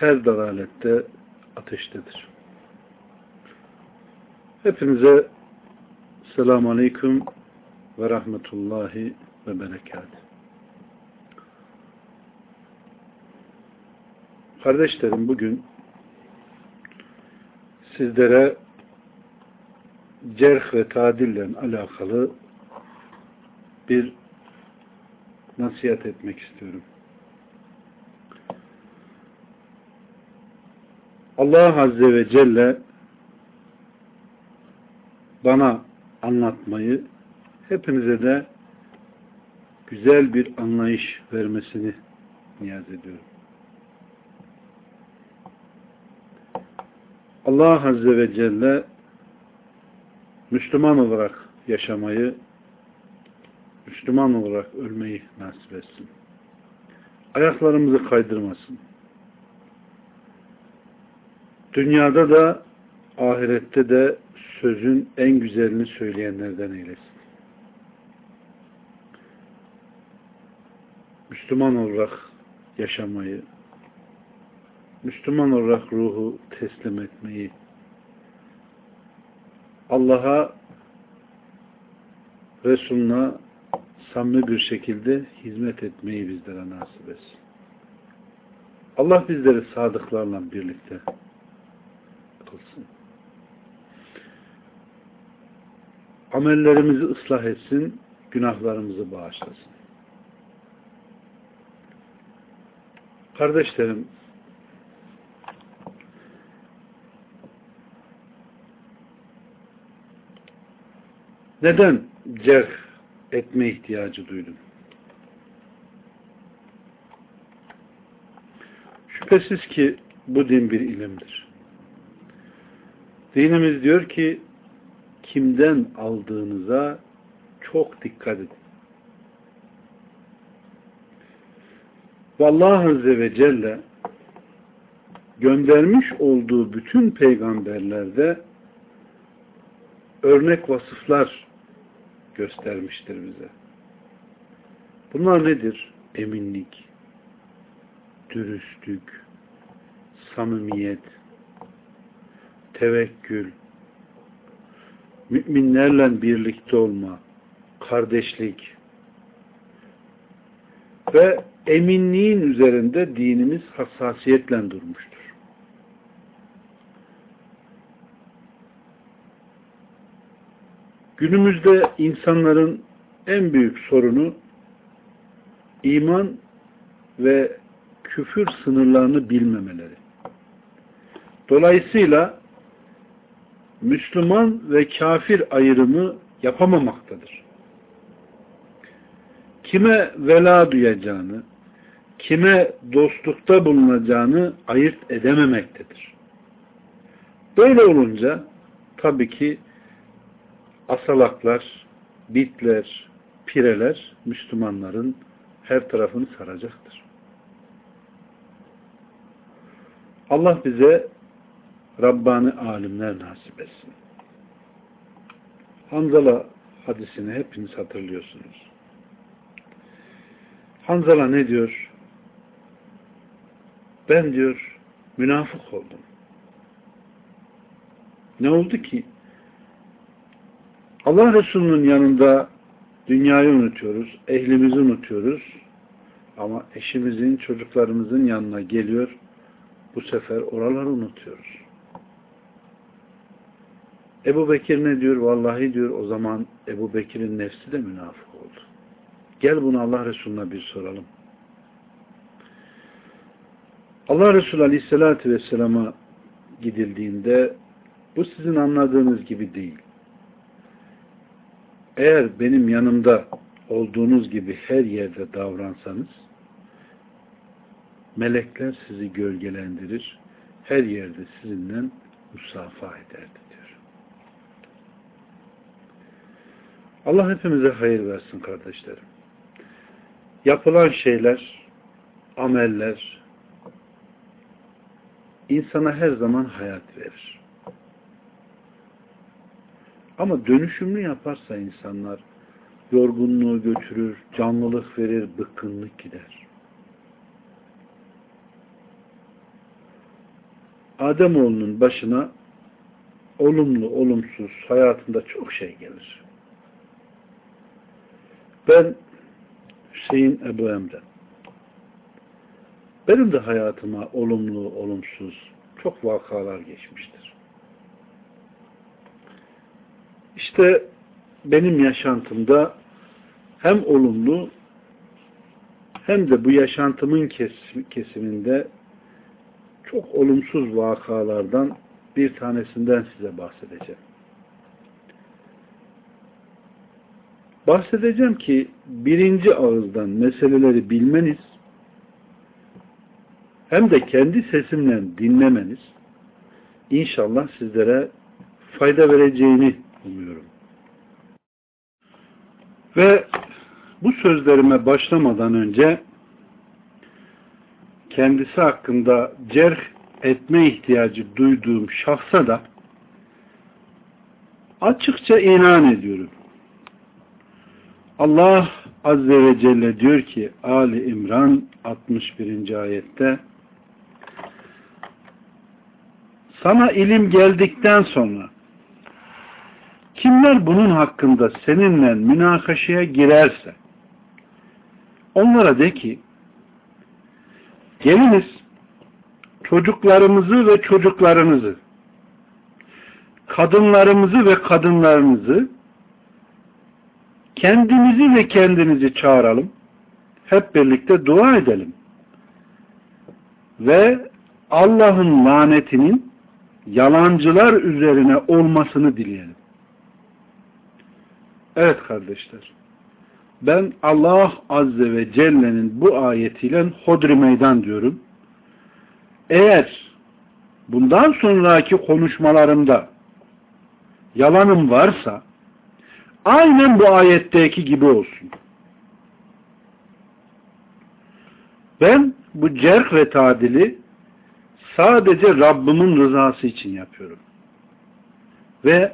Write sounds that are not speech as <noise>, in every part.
her dalalette ateştedir. Hepinize selamun aleyküm ve rahmetullahi ve berekat. Kardeşlerim bugün sizlere cerh ve tadille alakalı bir nasihat etmek istiyorum. Allah Azze ve Celle bana anlatmayı, hepinize de güzel bir anlayış vermesini niyaz ediyorum. Allah Azze ve Celle Müslüman olarak yaşamayı, Müslüman olarak ölmeyi nasip etsin. Ayaklarımızı kaydırmasın. Dünyada da ahirette de sözün en güzelini söyleyenlerden eylesin. Müslüman olarak yaşamayı, Müslüman olarak ruhu teslim etmeyi, Allah'a Resulüne samimi bir şekilde hizmet etmeyi bizlere nasip etsin. Allah bizleri sadıklarla birlikte kılsın. Amellerimizi ıslah etsin, günahlarımızı bağışlasın. Kardeşlerim, neden cerh etme ihtiyacı duydum? Şüphesiz ki bu din bir ilimdir. Dinimiz diyor ki kimden aldığınıza çok dikkat edin. Ve Allah Azze ve Celle göndermiş olduğu bütün peygamberlerde örnek vasıflar göstermiştir bize. Bunlar nedir? Eminlik, dürüstlük, samimiyet, tevekkül, müminlerle birlikte olma, kardeşlik ve eminliğin üzerinde dinimiz hassasiyetle durmuştur. Günümüzde insanların en büyük sorunu iman ve küfür sınırlarını bilmemeleri. Dolayısıyla Müslüman ve kafir ayrımı yapamamaktadır. Kime vela duyacağını, kime dostlukta bulunacağını ayırt edememektedir. Böyle olunca tabii ki asalaklar, bitler, pireler Müslümanların her tarafını saracaktır. Allah bize Rabbani alimler nasip etsin. Hanzala hadisini hepiniz hatırlıyorsunuz. Hanzala ne diyor? Ben diyor münafık oldum. Ne oldu ki? Allah Resulü'nün yanında dünyayı unutuyoruz, ehlimizi unutuyoruz. Ama eşimizin, çocuklarımızın yanına geliyor, bu sefer oraları unutuyoruz. Ebu Bekir ne diyor? Vallahi diyor o zaman Ebu Bekir'in nefsi de münafık oldu. Gel bunu Allah Resulü'ne bir soralım. Allah Resulü Aleyhisselatü Vesselam'a gidildiğinde bu sizin anladığınız gibi değil. Eğer benim yanımda olduğunuz gibi her yerde davransanız melekler sizi gölgelendirir, her yerde sizinle musafa ederdi diyor. Allah hepimize hayır versin kardeşlerim. Yapılan şeyler, ameller insana her zaman hayat verir. Ama dönüşümlü yaparsa insanlar yorgunluğu götürür, canlılık verir, bıkkınlık gider. Ademoğlunun başına olumlu, olumsuz hayatında çok şey gelir. Ben Hüseyin Ebu Emre. Benim de hayatıma olumlu, olumsuz çok vakalar geçmiştir. İşte benim yaşantımda hem olumlu hem de bu yaşantımın kesiminde çok olumsuz vakalardan bir tanesinden size bahsedeceğim. Bahsedeceğim ki birinci ağızdan meseleleri bilmeniz hem de kendi sesimle dinlemeniz inşallah sizlere fayda vereceğini umuyorum. Ve bu sözlerime başlamadan önce kendisi hakkında cerh etme ihtiyacı duyduğum şahsa da açıkça inan ediyorum. Allah Azze ve Celle diyor ki Ali İmran 61. ayette sana ilim geldikten sonra kimler bunun hakkında seninle münakaşaya girerse onlara de ki geliniz çocuklarımızı ve çocuklarınızı kadınlarımızı ve kadınlarınızı kendimizi ve kendinizi çağıralım hep birlikte dua edelim ve Allah'ın lanetinin yalancılar üzerine olmasını dileyelim. Evet kardeşler. Ben Allah Azze ve Celle'nin bu ayetiyle hodri meydan diyorum. Eğer bundan sonraki konuşmalarımda yalanım varsa aynen bu ayetteki gibi olsun. Ben bu cerh ve tadili sadece Rabbimin rızası için yapıyorum. Ve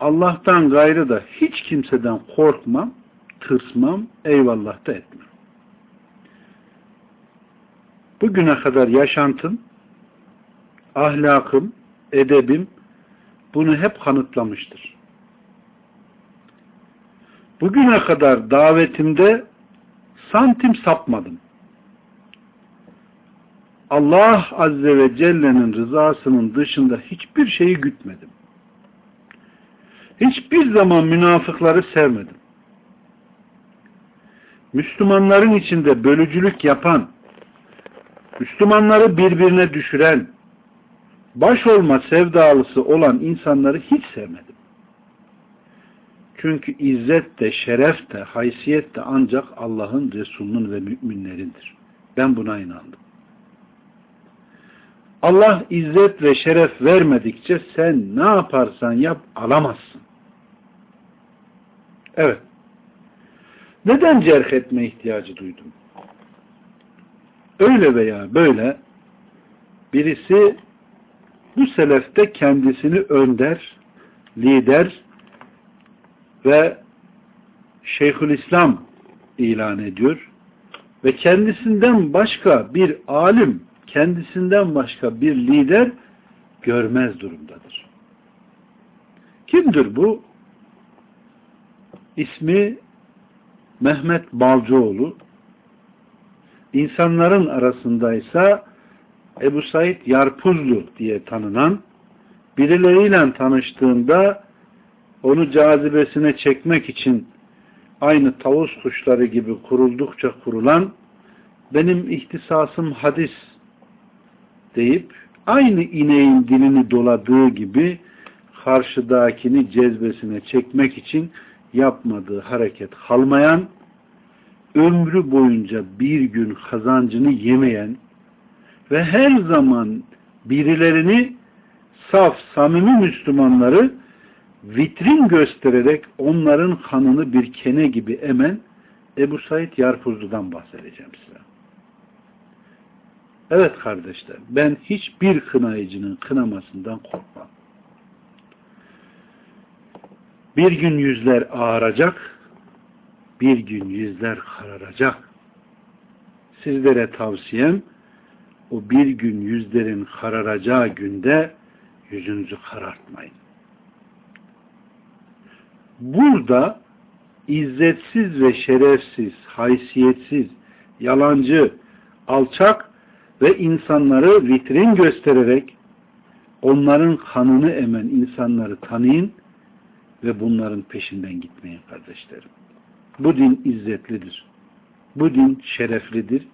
Allah'tan gayrı da hiç kimseden korkmam, tırsmam, eyvallah da etmem. Bugüne kadar yaşantım, ahlakım, edebim bunu hep kanıtlamıştır. Bugüne kadar davetimde santim sapmadım. Allah Azze ve Celle'nin rızasının dışında hiçbir şeyi gütmedim. Hiçbir zaman münafıkları sevmedim. Müslümanların içinde bölücülük yapan, Müslümanları birbirine düşüren, baş olma sevdalısı olan insanları hiç sevmedim. Çünkü izzet de, şeref de, haysiyet de ancak Allah'ın, Resulünün ve müminlerindir. Ben buna inandım. Allah izzet ve şeref vermedikçe sen ne yaparsan yap alamazsın. Evet. Neden cerh etme ihtiyacı duydum? Öyle veya böyle birisi bu selefte kendisini önder, lider ve Şeyhülislam ilan ediyor ve kendisinden başka bir alim, kendisinden başka bir lider görmez durumdadır. Kimdir bu? İsmi Mehmet Balcıoğlu. İnsanların arasındaysa Ebu Said Yarpuzlu diye tanınan birileriyle tanıştığında onu cazibesine çekmek için aynı tavus kuşları gibi kuruldukça kurulan benim ihtisasım hadis deyip aynı ineğin dilini doladığı gibi karşıdakini cezbesine çekmek için yapmadığı hareket kalmayan, ömrü boyunca bir gün kazancını yemeyen ve her zaman birilerini saf, samimi Müslümanları vitrin göstererek onların kanını bir kene gibi emen Ebu Said Yarpuzlu'dan bahsedeceğim size. Evet kardeşler, ben hiçbir kınayıcının kınamasından korkmam. Bir gün yüzler ağaracak, bir gün yüzler kararacak. Sizlere tavsiyem, o bir gün yüzlerin kararacağı günde yüzünüzü karartmayın. Burada izzetsiz ve şerefsiz, haysiyetsiz, yalancı, alçak ve insanları vitrin göstererek onların kanını emen insanları tanıyın ve bunların peşinden gitmeyin kardeşlerim. Bu din izzetlidir. Bu din şereflidir.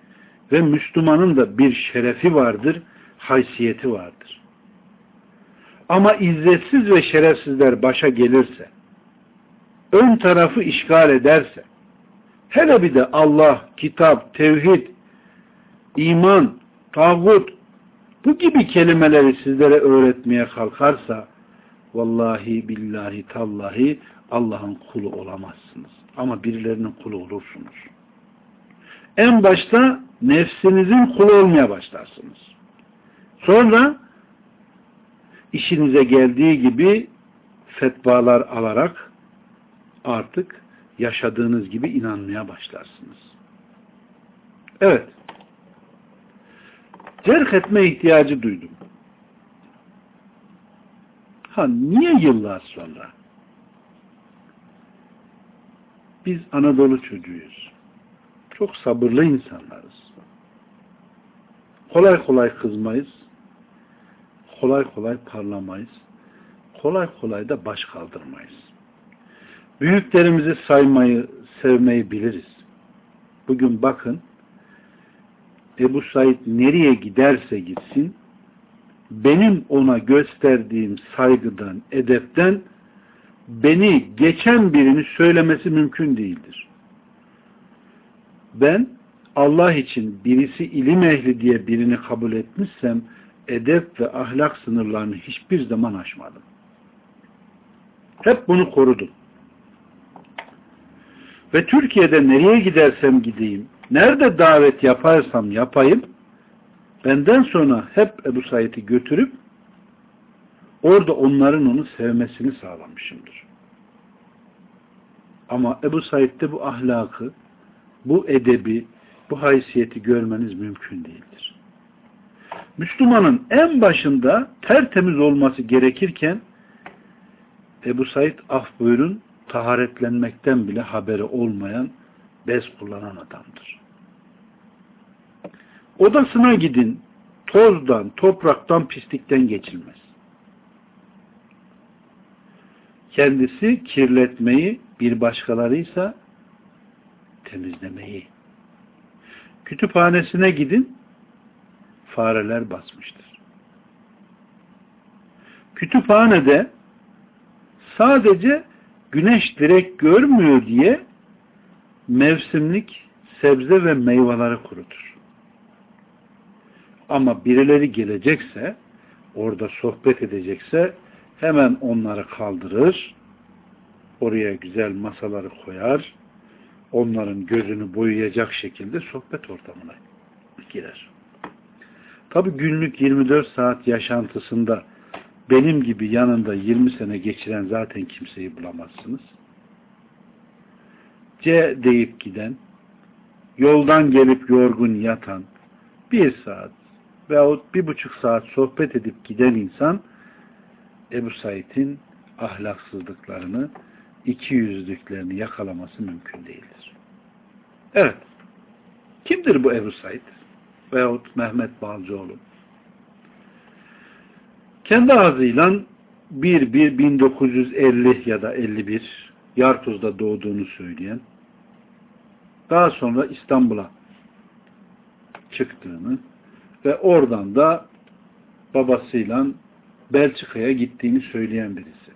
Ve Müslümanın da bir şerefi vardır, haysiyeti vardır. Ama izzetsiz ve şerefsizler başa gelirse, ön tarafı işgal ederse, hele bir de Allah, kitap, tevhid, iman, tağut, bu gibi kelimeleri sizlere öğretmeye kalkarsa, vallahi billahi tallahi Allah'ın kulu olamazsınız. Ama birilerinin kulu olursunuz. En başta nefsinizin kulu olmaya başlarsınız. Sonra işinize geldiği gibi fetvalar alarak artık yaşadığınız gibi inanmaya başlarsınız. Evet. Cerh etme ihtiyacı duydum. Ha niye yıllar sonra? Biz Anadolu çocuğuyuz. Çok sabırlı insanlarız. Kolay kolay kızmayız. Kolay kolay parlamayız. Kolay kolay da baş kaldırmayız. Büyüklerimizi saymayı, sevmeyi biliriz. Bugün bakın Ebu Said nereye giderse gitsin benim ona gösterdiğim saygıdan, edepten beni geçen birini söylemesi mümkün değildir. Ben Allah için birisi ilim ehli diye birini kabul etmişsem edep ve ahlak sınırlarını hiçbir zaman aşmadım. Hep bunu korudum. Ve Türkiye'de nereye gidersem gideyim, nerede davet yaparsam yapayım, benden sonra hep Ebu Said'i götürüp orada onların onu sevmesini sağlamışımdır. Ama Ebu Said'de bu ahlakı, bu edebi, bu haysiyeti görmeniz mümkün değildir. Müslümanın en başında tertemiz olması gerekirken Ebu Said af buyurun taharetlenmekten bile haberi olmayan bez kullanan adamdır. Odasına gidin, tozdan, topraktan, pislikten geçilmez. Kendisi kirletmeyi, bir başkalarıysa temizlemeyi. Kütüphanesine gidin, fareler basmıştır. Kütüphanede sadece güneş direkt görmüyor diye mevsimlik sebze ve meyveleri kurutur. Ama birileri gelecekse, orada sohbet edecekse hemen onları kaldırır, oraya güzel masaları koyar, onların gözünü boyayacak şekilde sohbet ortamına girer. Tabi günlük 24 saat yaşantısında benim gibi yanında 20 sene geçiren zaten kimseyi bulamazsınız. C deyip giden, yoldan gelip yorgun yatan, bir saat veyahut bir buçuk saat sohbet edip giden insan Ebu Said'in ahlaksızlıklarını, iki yüzlüklerini yakalaması mümkün değildir. Evet. Kimdir bu Ebu Said? Veyahut Mehmet Balcıoğlu? Kendi ağzıyla 1-1-1950 ya da 51 Yartuz'da doğduğunu söyleyen daha sonra İstanbul'a çıktığını ve oradan da babasıyla Belçika'ya gittiğini söyleyen birisi.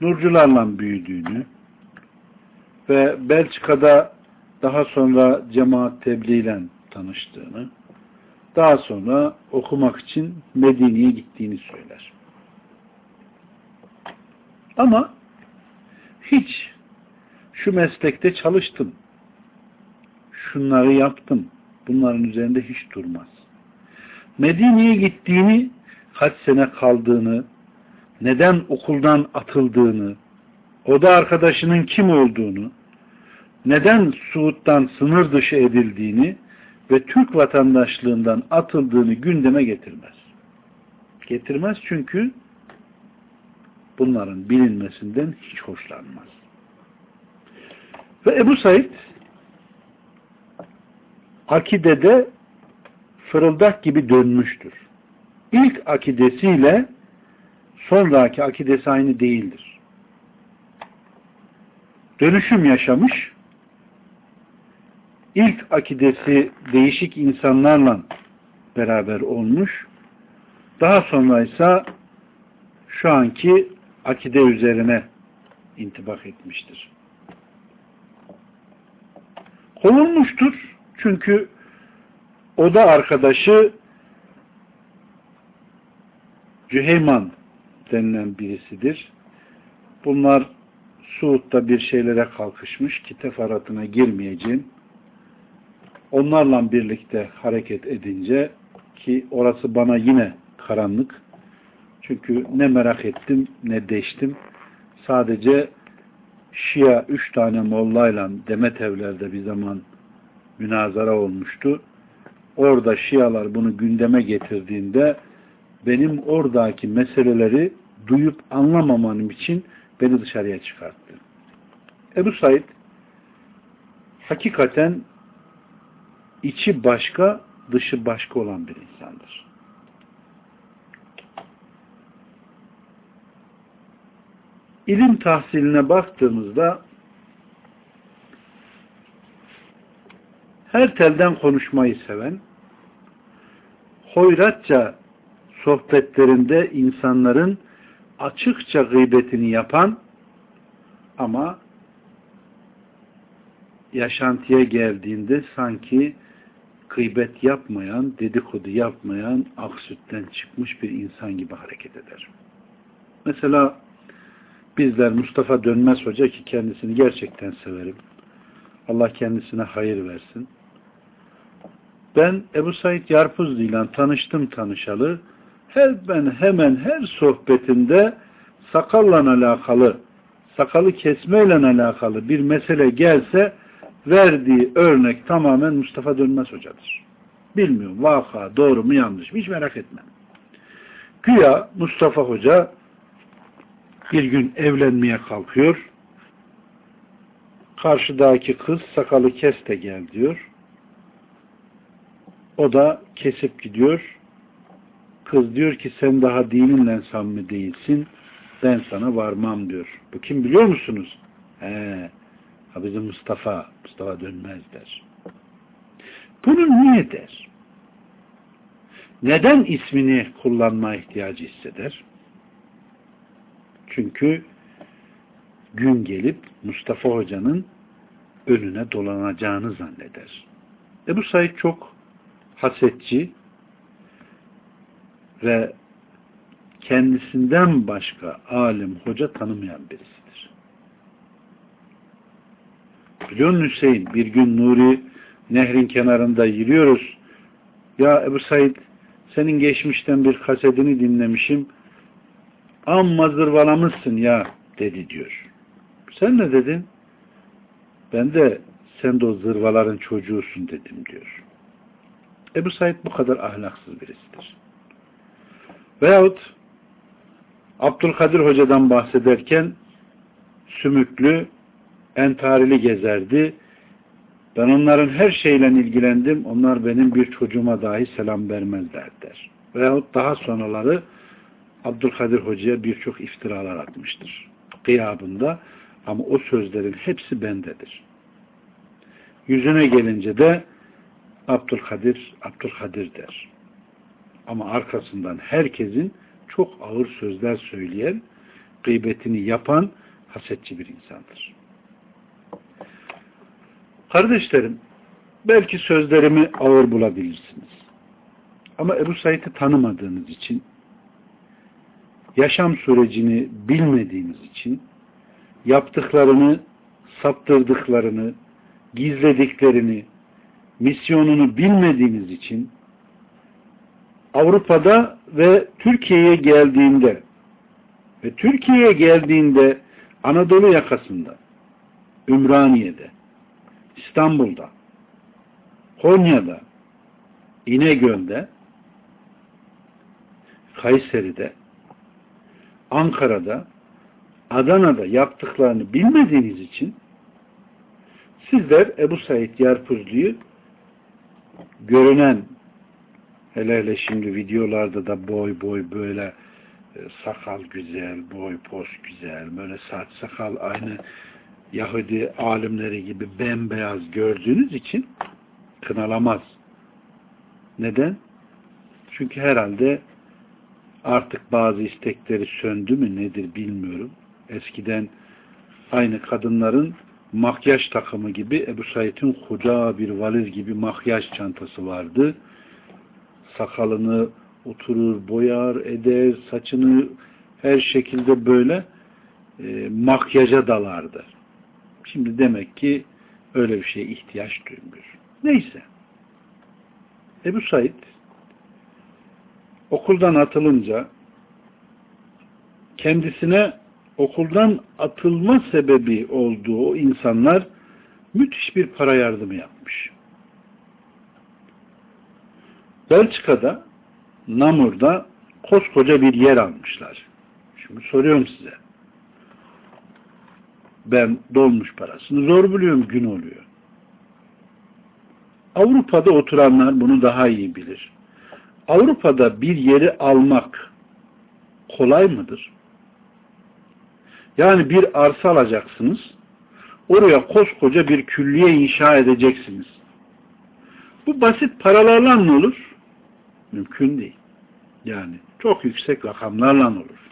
Nurcularla büyüdüğünü ve Belçika'da daha sonra cemaat tebliğ tanıştığını, daha sonra okumak için Medine'ye gittiğini söyler. Ama hiç şu meslekte çalıştım, şunları yaptım, bunların üzerinde hiç durmaz. Medine'ye gittiğini, kaç sene kaldığını, neden okuldan atıldığını, oda arkadaşının kim olduğunu, neden Suud'dan sınır dışı edildiğini ve Türk vatandaşlığından atıldığını gündeme getirmez. Getirmez çünkü bunların bilinmesinden hiç hoşlanmaz. Ve Ebu Said akidede fırıldak gibi dönmüştür. İlk akidesiyle sonraki akidesi aynı değildir. Dönüşüm yaşamış, ilk akidesi değişik insanlarla beraber olmuş, daha sonra ise şu anki akide üzerine intibak etmiştir. Kovulmuştur. Çünkü o da arkadaşı Cüheyman denilen birisidir. Bunlar Suud'da bir şeylere kalkışmış ki teferruatına girmeyeceğim. Onlarla birlikte hareket edince ki orası bana yine karanlık. Çünkü ne merak ettim ne deştim. Sadece Şia üç tane mollayla Demet evlerde bir zaman münazara olmuştu. Orada Şialar bunu gündeme getirdiğinde benim oradaki meseleleri duyup anlamamanım için beni dışarıya çıkarttı. Ebu Said hakikaten içi başka, dışı başka olan bir insandır. İlim tahsiline baktığımızda her telden konuşmayı seven, hoyratça sohbetlerinde insanların açıkça gıybetini yapan ama yaşantıya geldiğinde sanki gıybet yapmayan, dedikodu yapmayan, ak sütten çıkmış bir insan gibi hareket eder. Mesela bizler Mustafa Dönmez Hoca ki kendisini gerçekten severim. Allah kendisine hayır versin. Ben Ebu Said Yarpuzlu ile tanıştım tanışalı. Her ben hemen her sohbetinde sakalla alakalı, sakalı kesmeyle alakalı bir mesele gelse verdiği örnek tamamen Mustafa Dönmez Hoca'dır. Bilmiyorum vaka doğru mu yanlış mı hiç merak etmem. Güya Mustafa Hoca bir gün evlenmeye kalkıyor. Karşıdaki kız sakalı kes de gel diyor. O da kesip gidiyor. Kız diyor ki sen daha dininle samimi değilsin. Ben sana varmam diyor. Bu kim biliyor musunuz? He, ha bizim Mustafa. Mustafa dönmez der. Bunu niye der? Neden ismini kullanma ihtiyacı hisseder? Çünkü gün gelip Mustafa Hoca'nın önüne dolanacağını zanneder. Ebu Said çok hasetçi ve kendisinden başka alim, hoca tanımayan birisidir. Biliyor musun Hüseyin? Bir gün Nuri nehrin kenarında yürüyoruz. Ya Ebu Said senin geçmişten bir kasetini dinlemişim. Amma zırvalamışsın ya dedi diyor. Sen ne dedin? Ben de sen de o zırvaların çocuğusun dedim diyor. Ebu Said bu kadar ahlaksız birisidir. Veyahut Abdülkadir Hoca'dan bahsederken sümüklü, entarili gezerdi. Ben onların her şeyle ilgilendim. Onlar benim bir çocuğuma dahi selam vermezler der. Veyahut daha sonraları Abdülkadir Hoca'ya birçok iftiralar atmıştır. Kıyabında ama o sözlerin hepsi bendedir. Yüzüne gelince de Abdülkadir, Abdülkadir der. Ama arkasından herkesin çok ağır sözler söyleyen, gıybetini yapan hasetçi bir insandır. Kardeşlerim, belki sözlerimi ağır bulabilirsiniz. Ama Ebu Said'i tanımadığınız için, yaşam sürecini bilmediğiniz için, yaptıklarını, saptırdıklarını, gizlediklerini, misyonunu bilmediğiniz için Avrupa'da ve Türkiye'ye geldiğinde ve Türkiye'ye geldiğinde Anadolu yakasında, Ümraniye'de, İstanbul'da, Konya'da, İnegöl'de, Kayseri'de, Ankara'da, Adana'da yaptıklarını bilmediğiniz için sizler Ebu Said Yarpuzlu'yu görünen hele hele şimdi videolarda da boy boy böyle e, sakal güzel, boy pos güzel, böyle saç sakal aynı Yahudi alimleri gibi bembeyaz gördüğünüz için kınalamaz. Neden? Çünkü herhalde artık bazı istekleri söndü mü nedir bilmiyorum. Eskiden aynı kadınların makyaj takımı gibi Ebu Said'in koca bir valiz gibi makyaj çantası vardı. Sakalını oturur, boyar, eder, saçını her şekilde böyle e, makyaja dalardı. Şimdi demek ki öyle bir şeye ihtiyaç duymuyor. Neyse. Ebu Said okuldan atılınca kendisine okuldan atılma sebebi olduğu insanlar müthiş bir para yardımı yapmış. Belçika'da Namur'da koskoca bir yer almışlar. Şimdi soruyorum size. Ben dolmuş parasını zor buluyorum gün oluyor. Avrupa'da oturanlar bunu daha iyi bilir. Avrupa'da bir yeri almak kolay mıdır? Yani bir arsa alacaksınız. Oraya koskoca bir külliye inşa edeceksiniz. Bu basit paralarla ne olur? Mümkün değil. Yani çok yüksek rakamlarla olur.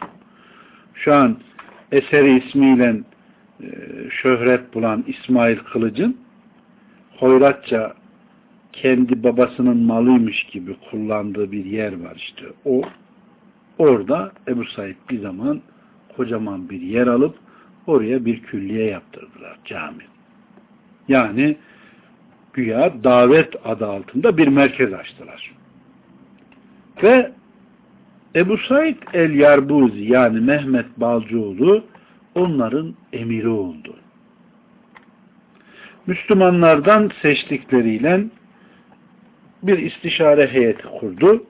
Şu an eseri ismiyle şöhret bulan İsmail Kılıç'ın hoyratça kendi babasının malıymış gibi kullandığı bir yer var işte. O orada Ebu Said bir zaman kocaman bir yer alıp oraya bir külliye yaptırdılar cami. Yani güya davet adı altında bir merkez açtılar. Ve Ebu Said el-Yarbuzi yani Mehmet Balcıoğlu onların emiri oldu. Müslümanlardan seçtikleriyle bir istişare heyeti kurdu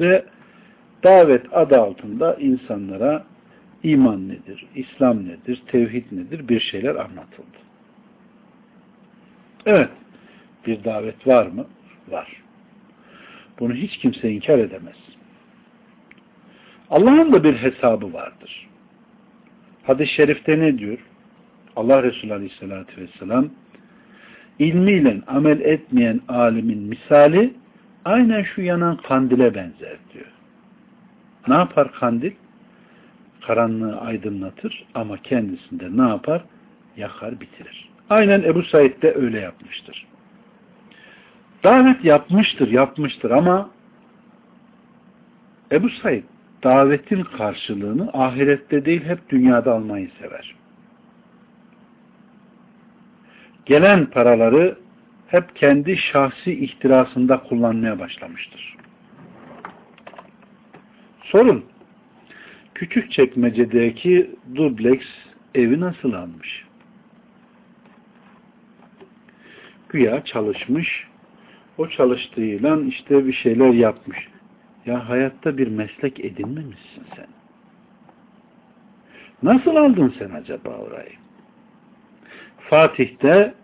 ve davet adı altında insanlara iman nedir, İslam nedir, tevhid nedir bir şeyler anlatıldı. Evet, bir davet var mı? Var. Bunu hiç kimse inkar edemez. Allah'ın da bir hesabı vardır. Hadis-i şerifte ne diyor? Allah Resulü Aleyhisselatü Vesselam ilmiyle amel etmeyen alimin misali aynen şu yanan kandile benzer diyor. Ne yapar kandil? Karanlığı aydınlatır ama kendisinde ne yapar? Yakar bitirir. Aynen Ebu Said de öyle yapmıştır. Davet yapmıştır, yapmıştır ama Ebu Said davetin karşılığını ahirette değil hep dünyada almayı sever. Gelen paraları hep kendi şahsi ihtirasında kullanmaya başlamıştır. Sorun, küçük çekmecedeki dubleks evi nasıl almış? Güya çalışmış, o çalıştığıyla işte bir şeyler yapmış. Ya hayatta bir meslek edinmemişsin sen. Nasıl aldın sen acaba orayı? Fatih'te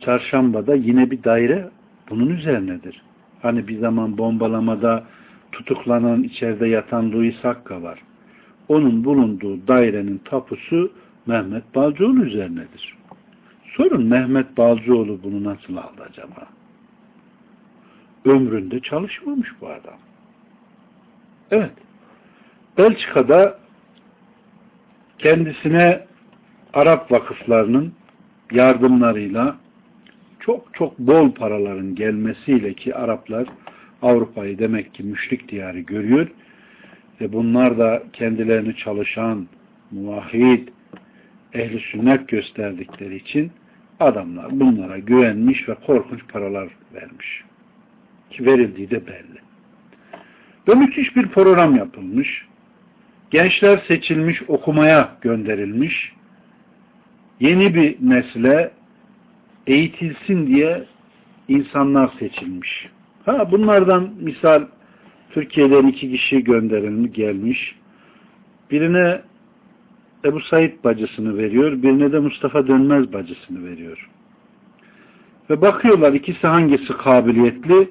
çarşambada yine bir daire bunun üzerinedir. Hani bir zaman bombalamada tutuklanan, içeride yatan Louis Hakka var. Onun bulunduğu dairenin tapusu Mehmet Balcıoğlu üzerinedir. Sorun Mehmet Balcıoğlu bunu nasıl aldı acaba? Ömründe çalışmamış bu adam. Evet. Belçika'da kendisine Arap vakıflarının yardımlarıyla çok çok bol paraların gelmesiyle ki Araplar Avrupa'yı demek ki müşrik diyarı görüyor ve bunlar da kendilerini çalışan, muvahhid, ehli sünnet gösterdikleri için adamlar bunlara güvenmiş ve korkunç paralar vermiş. Ki verildiği de belli. Ve müthiş bir program yapılmış. Gençler seçilmiş, okumaya gönderilmiş. Yeni bir nesle eğitilsin diye insanlar seçilmiş. Ha bunlardan misal Türkiye'den iki kişi gönderilmiş gelmiş. Birine Ebu Said bacısını veriyor, birine de Mustafa Dönmez bacısını veriyor. Ve bakıyorlar ikisi hangisi kabiliyetli?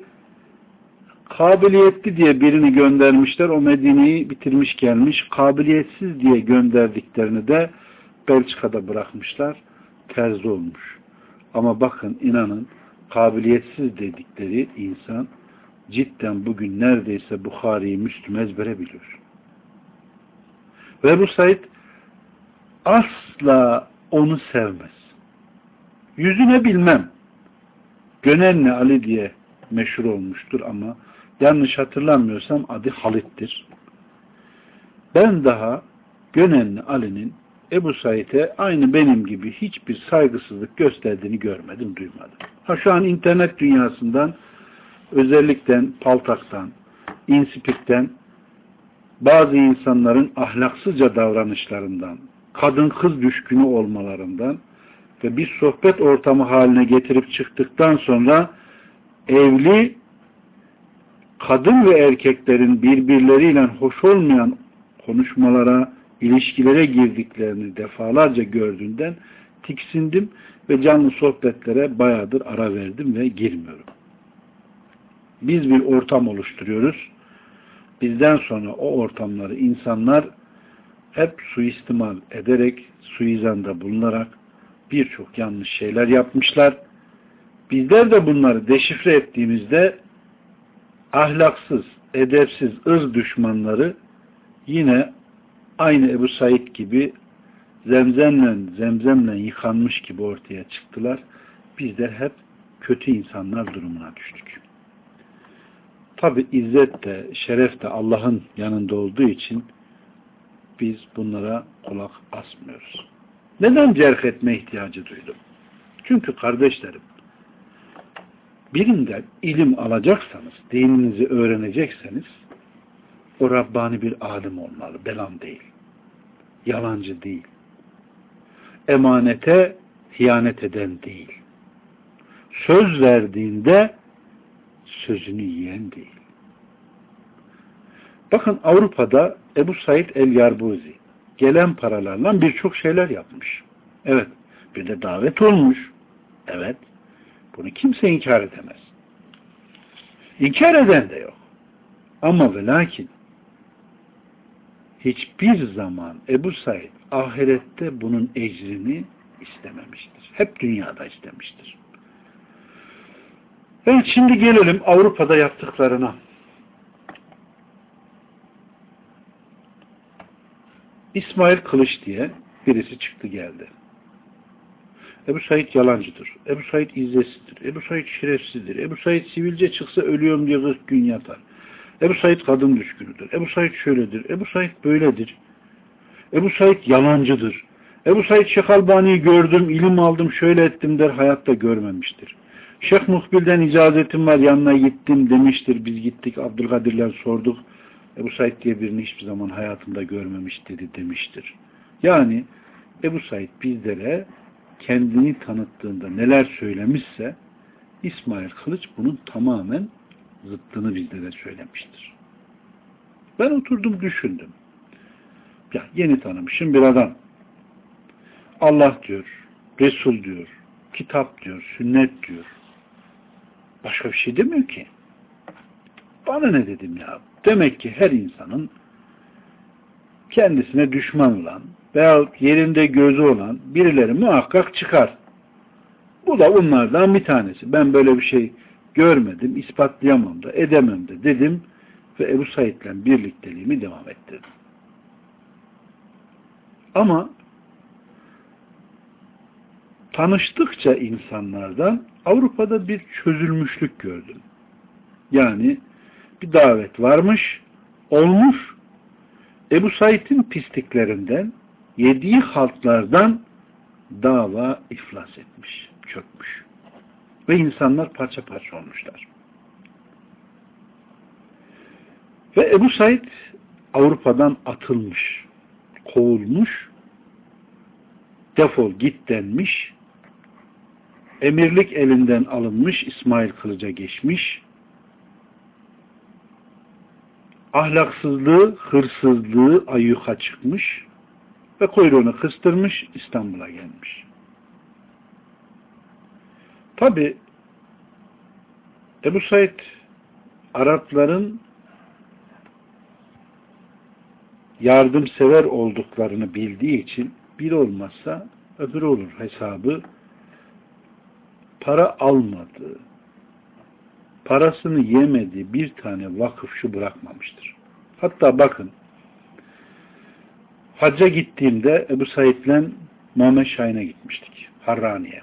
Kabiliyetli diye birini göndermişler, o Medine'yi bitirmiş gelmiş. Kabiliyetsiz diye gönderdiklerini de Belçika'da bırakmışlar, terzi olmuş. Ama bakın inanın kabiliyetsiz dedikleri insan cidden bugün neredeyse Bukhari'yi Müslüm ezbere biliyor. Ve bu Said asla onu sevmez. Yüzüne bilmem. Gönenli Ali diye meşhur olmuştur ama yanlış hatırlamıyorsam adı Halit'tir. Ben daha Gönenli Ali'nin Ebu Said'e aynı benim gibi hiçbir saygısızlık gösterdiğini görmedim, duymadım. Ha şu an internet dünyasından özellikle Paltak'tan, Inspik'ten bazı insanların ahlaksızca davranışlarından, kadın kız düşkünü olmalarından ve bir sohbet ortamı haline getirip çıktıktan sonra evli kadın ve erkeklerin birbirleriyle hoş olmayan konuşmalara, ilişkilere girdiklerini defalarca gördüğünden tiksindim ve canlı sohbetlere bayağıdır ara verdim ve girmiyorum. Biz bir ortam oluşturuyoruz. Bizden sonra o ortamları insanlar hep suistimal ederek, suizanda bulunarak birçok yanlış şeyler yapmışlar. Bizler de bunları deşifre ettiğimizde ahlaksız, edepsiz, ırz düşmanları yine aynı Ebu Said gibi zemzemle, zemzemle yıkanmış gibi ortaya çıktılar. Bizler hep kötü insanlar durumuna düştük. Tabi izzet de, şeref de Allah'ın yanında olduğu için biz bunlara kulak asmıyoruz. Neden cerh etme ihtiyacı duydum? Çünkü kardeşlerim, birinden ilim alacaksanız, dininizi öğrenecekseniz, o Rabbani bir alim olmalı, belam değil. Yalancı değil. Emanete hiyanet eden değil. Söz verdiğinde sözünü yiyen değil. Bakın Avrupa'da Ebu Said el-Yarbuzi gelen paralarla birçok şeyler yapmış. Evet. Bir de davet olmuş. Evet. Bunu kimse inkar edemez. İnkar eden de yok. Ama ve lakin hiçbir zaman Ebu Said ahirette bunun ecrini istememiştir. Hep dünyada istemiştir. Evet şimdi gelelim Avrupa'da yaptıklarına. İsmail Kılıç diye birisi çıktı geldi. Ebu Said yalancıdır. Ebu Said izzetsizdir. Ebu Said şerefsizdir. Ebu Said sivilce çıksa ölüyorum diye 40 gün yatar. Ebu Said kadın düşkünüdür. Ebu Said şöyledir. Ebu Said böyledir. Ebu Said yalancıdır. Ebu Said Şeyh Albani'yi gördüm, ilim aldım, şöyle ettim der, hayatta görmemiştir. Şeyh Muhbil'den icazetim var, yanına gittim demiştir. Biz gittik, Abdülkadir'ler sorduk. Ebu Said diye birini hiçbir zaman hayatında görmemiş dedi demiştir. Yani Ebu Said bizlere kendini tanıttığında neler söylemişse İsmail Kılıç bunun tamamen zıttını bizlere söylemiştir. Ben oturdum düşündüm. Ya yeni tanımışım bir adam. Allah diyor, Resul diyor, kitap diyor, sünnet diyor. Başka bir şey demiyor ki. Bana ne dedim ya? Demek ki her insanın kendisine düşman olan veya yerinde gözü olan birileri muhakkak çıkar. Bu da onlardan bir tanesi. Ben böyle bir şey görmedim, ispatlayamam da, edemem de dedim ve Ebu Said'le birlikteliğimi devam ettirdim. Ama tanıştıkça insanlardan Avrupa'da bir çözülmüşlük gördüm. Yani bir davet varmış, olmuş. Ebu Said'in pisliklerinden, yediği haltlardan dava iflas etmiş, çökmüş. Ve insanlar parça parça olmuşlar. Ve Ebu Said Avrupa'dan atılmış, kovulmuş, defol git denmiş, emirlik elinden alınmış, İsmail Kılıç'a geçmiş, ahlaksızlığı, hırsızlığı ayyuka çıkmış ve kuyruğunu kıstırmış, İstanbul'a gelmiş. Tabi Ebu Said Arapların yardımsever olduklarını bildiği için bir olmazsa öbür olur hesabı para almadığı, parasını yemediği bir tane vakıf şu bırakmamıştır. Hatta bakın hacca gittiğimde Ebu Said'le Muhammed Şahin'e gitmiştik. Harrani'ye.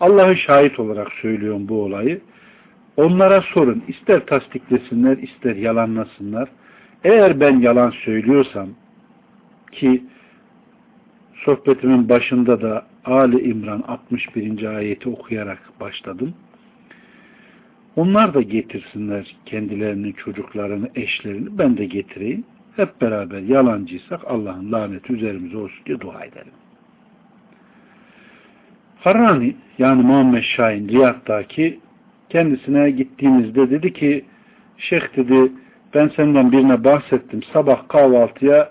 Allah'ı şahit olarak söylüyorum bu olayı. Onlara sorun. ister tasdiklesinler, ister yalanlasınlar. Eğer ben yalan söylüyorsam ki sohbetimin başında da Ali İmran 61. ayeti okuyarak başladım. Onlar da getirsinler kendilerini, çocuklarını, eşlerini. Ben de getireyim. Hep beraber yalancıysak Allah'ın laneti üzerimize olsun diye dua edelim. Harani yani Muhammed Şahin Riyad'daki kendisine gittiğimizde dedi ki Şeyh dedi ben senden birine bahsettim sabah kahvaltıya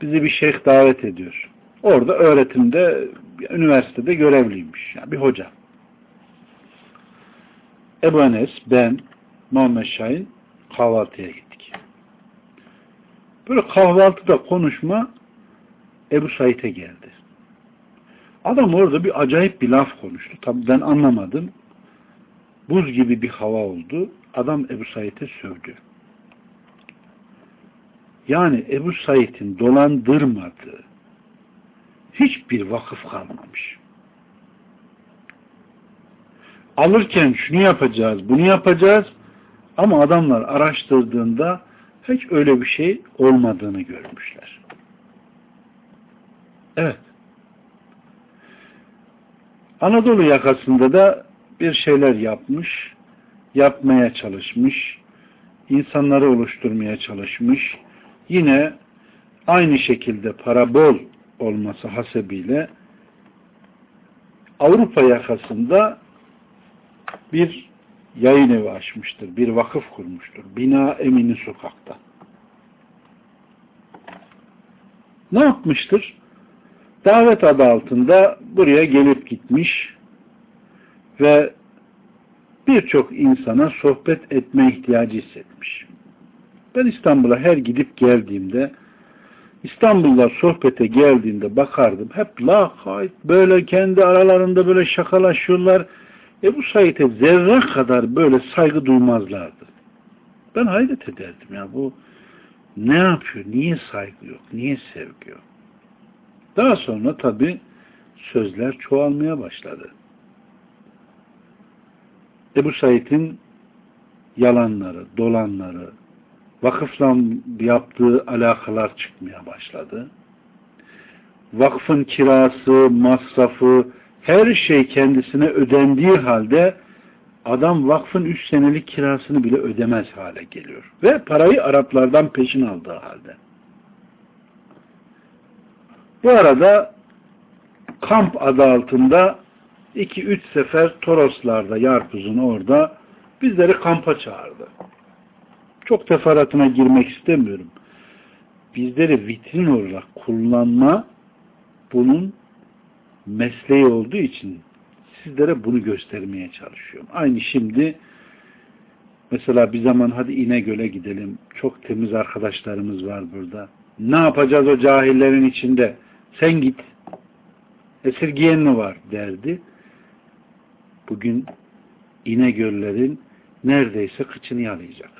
bizi bir şeyh davet ediyor. Orada öğretimde üniversitede görevliymiş. Yani bir hoca. Ebu Enes, ben, Muhammed Şahin kahvaltıya gittik. Böyle kahvaltıda konuşma Ebu Said'e geldi. Adam orada bir acayip bir laf konuştu. Tabii ben anlamadım. Buz gibi bir hava oldu. Adam Ebu Said'e sövdü. Yani Ebu Said'in dolandırmadığı hiçbir vakıf kalmamış. Alırken şunu yapacağız, bunu yapacağız ama adamlar araştırdığında hiç öyle bir şey olmadığını görmüşler. Evet. Anadolu yakasında da bir şeyler yapmış, yapmaya çalışmış, insanları oluşturmaya çalışmış. Yine aynı şekilde para bol olması hasebiyle Avrupa yakasında bir yayın evi açmıştır. Bir vakıf kurmuştur. Bina Emini Sokak'ta. Ne yapmıştır? Davet adı altında buraya gelip gitmiş ve birçok insana sohbet etme ihtiyacı hissetmiş. Ben İstanbul'a her gidip geldiğimde İstanbul'da sohbete geldiğinde bakardım. Hep lakayt böyle kendi aralarında böyle şakalaşıyorlar. Ebu Said'e zerre kadar böyle saygı duymazlardı. Ben hayret ederdim ya bu ne yapıyor? Niye saygı yok? Niye sevgi yok? Daha sonra tabi sözler çoğalmaya başladı. Ebu Said'in yalanları, dolanları, vakıfla yaptığı alakalar çıkmaya başladı. Vakfın kirası, masrafı, her şey kendisine ödendiği halde adam vakfın üç senelik kirasını bile ödemez hale geliyor. Ve parayı Araplardan peşin aldığı halde. Bu arada kamp adı altında iki üç sefer Toroslarda, Yarpuz'un orada bizleri kampa çağırdı. Çok teferruatına girmek istemiyorum. Bizleri vitrin olarak kullanma bunun mesleği olduğu için sizlere bunu göstermeye çalışıyorum. Aynı şimdi Mesela bir zaman hadi İnegöl'e gidelim. Çok temiz arkadaşlarımız var burada. Ne yapacağız o cahillerin içinde? Sen git. Esirgiyen mi var derdi. Bugün İnegöllerin neredeyse kıçını yalayacak.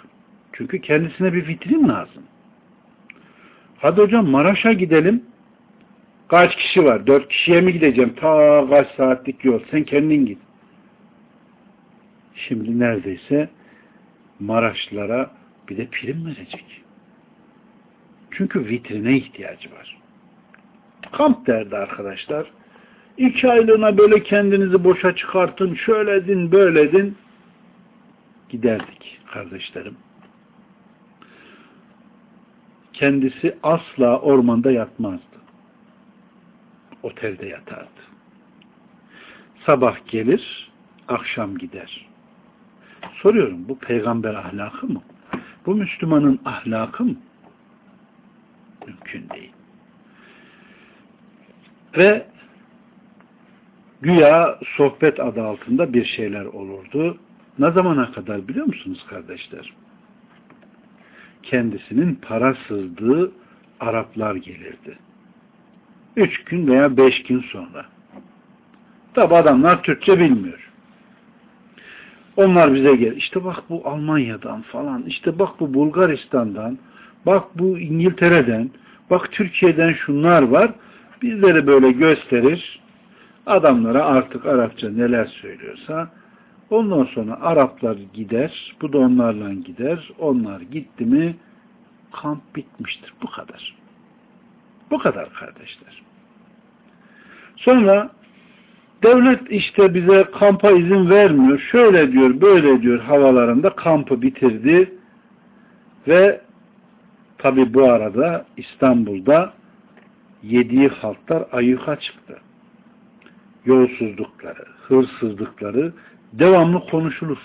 Çünkü kendisine bir vitrin lazım. Hadi hocam Maraş'a gidelim. Kaç kişi var? Dört kişiye mi gideceğim? Ta kaç saatlik yol. Sen kendin git. Şimdi neredeyse Maraşlara bir de prim verecek. Çünkü vitrine ihtiyacı var. Kamp derdi arkadaşlar. İki aylığına böyle kendinizi boşa çıkartın, şöyle din, böyle din. Giderdik kardeşlerim. Kendisi asla ormanda yatmazdı. Otelde yatardı. Sabah gelir, akşam gider. Soruyorum bu peygamber ahlakı mı? Bu Müslümanın ahlakı mı? Mümkün değil. Ve güya sohbet adı altında bir şeyler olurdu. Ne zamana kadar biliyor musunuz kardeşler? Kendisinin para sızdığı Araplar gelirdi. Üç gün veya beş gün sonra. Tabi adamlar Türkçe bilmiyor. Onlar bize gel. İşte bak bu Almanya'dan falan. İşte bak bu Bulgaristan'dan. Bak bu İngiltere'den. Bak Türkiye'den şunlar var. Bizleri böyle gösterir. Adamlara artık Arapça neler söylüyorsa ondan sonra Araplar gider. Bu da onlarla gider. Onlar gitti mi kamp bitmiştir. Bu kadar. Bu kadar kardeşler. Sonra Devlet işte bize kampa izin vermiyor. Şöyle diyor, böyle diyor havalarında kampı bitirdi. Ve tabi bu arada İstanbul'da yediği halklar ayyuka çıktı. Yolsuzlukları, hırsızlıkları devamlı konuşulur.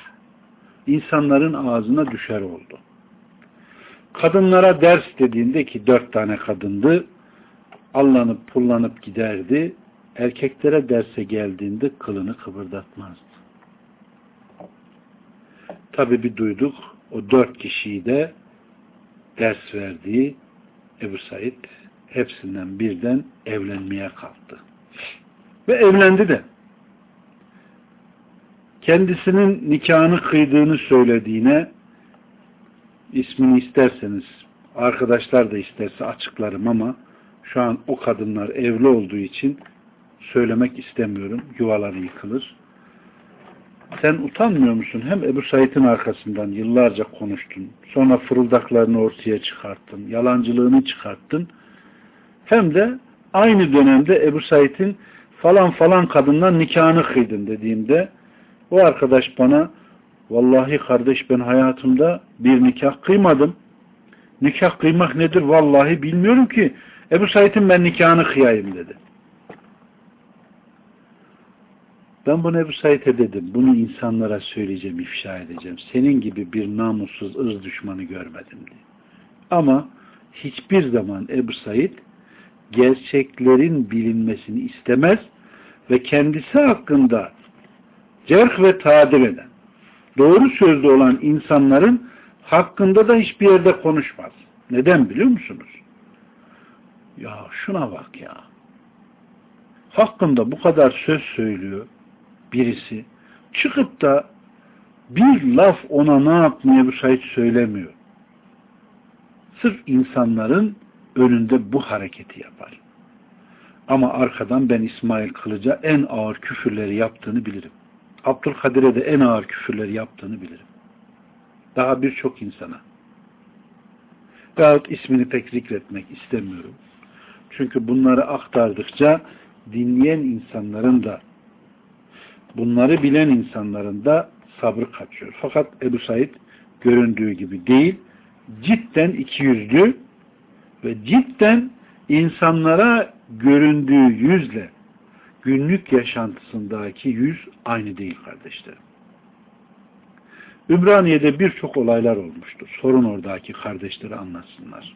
İnsanların ağzına düşer oldu. Kadınlara ders dediğinde ki dört tane kadındı, allanıp pullanıp giderdi erkeklere derse geldiğinde kılını kıpırdatmazdı. Tabi bir duyduk o dört kişiyi de ders verdiği Ebu Said hepsinden birden evlenmeye kalktı. Ve evlendi de. Kendisinin nikahını kıydığını söylediğine ismini isterseniz arkadaşlar da isterse açıklarım ama şu an o kadınlar evli olduğu için söylemek istemiyorum. Yuvaları yıkılır. Sen utanmıyor musun? Hem Ebu Said'in arkasından yıllarca konuştun. Sonra fırıldaklarını ortaya çıkarttın. Yalancılığını çıkarttın. Hem de aynı dönemde Ebu Said'in falan falan kadından nikahını kıydın dediğimde o arkadaş bana vallahi kardeş ben hayatımda bir nikah kıymadım. Nikah kıymak nedir? Vallahi bilmiyorum ki. Ebu Said'in ben nikahını kıyayım dedi. Ben bunu Ebu Said'e dedim. Bunu insanlara söyleyeceğim, ifşa edeceğim. Senin gibi bir namussuz ırz düşmanı görmedim diye. Ama hiçbir zaman Ebu Said gerçeklerin bilinmesini istemez ve kendisi hakkında cerh ve tadil eden, doğru sözlü olan insanların hakkında da hiçbir yerde konuşmaz. Neden biliyor musunuz? Ya şuna bak ya. Hakkında bu kadar söz söylüyor birisi çıkıp da bir laf ona ne yapmaya müsait söylemiyor. Sırf insanların önünde bu hareketi yapar. Ama arkadan ben İsmail Kılıç'a en ağır küfürleri yaptığını bilirim. Abdülkadir'e de en ağır küfürleri yaptığını bilirim. Daha birçok insana. Veyahut ismini pek zikretmek istemiyorum. Çünkü bunları aktardıkça dinleyen insanların da bunları bilen insanların da sabrı kaçıyor. Fakat Ebu Said göründüğü gibi değil, cidden iki yüzlü ve cidden insanlara göründüğü yüzle günlük yaşantısındaki yüz aynı değil kardeşlerim. Ümraniye'de birçok olaylar olmuştur. Sorun oradaki kardeşleri anlatsınlar.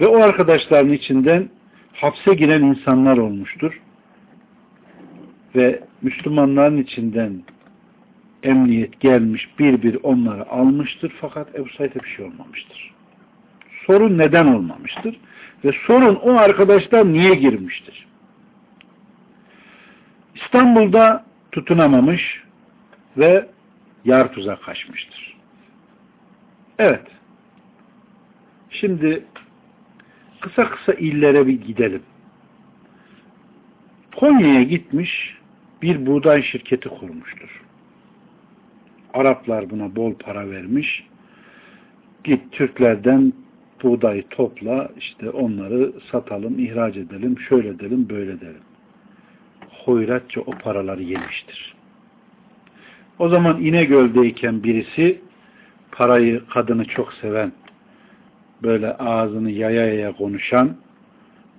Ve o arkadaşların içinden hapse giren insanlar olmuştur ve Müslümanların içinden emniyet gelmiş bir bir onları almıştır fakat Ebu Said'e bir şey olmamıştır. Sorun neden olmamıştır? Ve sorun o arkadaşlar niye girmiştir? İstanbul'da tutunamamış ve Yartuz'a kaçmıştır. Evet. Şimdi kısa kısa illere bir gidelim. Konya'ya gitmiş bir buğday şirketi kurmuştur. Araplar buna bol para vermiş. Git Türklerden buğdayı topla, işte onları satalım, ihraç edelim, şöyle edelim, böyle edelim. Hoyratça o paraları yemiştir. O zaman İnegöl'deyken birisi parayı, kadını çok seven, böyle ağzını yaya yaya konuşan,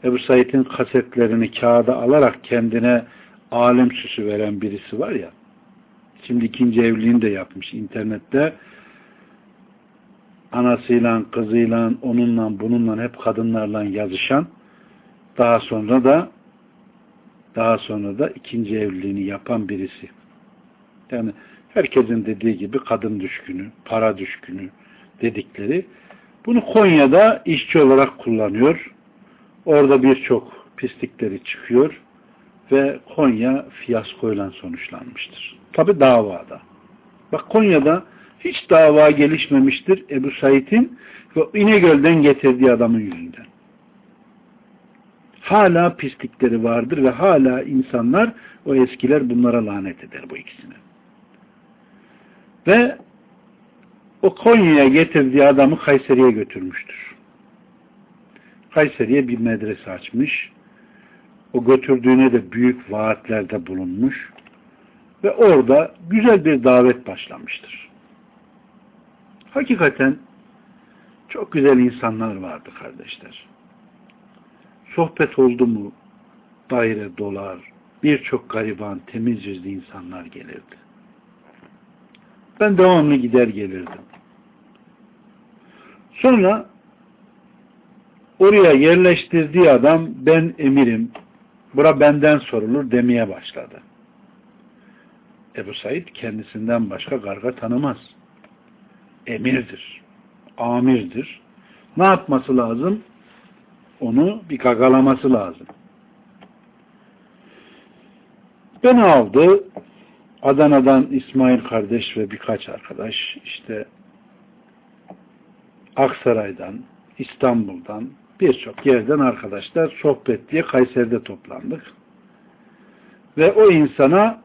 Ebu Said'in kasetlerini kağıda alarak kendine alem süsü veren birisi var ya, şimdi ikinci evliliğini de yapmış internette, anasıyla, kızıyla, onunla, bununla hep kadınlarla yazışan, daha sonra da daha sonra da ikinci evliliğini yapan birisi. Yani herkesin dediği gibi kadın düşkünü, para düşkünü dedikleri. Bunu Konya'da işçi olarak kullanıyor. Orada birçok pislikleri çıkıyor ve Konya fiyaskoyla sonuçlanmıştır. Tabi davada. Bak Konya'da hiç dava gelişmemiştir Ebu Said'in ve İnegöl'den getirdiği adamın yüzünden. Hala pislikleri vardır ve hala insanlar, o eskiler bunlara lanet eder bu ikisine. Ve o Konya'ya getirdiği adamı Kayseri'ye götürmüştür. Kayseri'ye bir medrese açmış. O götürdüğüne de büyük vaatlerde bulunmuş. Ve orada güzel bir davet başlamıştır. Hakikaten çok güzel insanlar vardı kardeşler. Sohbet oldu mu daire dolar, birçok gariban, temiz yüzlü insanlar gelirdi. Ben devamlı gider gelirdim. Sonra oraya yerleştirdiği adam ben emirim, bura benden sorulur demeye başladı. Ebu Said kendisinden başka garga tanımaz. Emirdir, amirdir. Ne yapması lazım? Onu bir gagalaması lazım. Beni aldı, Adana'dan İsmail kardeş ve birkaç arkadaş işte Aksaray'dan, İstanbul'dan birçok yerden arkadaşlar sohbet diye Kayseri'de toplandık. Ve o insana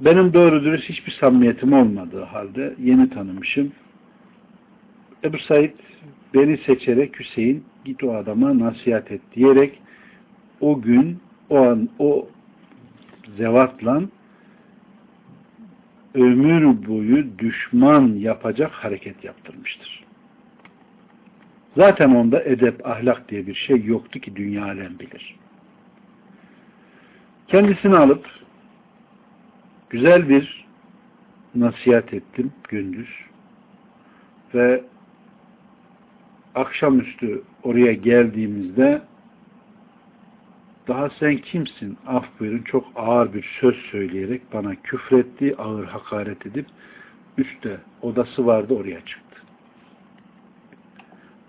benim doğru dürüst hiçbir samimiyetim olmadığı halde yeni tanımışım. Ebu Said beni seçerek Hüseyin git o adama nasihat et diyerek o gün o an o zevatla ömür boyu düşman yapacak hareket yaptırmıştır. Zaten onda edep, ahlak diye bir şey yoktu ki dünya alem bilir. Kendisini alıp güzel bir nasihat ettim gündüz ve akşamüstü oraya geldiğimizde daha sen kimsin af buyurun çok ağır bir söz söyleyerek bana küfretti, ağır hakaret edip üstte odası vardı oraya çıktı.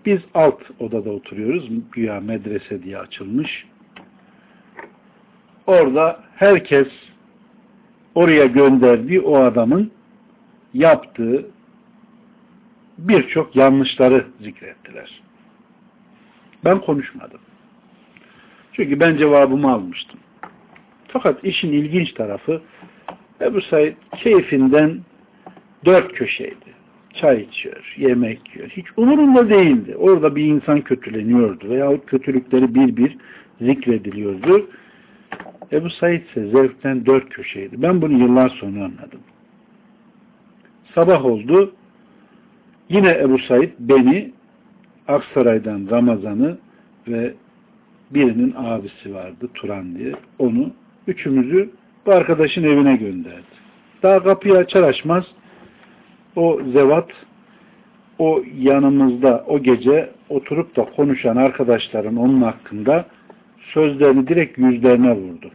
Biz alt odada oturuyoruz. Güya medrese diye açılmış. Orada herkes oraya gönderdiği o adamın yaptığı birçok yanlışları zikrettiler. Ben konuşmadım. Çünkü ben cevabımı almıştım. Fakat işin ilginç tarafı Ebu Said keyfinden dört köşeydi. Çay içiyor, yemek yiyor. Hiç umurunda değildi. Orada bir insan kötüleniyordu veyahut kötülükleri bir bir zikrediliyordu. Ebu Said ise zevkten dört köşeydi. Ben bunu yıllar sonra anladım. Sabah oldu. Yine Ebu Said beni Aksaray'dan Ramazan'ı ve birinin abisi vardı Turan diye. Onu üçümüzü bu arkadaşın evine gönderdi. Daha kapıyı açar açmaz o zevat o yanımızda o gece oturup da konuşan arkadaşların onun hakkında sözlerini direkt yüzlerine vurdu.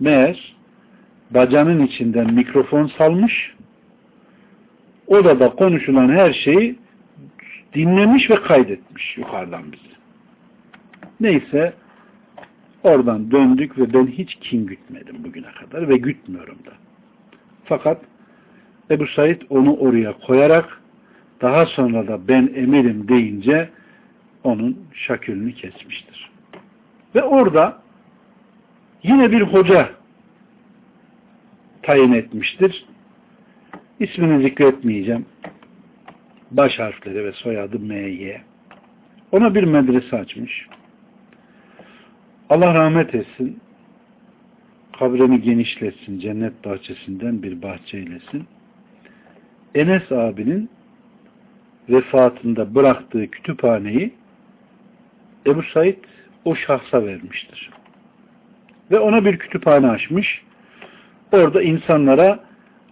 Meğer bacanın içinden mikrofon salmış. Odada konuşulan her şeyi dinlemiş ve kaydetmiş yukarıdan bizi. Neyse oradan döndük ve ben hiç kin gütmedim bugüne kadar ve gütmüyorum da. Fakat Ebu Said onu oraya koyarak daha sonra da ben emirim deyince onun şakülünü kesmiştir. Ve orada yine bir hoca tayin etmiştir. İsmini zikretmeyeceğim. Baş harfleri ve soyadı M.Y. Ona bir medrese açmış. Allah rahmet etsin. Kabrini genişletsin. Cennet bahçesinden bir bahçe eylesin. Enes abinin vefatında bıraktığı kütüphaneyi Ebu Said o şahsa vermiştir. Ve ona bir kütüphane açmış. Orada insanlara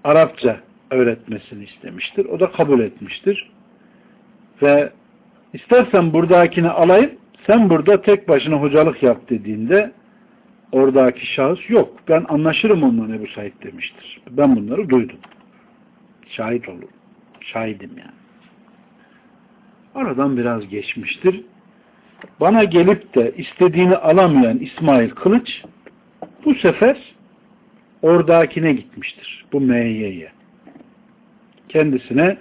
Arapça öğretmesini istemiştir. O da kabul etmiştir. Ve istersen buradakini alayım, sen burada tek başına hocalık yap dediğinde oradaki şahıs yok. Ben anlaşırım onunla Ebu Said demiştir. Ben bunları duydum. Şahit olurum. Şahidim yani. Aradan biraz geçmiştir. Bana gelip de istediğini alamayan İsmail Kılıç bu sefer oradakine gitmiştir. Bu Meyye'ye. Kendisine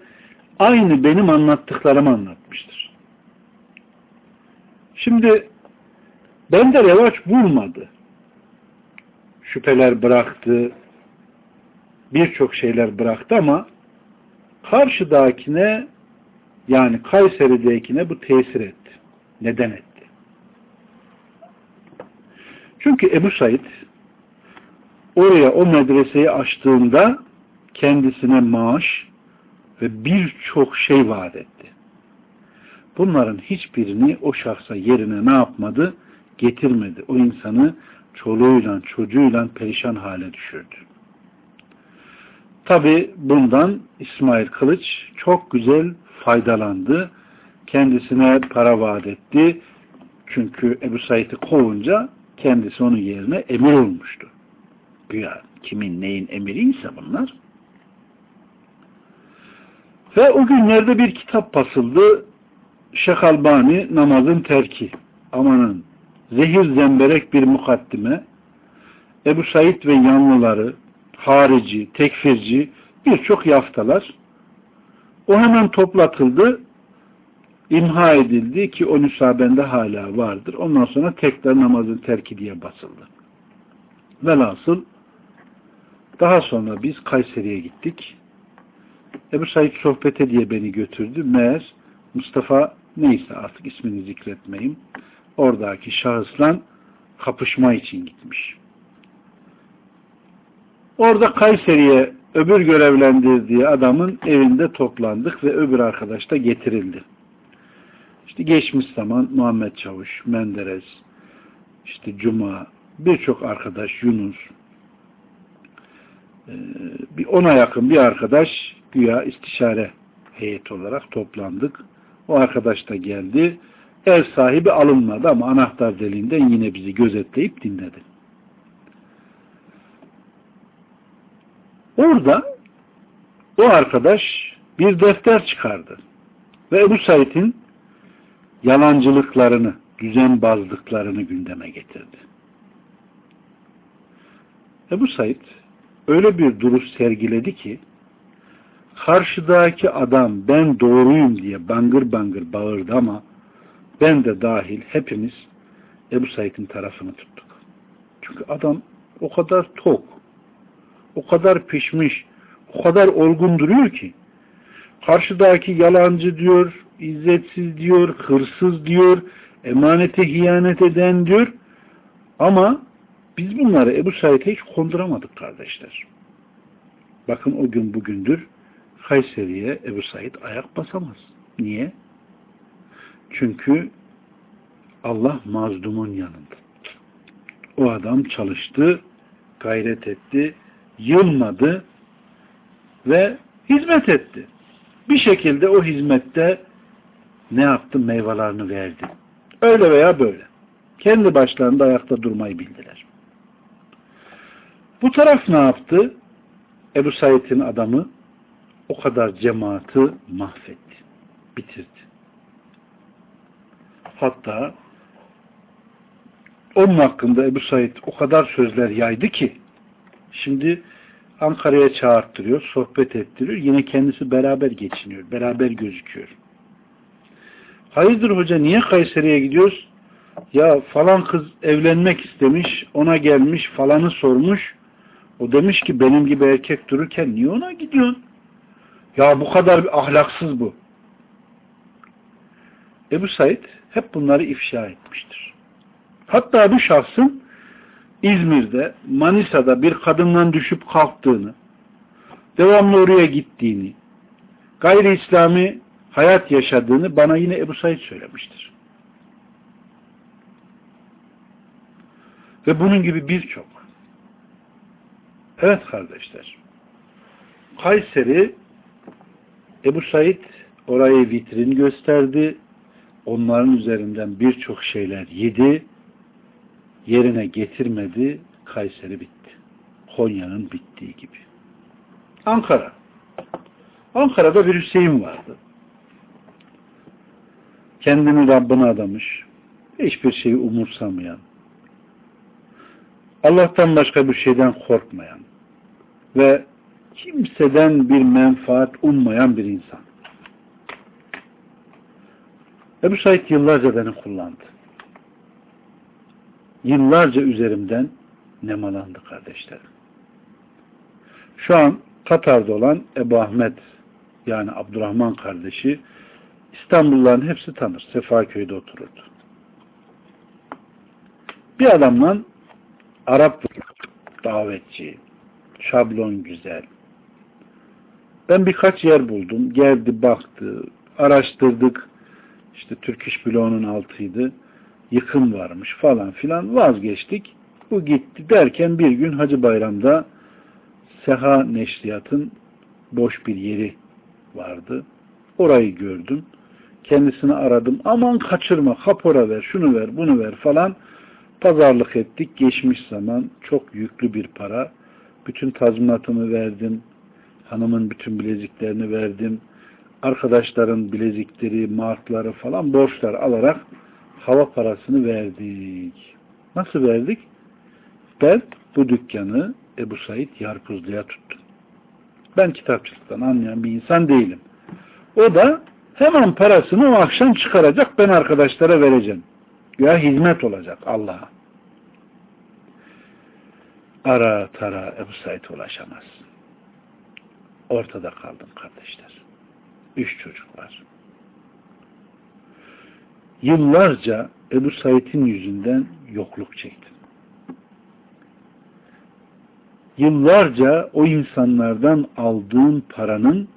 aynı benim anlattıklarımı anlatmıştır. Şimdi bende revaç bulmadı. Şüpheler bıraktı, birçok şeyler bıraktı ama karşıdakine yani Kayseri'dekine bu tesir etti. Neden etti? Çünkü Ebu Said oraya o medreseyi açtığında kendisine maaş ve birçok şey vaat etti. Bunların hiçbirini o şahsa yerine ne yapmadı? Getirmedi. O insanı çoluğuyla çocuğuyla perişan hale düşürdü. Tabi bundan İsmail Kılıç çok güzel faydalandı. Kendisine para vaat etti. Çünkü Ebu Said'i kovunca kendisi onun yerine emir olmuştu. Güya kimin neyin emiriyse bunlar. Ve o günlerde bir kitap basıldı. Şeyh Albani namazın terki. Amanın zehir zemberek bir mukaddime. Ebu Said ve yanlıları, harici, tekfirci birçok yaftalar. O hemen toplatıldı, imha edildi ki o nüsabende hala vardır. Ondan sonra tekrar namazın terki diye basıldı. Velhasıl daha sonra biz Kayseri'ye gittik. Ebu Said sohbete diye beni götürdü. Meğer Mustafa neyse artık ismini zikretmeyeyim. Oradaki şahısla kapışma için gitmiş. Orada Kayseri'ye öbür görevlendirdiği adamın evinde toplandık ve öbür arkadaş da getirildi. İşte geçmiş zaman Muhammed Çavuş, Menderes, işte Cuma, birçok arkadaş, Yunus, ee, bir ona yakın bir arkadaş güya istişare heyet olarak toplandık. O arkadaş da geldi. Ev sahibi alınmadı ama anahtar deliğinden yine bizi gözetleyip dinledi. Orada o arkadaş bir defter çıkardı. Ve Ebu Said'in yalancılıklarını, düzenbazlıklarını gündeme getirdi. Ebu Said öyle bir duruş sergiledi ki karşıdaki adam ben doğruyum diye bangır bangır bağırdı ama ben de dahil hepimiz Ebu Said'in tarafını tuttuk. Çünkü adam o kadar tok, o kadar pişmiş, o kadar olgun duruyor ki karşıdaki yalancı diyor, izzetsiz diyor, hırsız diyor, emanete hiyanet eden diyor ama biz bunları Ebu Said'e hiç konduramadık kardeşler. Bakın o gün bugündür Kayseri'ye Ebu Said ayak basamaz. Niye? Çünkü Allah mazlumun yanında. O adam çalıştı, gayret etti, yılmadı ve hizmet etti. Bir şekilde o hizmette ne yaptı? Meyvelerini verdi. Öyle veya böyle. Kendi başlarında ayakta durmayı bildiler. Bu taraf ne yaptı? Ebu Said'in adamı o kadar cemaati mahvetti. Bitirdi. Hatta onun hakkında Ebu Said o kadar sözler yaydı ki şimdi Ankara'ya çağırttırıyor, sohbet ettiriyor. Yine kendisi beraber geçiniyor, beraber gözüküyor. Hayırdır hoca niye Kayseri'ye gidiyoruz? Ya falan kız evlenmek istemiş, ona gelmiş, falanı sormuş. O demiş ki benim gibi erkek dururken niye ona gidiyorsun? Ya bu kadar bir ahlaksız bu. Ebu Said hep bunları ifşa etmiştir. Hatta bu şahsın İzmir'de, Manisa'da bir kadından düşüp kalktığını, devamlı oraya gittiğini, gayri İslami hayat yaşadığını bana yine Ebu Said söylemiştir. Ve bunun gibi birçok. Evet kardeşler. Kayseri Ebu Said orayı vitrin gösterdi. Onların üzerinden birçok şeyler yedi. Yerine getirmedi. Kayseri bitti. Konya'nın bittiği gibi. Ankara. Ankara'da bir Hüseyin vardı. Kendini Rabbine adamış. Hiçbir şeyi umursamayan. Allah'tan başka bir şeyden korkmayan ve kimseden bir menfaat ummayan bir insan. Ebu Said yıllarca beni kullandı. Yıllarca üzerimden nemalandı kardeşlerim. Şu an Katar'da olan Ebu Ahmet yani Abdurrahman kardeşi İstanbulluların hepsi tanır. Sefaköy'de otururdu. Bir adamla Arap davetçi, şablon güzel. Ben birkaç yer buldum. Geldi, baktı, araştırdık. İşte Türk İş Bloğu'nun altıydı. Yıkım varmış falan filan. Vazgeçtik. Bu gitti derken bir gün Hacı Bayram'da Seha Neşriyat'ın boş bir yeri vardı. Orayı gördüm. Kendisini aradım. Aman kaçırma, kapora ver, şunu ver, bunu ver falan. Pazarlık ettik. Geçmiş zaman çok yüklü bir para. Bütün tazminatımı verdim. Hanımın bütün bileziklerini verdim. Arkadaşların bilezikleri, markları falan borçlar alarak hava parasını verdik. Nasıl verdik? Ben bu dükkanı Ebu Said Yarpuzlu'ya tuttum. Ben kitapçılıktan anlayan bir insan değilim. O da hemen parasını o akşam çıkaracak ben arkadaşlara vereceğim. Ya hizmet olacak Allah'a. Ara tara Ebu Said ulaşamaz. Ortada kaldım kardeşler. Üç çocuk var. Yıllarca Ebu Said'in yüzünden yokluk çektim. Yıllarca o insanlardan aldığım paranın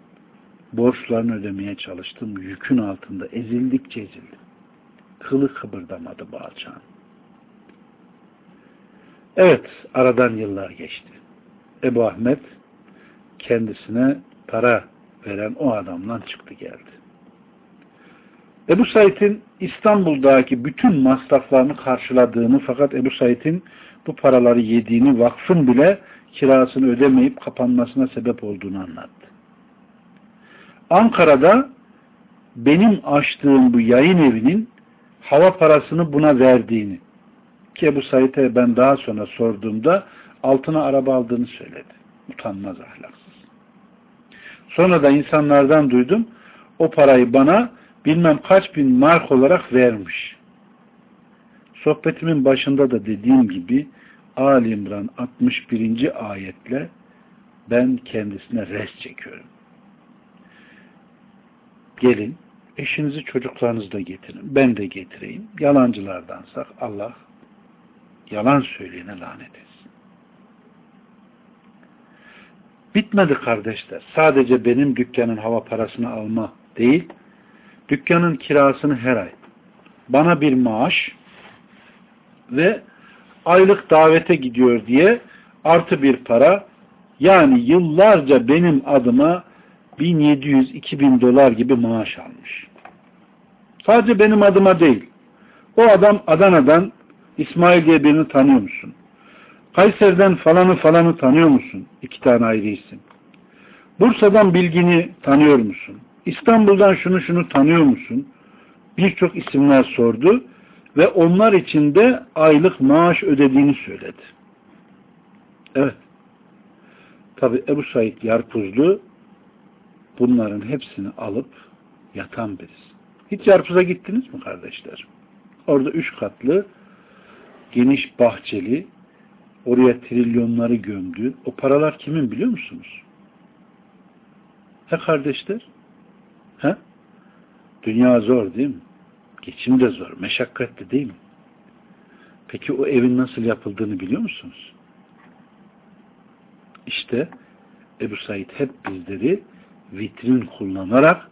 borçlarını ödemeye çalıştım. Yükün altında ezildikçe ezildim kılı kıpırdamadı Balçağın. Evet, aradan yıllar geçti. Ebu Ahmet kendisine para veren o adamdan çıktı geldi. Ebu Said'in İstanbul'daki bütün masraflarını karşıladığını fakat Ebu Said'in bu paraları yediğini vakfın bile kirasını ödemeyip kapanmasına sebep olduğunu anlattı. Ankara'da benim açtığım bu yayın evinin hava parasını buna verdiğini ki Ebu Said'e ben daha sonra sorduğumda altına araba aldığını söyledi. Utanmaz ahlaksız. Sonra da insanlardan duydum o parayı bana bilmem kaç bin mark olarak vermiş. Sohbetimin başında da dediğim gibi Ali İmran 61. ayetle ben kendisine res çekiyorum. Gelin Eşinizi çocuklarınızı da getirin. Ben de getireyim. Yalancılardansak Allah yalan söyleyene lanet etsin. Bitmedi kardeşler. Sadece benim dükkanın hava parasını alma değil, dükkanın kirasını her ay bana bir maaş ve aylık davete gidiyor diye artı bir para yani yıllarca benim adıma 1700-2000 dolar gibi maaş almış. Sadece benim adıma değil. O adam Adana'dan İsmail diye birini tanıyor musun? Kayseri'den falanı falanı tanıyor musun? İki tane ayrı isim. Bursa'dan bilgini tanıyor musun? İstanbul'dan şunu şunu tanıyor musun? Birçok isimler sordu ve onlar için de aylık maaş ödediğini söyledi. Evet. Tabi Ebu Said Yarpuzlu bunların hepsini alıp yatan birisi. Hiç Yarpuz'a gittiniz mi kardeşler? Orada üç katlı geniş bahçeli oraya trilyonları gömdü. O paralar kimin biliyor musunuz? He kardeşler? Dünya zor değil mi? Geçim de zor, meşakkatli değil mi? Peki o evin nasıl yapıldığını biliyor musunuz? İşte Ebu Said hep bizleri vitrin kullanarak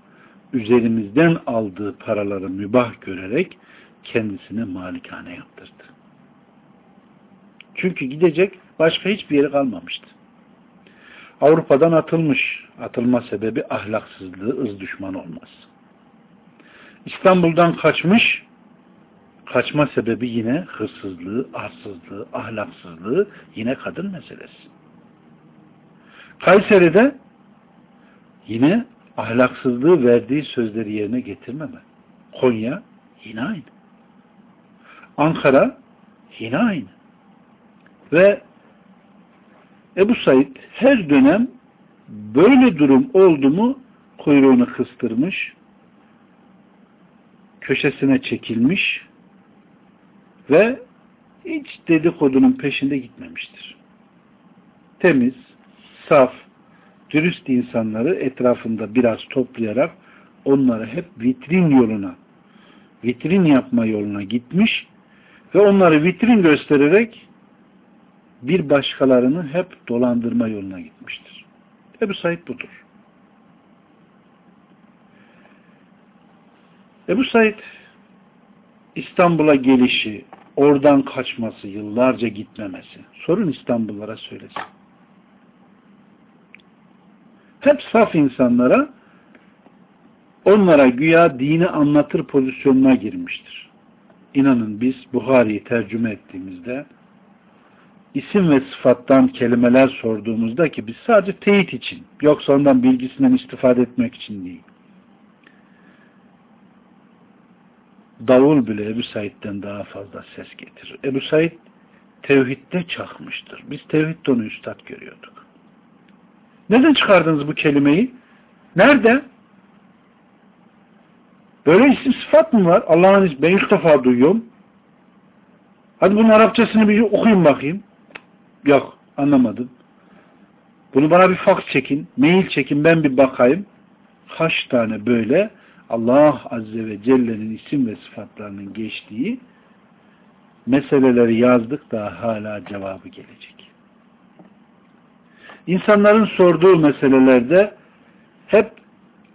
üzerimizden aldığı paraları mübah görerek kendisine malikane yaptırdı. Çünkü gidecek başka hiçbir yeri kalmamıştı. Avrupa'dan atılmış. Atılma sebebi ahlaksızlığı, ız düşman olması. İstanbul'dan kaçmış. Kaçma sebebi yine hırsızlığı, arsızlığı, ahlaksızlığı, yine kadın meselesi. Kayseri'de yine ahlaksızlığı verdiği sözleri yerine getirmeme. Konya yine aynı. Ankara yine aynı. Ve Ebu Said her dönem böyle durum oldu mu kuyruğunu kıstırmış, köşesine çekilmiş ve hiç dedikodunun peşinde gitmemiştir. Temiz, saf, dürüst insanları etrafında biraz toplayarak onları hep vitrin yoluna, vitrin yapma yoluna gitmiş ve onları vitrin göstererek bir başkalarını hep dolandırma yoluna gitmiştir. Ebu Said budur. Ebu Said İstanbul'a gelişi, oradan kaçması, yıllarca gitmemesi. Sorun İstanbullara söylesin. Hep saf insanlara onlara güya dini anlatır pozisyonuna girmiştir. İnanın biz Buhari'yi tercüme ettiğimizde isim ve sıfattan kelimeler sorduğumuzda ki biz sadece teyit için yoksa ondan bilgisinden istifade etmek için değil. Davul bile Ebu Said'den daha fazla ses getirir. Ebu Said tevhidde çakmıştır. Biz tevhidde onu üstad görüyorduk. Neden çıkardınız bu kelimeyi? Nerede? Böyle isim sıfat mı var? Allah'ın ismi. Ben ilk defa duyuyorum. Hadi bunun Arapçasını bir okuyun bakayım. Yok. Anlamadım. Bunu bana bir fax çekin. Mail çekin. Ben bir bakayım. Kaç tane böyle Allah Azze ve Celle'nin isim ve sıfatlarının geçtiği meseleleri yazdık da hala cevabı gelecek. İnsanların sorduğu meselelerde hep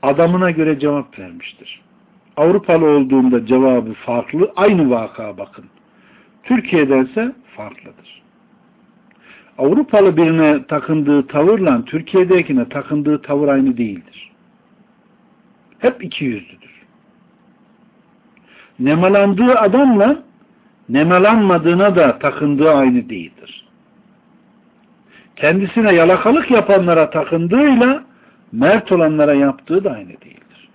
adamına göre cevap vermiştir. Avrupalı olduğunda cevabı farklı. Aynı vaka bakın. Türkiye'dense farklıdır. Avrupalı birine takındığı tavırla Türkiye'dekine takındığı tavır aynı değildir. Hep iki yüzlüdür. Nemalandığı adamla nemalanmadığına da takındığı aynı değildir. Kendisine yalakalık yapanlara takındığıyla mert olanlara yaptığı da aynı değildir.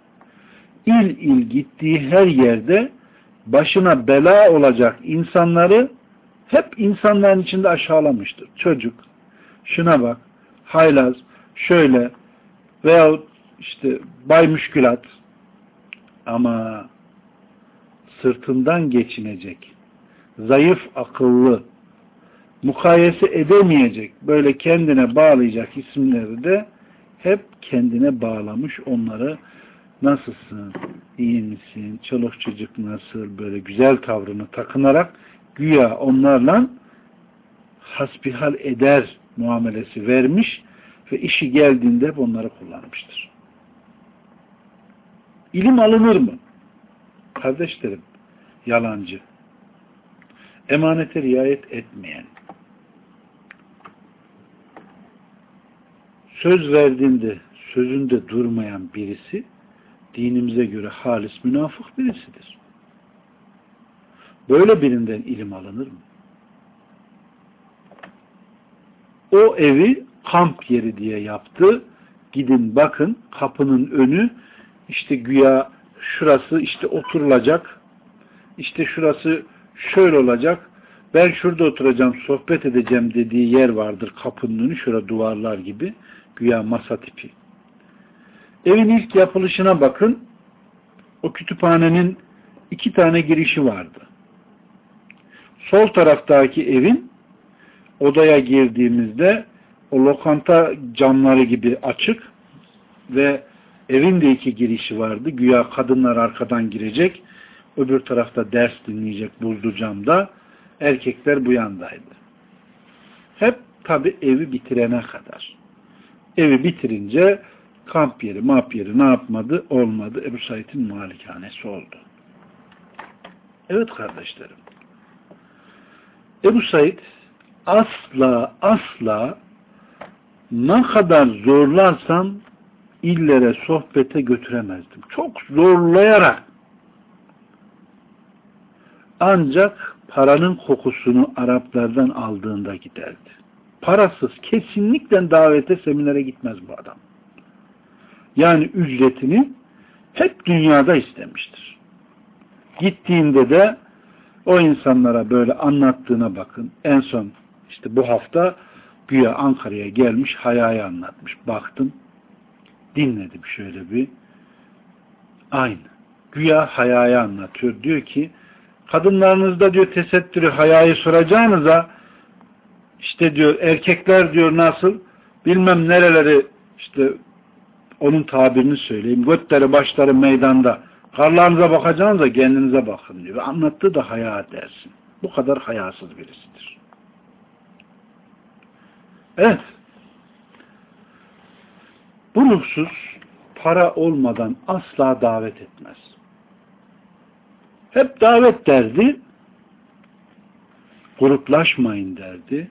İl il gittiği her yerde başına bela olacak insanları hep insanların içinde aşağılamıştır. Çocuk, şuna bak, haylaz, şöyle veyahut işte bay müşkülat ama sırtından geçinecek, zayıf akıllı, mukayese edemeyecek, böyle kendine bağlayacak isimleri de hep kendine bağlamış onları nasılsın, iyi misin, çoluk çocuk nasıl, böyle güzel tavrını takınarak güya onlarla hasbihal eder muamelesi vermiş ve işi geldiğinde onları kullanmıştır. İlim alınır mı? Kardeşlerim, yalancı, emanete riayet etmeyen, söz verdiğinde sözünde durmayan birisi dinimize göre halis münafık birisidir. Böyle birinden ilim alınır mı? o evi kamp yeri diye yaptı. Gidin bakın kapının önü işte güya şurası işte oturulacak işte şurası şöyle olacak ben şurada oturacağım sohbet edeceğim dediği yer vardır kapının önü şurada duvarlar gibi güya masa tipi. Evin ilk yapılışına bakın o kütüphanenin iki tane girişi vardı. Sol taraftaki evin odaya girdiğimizde o lokanta camları gibi açık ve evin de iki girişi vardı. Güya kadınlar arkadan girecek. Öbür tarafta ders dinleyecek buzlu camda. Erkekler bu yandaydı. Hep tabi evi bitirene kadar. Evi bitirince kamp yeri, map yeri ne yapmadı? Olmadı. Ebu Said'in malikanesi oldu. Evet kardeşlerim. Ebu Said asla asla ne kadar zorlarsam illere sohbete götüremezdim. Çok zorlayarak ancak paranın kokusunu Araplardan aldığında giderdi. Parasız kesinlikle davete seminere gitmez bu adam. Yani ücretini hep dünyada istemiştir. Gittiğinde de o insanlara böyle anlattığına bakın. En son işte bu hafta güya Ankara'ya gelmiş hayayı anlatmış. Baktım dinledim şöyle bir. Aynı. Güya hayayı anlatıyor. Diyor ki kadınlarınızda diyor tesettürü hayayı soracağınıza işte diyor erkekler diyor nasıl bilmem nereleri işte onun tabirini söyleyeyim. Götleri başları meydanda. Karlarınıza bakacağınıza kendinize bakın diyor. Anlattığı da haya dersin. Bu kadar hayasız birisidir. Evet. Bu ruhsuz para olmadan asla davet etmez. Hep davet derdi. Gruplaşmayın derdi.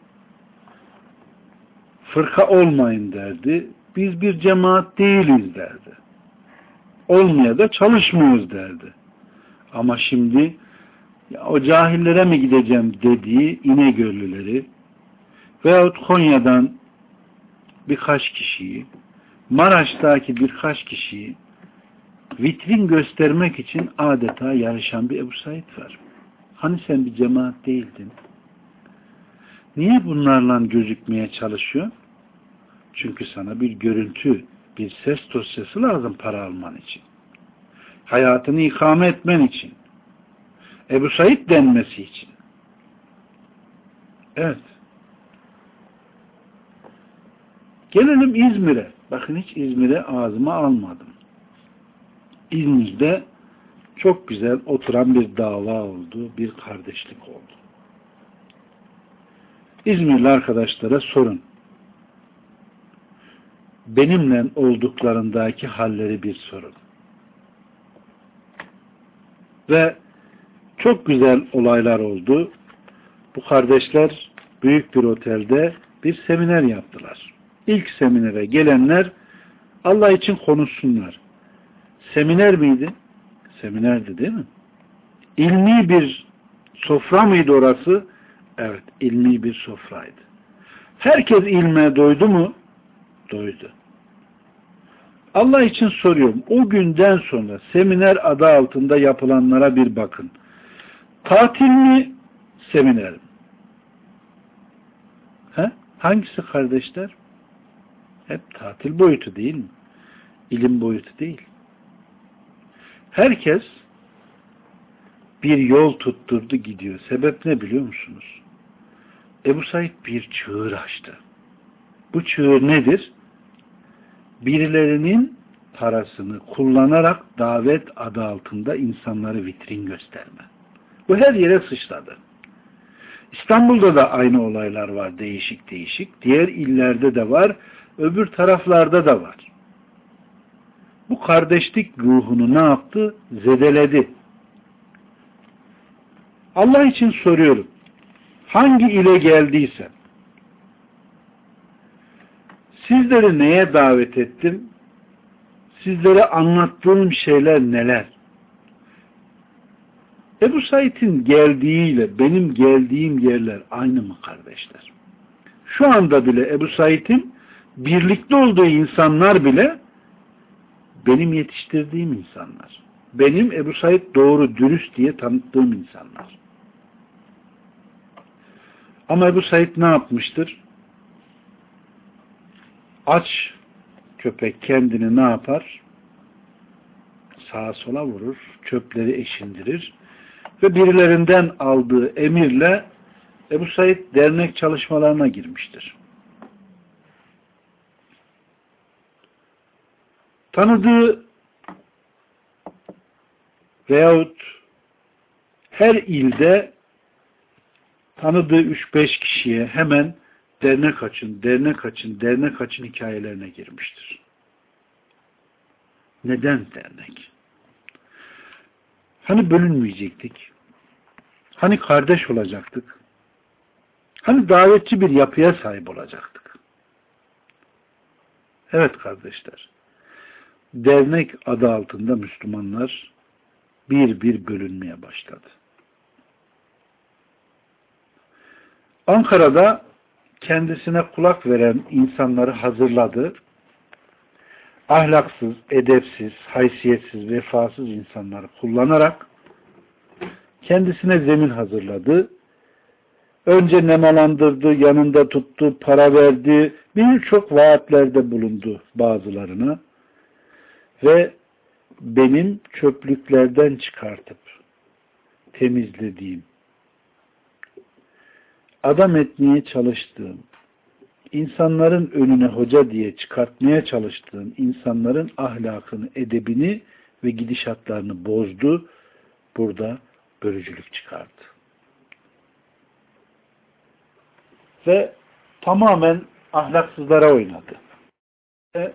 Fırka olmayın derdi. Biz bir cemaat değiliz derdi. Olmaya da çalışmıyoruz derdi. Ama şimdi ya o cahillere mi gideceğim dediği İnegöllüleri veyahut Konya'dan birkaç kişiyi Maraş'taki birkaç kişiyi vitrin göstermek için adeta yarışan bir Ebu Said var. Hani sen bir cemaat değildin? Niye bunlarla gözükmeye çalışıyor? Çünkü sana bir görüntü, bir ses dosyası lazım para alman için. Hayatını ikame etmen için. Ebu Said denmesi için. Evet. Gelelim İzmir'e. Bakın hiç İzmir'e ağzıma almadım. İzmir'de çok güzel oturan bir dava oldu, bir kardeşlik oldu. İzmirli arkadaşlara sorun. Benimle olduklarındaki halleri bir sorun. Ve çok güzel olaylar oldu. Bu kardeşler büyük bir otelde bir seminer yaptılar. İlk seminere gelenler Allah için konuşsunlar. Seminer miydi? Seminerdi değil mi? İlmi bir sofra mıydı orası? Evet, ilmi bir sofraydı. Herkes ilme doydu mu? Doydu. Allah için soruyorum. O günden sonra seminer adı altında yapılanlara bir bakın. Tatil mi? Seminer mi? He? Hangisi kardeşler? Hep tatil boyutu değil mi? İlim boyutu değil. Herkes bir yol tutturdu gidiyor. Sebep ne biliyor musunuz? Ebu Said bir çığır açtı. Bu çığır nedir? Birilerinin parasını kullanarak davet adı altında insanları vitrin gösterme. Bu her yere sıçradı. İstanbul'da da aynı olaylar var değişik değişik. Diğer illerde de var. Öbür taraflarda da var. Bu kardeşlik ruhunu ne yaptı? Zedeledi. Allah için soruyorum. Hangi ile geldiyse sizleri neye davet ettim? Sizlere anlattığım şeyler neler? Ebu Said'in geldiğiyle benim geldiğim yerler aynı mı kardeşler? Şu anda bile Ebu Said'in birlikte olduğu insanlar bile benim yetiştirdiğim insanlar. Benim Ebu Said doğru, dürüst diye tanıttığım insanlar. Ama Ebu Said ne yapmıştır? Aç köpek kendini ne yapar? Sağa sola vurur, çöpleri eşindirir ve birilerinden aldığı emirle Ebu Said dernek çalışmalarına girmiştir. Tanıdığı veyahut her ilde tanıdığı 3-5 kişiye hemen dernek açın, dernek açın, dernek açın hikayelerine girmiştir. Neden dernek? Hani bölünmeyecektik? Hani kardeş olacaktık? Hani davetçi bir yapıya sahip olacaktık? Evet kardeşler. Dernek adı altında Müslümanlar bir bir bölünmeye başladı. Ankara'da kendisine kulak veren insanları hazırladı. Ahlaksız, edepsiz, haysiyetsiz, vefasız insanları kullanarak kendisine zemin hazırladı. Önce nemalandırdı, yanında tuttu, para verdi, birçok vaatlerde bulundu bazılarına ve benim çöplüklerden çıkartıp temizlediğim, adam etmeye çalıştığım, insanların önüne hoca diye çıkartmaya çalıştığım insanların ahlakını, edebini ve gidişatlarını bozdu. Burada bölücülük çıkardı. Ve tamamen ahlaksızlara oynadı. Ve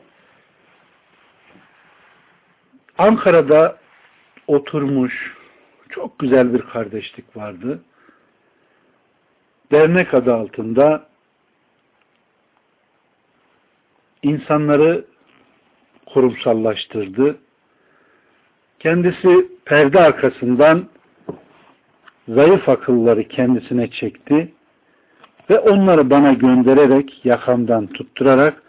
Ankara'da oturmuş çok güzel bir kardeşlik vardı. Dernek adı altında insanları kurumsallaştırdı. Kendisi perde arkasından zayıf akılları kendisine çekti ve onları bana göndererek yakamdan tutturarak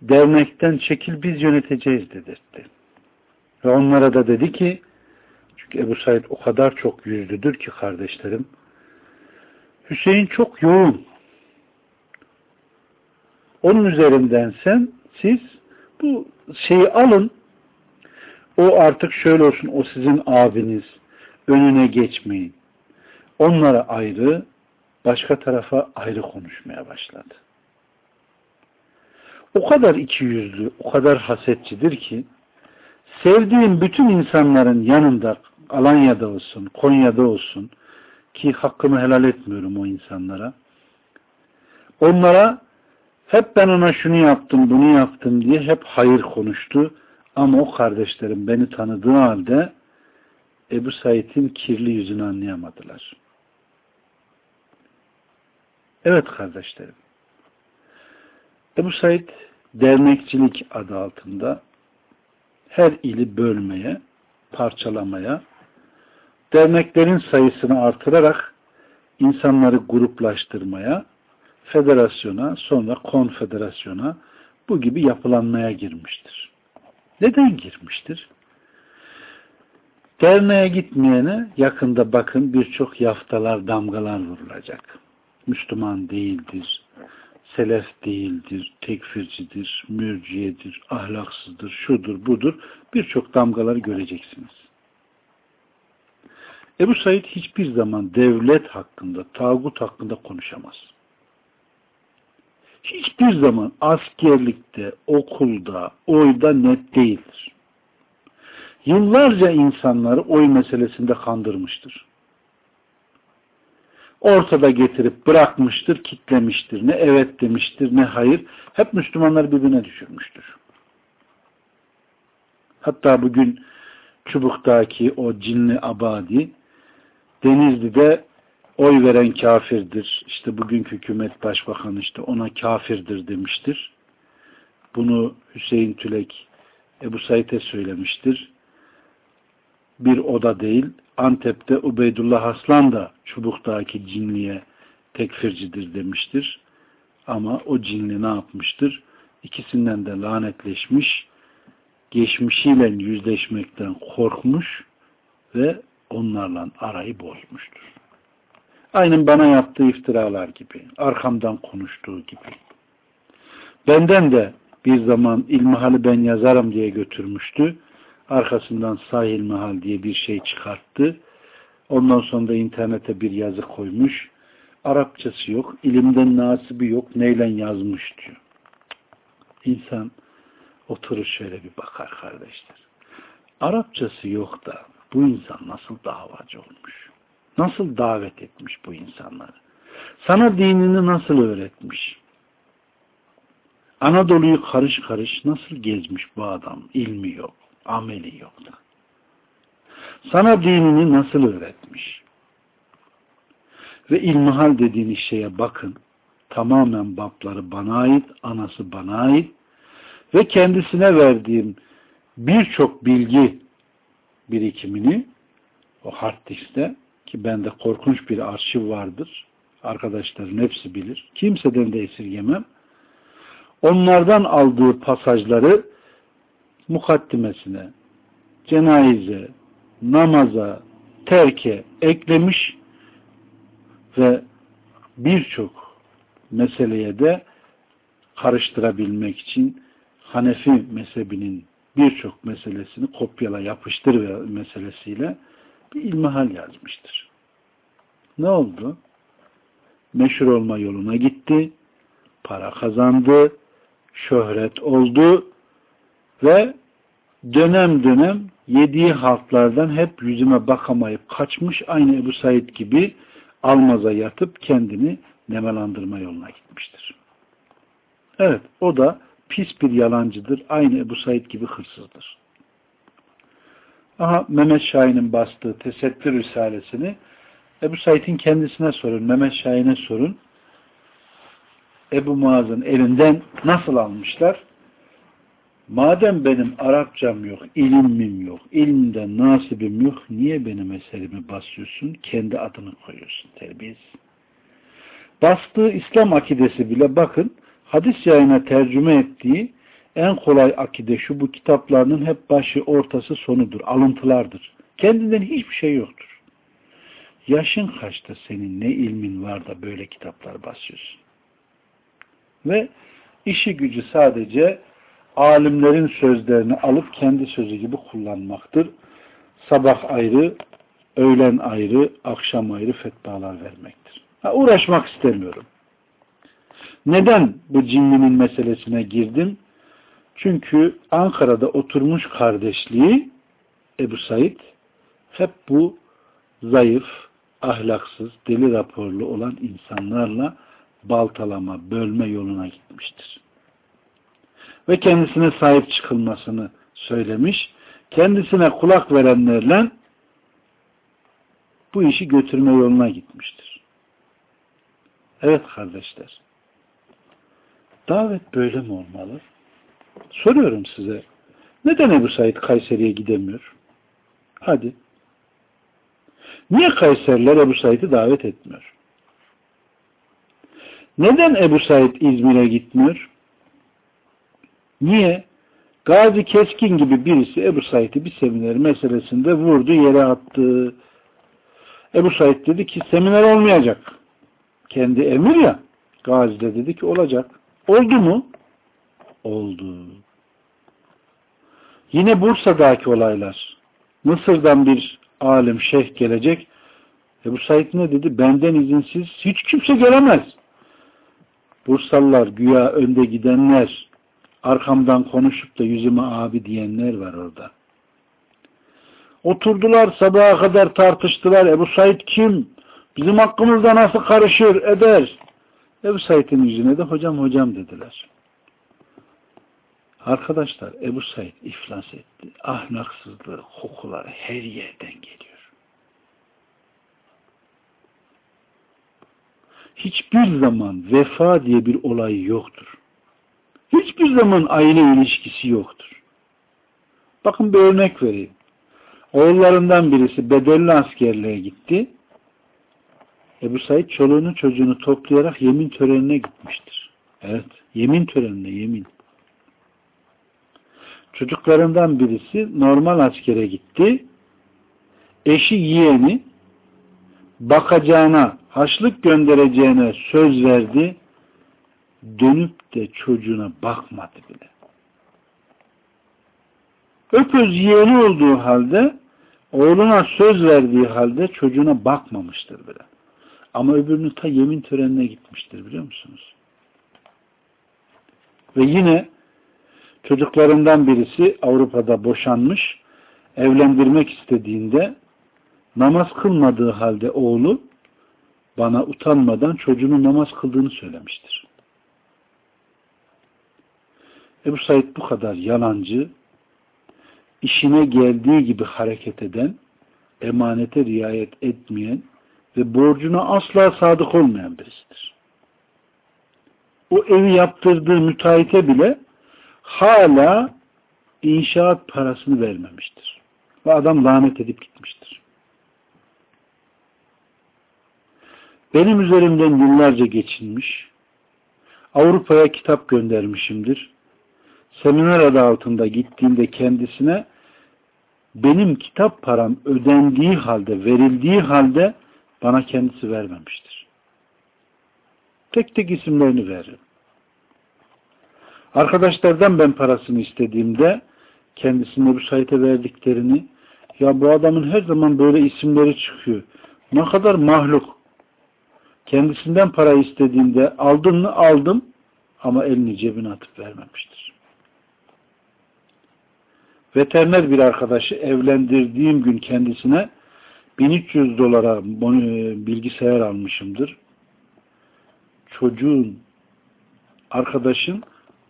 dernekten çekil biz yöneteceğiz dedirtti. Ve onlara da dedi ki çünkü Ebu Said o kadar çok yüzlüdür ki kardeşlerim Hüseyin çok yoğun. Onun üzerinden sen siz bu şeyi alın o artık şöyle olsun o sizin abiniz önüne geçmeyin. Onlara ayrı başka tarafa ayrı konuşmaya başladı. O kadar iki yüzlü, o kadar hasetçidir ki sevdiğim bütün insanların yanında Alanya'da olsun, Konya'da olsun ki hakkımı helal etmiyorum o insanlara. Onlara hep ben ona şunu yaptım, bunu yaptım diye hep hayır konuştu. Ama o kardeşlerim beni tanıdığı halde Ebu Said'in kirli yüzünü anlayamadılar. Evet kardeşlerim. Ebu Said dernekçilik adı altında her ili bölmeye, parçalamaya, derneklerin sayısını artırarak insanları gruplaştırmaya, federasyona, sonra konfederasyona bu gibi yapılanmaya girmiştir. Neden girmiştir? Derneğe gitmeyene yakında bakın birçok yaftalar, damgalar vurulacak. Müslüman değildir, selef değildir, tekfircidir, mürciyedir, ahlaksızdır, şudur, budur. Birçok damgaları göreceksiniz. Ebu Said hiçbir zaman devlet hakkında, tağut hakkında konuşamaz. Hiçbir zaman askerlikte, okulda, oyda net değildir. Yıllarca insanları oy meselesinde kandırmıştır. Ortada getirip bırakmıştır, kitlemiştir. Ne evet demiştir, ne hayır. Hep Müslümanları birbirine düşürmüştür. Hatta bugün Çubuk'taki o cinli abadi Denizli'de oy veren kafirdir. İşte bugünkü hükümet başbakanı işte ona kafirdir demiştir. Bunu Hüseyin Tülek Ebu Said'e söylemiştir. Bir oda değil. Antep'te Ubeydullah Aslan da Çubuk'taki cinliye tekfircidir demiştir. Ama o cinli ne yapmıştır? İkisinden de lanetleşmiş, geçmişiyle yüzleşmekten korkmuş ve onlarla arayı bozmuştur. Aynen bana yaptığı iftiralar gibi, arkamdan konuştuğu gibi. Benden de bir zaman ilmihali ben yazarım diye götürmüştü. Arkasından sahil ilmihal diye bir şey çıkarttı. Ondan sonra da internete bir yazı koymuş. Arapçası yok, ilimden nasibi yok, neyle yazmış diyor. İnsan oturur şöyle bir bakar kardeşler. Arapçası yok da bu insan nasıl davacı olmuş? Nasıl davet etmiş bu insanları? Sana dinini nasıl öğretmiş? Anadolu'yu karış karış nasıl gezmiş bu adam? İlmi yok, ameli yok da. Sana dinini nasıl öğretmiş? Ve ilmihal dediğiniz şeye bakın. Tamamen babları bana ait, anası bana ait ve kendisine verdiğim birçok bilgi birikimini o hard diskte ki bende korkunç bir arşiv vardır. Arkadaşların hepsi bilir. Kimseden de esirgemem. Onlardan aldığı pasajları mukaddimesine, cenayize, namaza, terke eklemiş ve birçok meseleye de karıştırabilmek için Hanefi mezhebinin birçok meselesini kopyala yapıştır meselesiyle bir ilmihal yazmıştır. Ne oldu? Meşhur olma yoluna gitti, para kazandı, şöhret oldu ve dönem dönem yediği halklardan hep yüzüme bakamayıp kaçmış aynı Ebu Said gibi almaza yatıp kendini nemelandırma yoluna gitmiştir. Evet o da pis bir yalancıdır. Aynı Ebu Said gibi hırsızdır. Aha Mehmet Şahin'in bastığı Tesettür Risalesini Ebu Said'in kendisine sorun. Mehmet Şahin'e sorun. Ebu Muaz'ın elinden nasıl almışlar? Madem benim Arapçam yok, ilimim yok, ilimden nasibim yok, niye benim eserimi basıyorsun? Kendi adını koyuyorsun terbiyesiz. Bastığı İslam akidesi bile bakın, hadis yayına tercüme ettiği en kolay akide şu bu kitaplarının hep başı, ortası, sonudur, alıntılardır. Kendinden hiçbir şey yoktur. Yaşın kaçta senin ne ilmin var da böyle kitaplar basıyorsun? Ve işi gücü sadece alimlerin sözlerini alıp kendi sözü gibi kullanmaktır. Sabah ayrı, öğlen ayrı, akşam ayrı fetvalar vermektir. Ha, uğraşmak istemiyorum. Neden bu cinlinin meselesine girdim? Çünkü Ankara'da oturmuş kardeşliği Ebu Said hep bu zayıf, ahlaksız, deli raporlu olan insanlarla baltalama, bölme yoluna gitmiştir. Ve kendisine sahip çıkılmasını söylemiş. Kendisine kulak verenlerle bu işi götürme yoluna gitmiştir. Evet kardeşler. Davet böyle mi olmalı? Soruyorum size. Neden Ebu Said Kayseri'ye gidemiyor? Hadi. Niye Kayseriler Ebu Said'i davet etmiyor? Neden Ebu Said İzmir'e gitmiyor? Niye? Gazi Keskin gibi birisi Ebu Said'i bir seminer meselesinde vurdu, yere attı. Ebu Said dedi ki seminer olmayacak. Kendi emir ya. Gazi de dedi ki olacak. Oldu mu? Oldu. Yine Bursa'daki olaylar. Mısır'dan bir alim, şeyh gelecek. Ebu Said ne dedi? Benden izinsiz hiç kimse gelemez. Bursalılar, güya önde gidenler, arkamdan konuşup da yüzüme abi diyenler var orada. Oturdular sabaha kadar tartıştılar. Ebu Said kim? Bizim hakkımızda nasıl karışır, eder? Ebu Said'in yüzüne de hocam hocam dediler. Arkadaşlar Ebu Said iflas etti. Ahlaksızlığı, kokuları her yerden geliyor. Hiçbir zaman vefa diye bir olay yoktur. Hiçbir zaman aile ilişkisi yoktur. Bakın bir örnek vereyim. Oğullarından birisi bedelli askerliğe gitti. Ebu Said çoluğunu çocuğunu toplayarak yemin törenine gitmiştir. Evet. Yemin töreninde yemin. Çocuklarından birisi normal askere gitti. Eşi yeğeni bakacağına, haçlık göndereceğine söz verdi. Dönüp de çocuğuna bakmadı bile. Öpöz yeğeni olduğu halde oğluna söz verdiği halde çocuğuna bakmamıştır bile. Ama öbürünün ta yemin törenine gitmiştir biliyor musunuz? Ve yine çocuklarından birisi Avrupa'da boşanmış, evlendirmek istediğinde namaz kılmadığı halde oğlu bana utanmadan çocuğunun namaz kıldığını söylemiştir. Ebu Said bu kadar yalancı, işine geldiği gibi hareket eden, emanete riayet etmeyen ve borcuna asla sadık olmayan birisidir. O evi yaptırdığı müteahhite bile hala inşaat parasını vermemiştir. Ve adam lanet edip gitmiştir. Benim üzerimden yıllarca geçinmiş, Avrupa'ya kitap göndermişimdir. Seminer adı altında gittiğimde kendisine benim kitap param ödendiği halde, verildiği halde bana kendisi vermemiştir. Tek tek isimlerini veririm. Arkadaşlardan ben parasını istediğimde kendisine bu sayete verdiklerini ya bu adamın her zaman böyle isimleri çıkıyor. Ne kadar mahluk. Kendisinden para istediğimde aldın mı aldım ama elini cebine atıp vermemiştir. Veteriner bir arkadaşı evlendirdiğim gün kendisine 1300 dolara e, bilgisayar almışımdır. Çocuğun, arkadaşın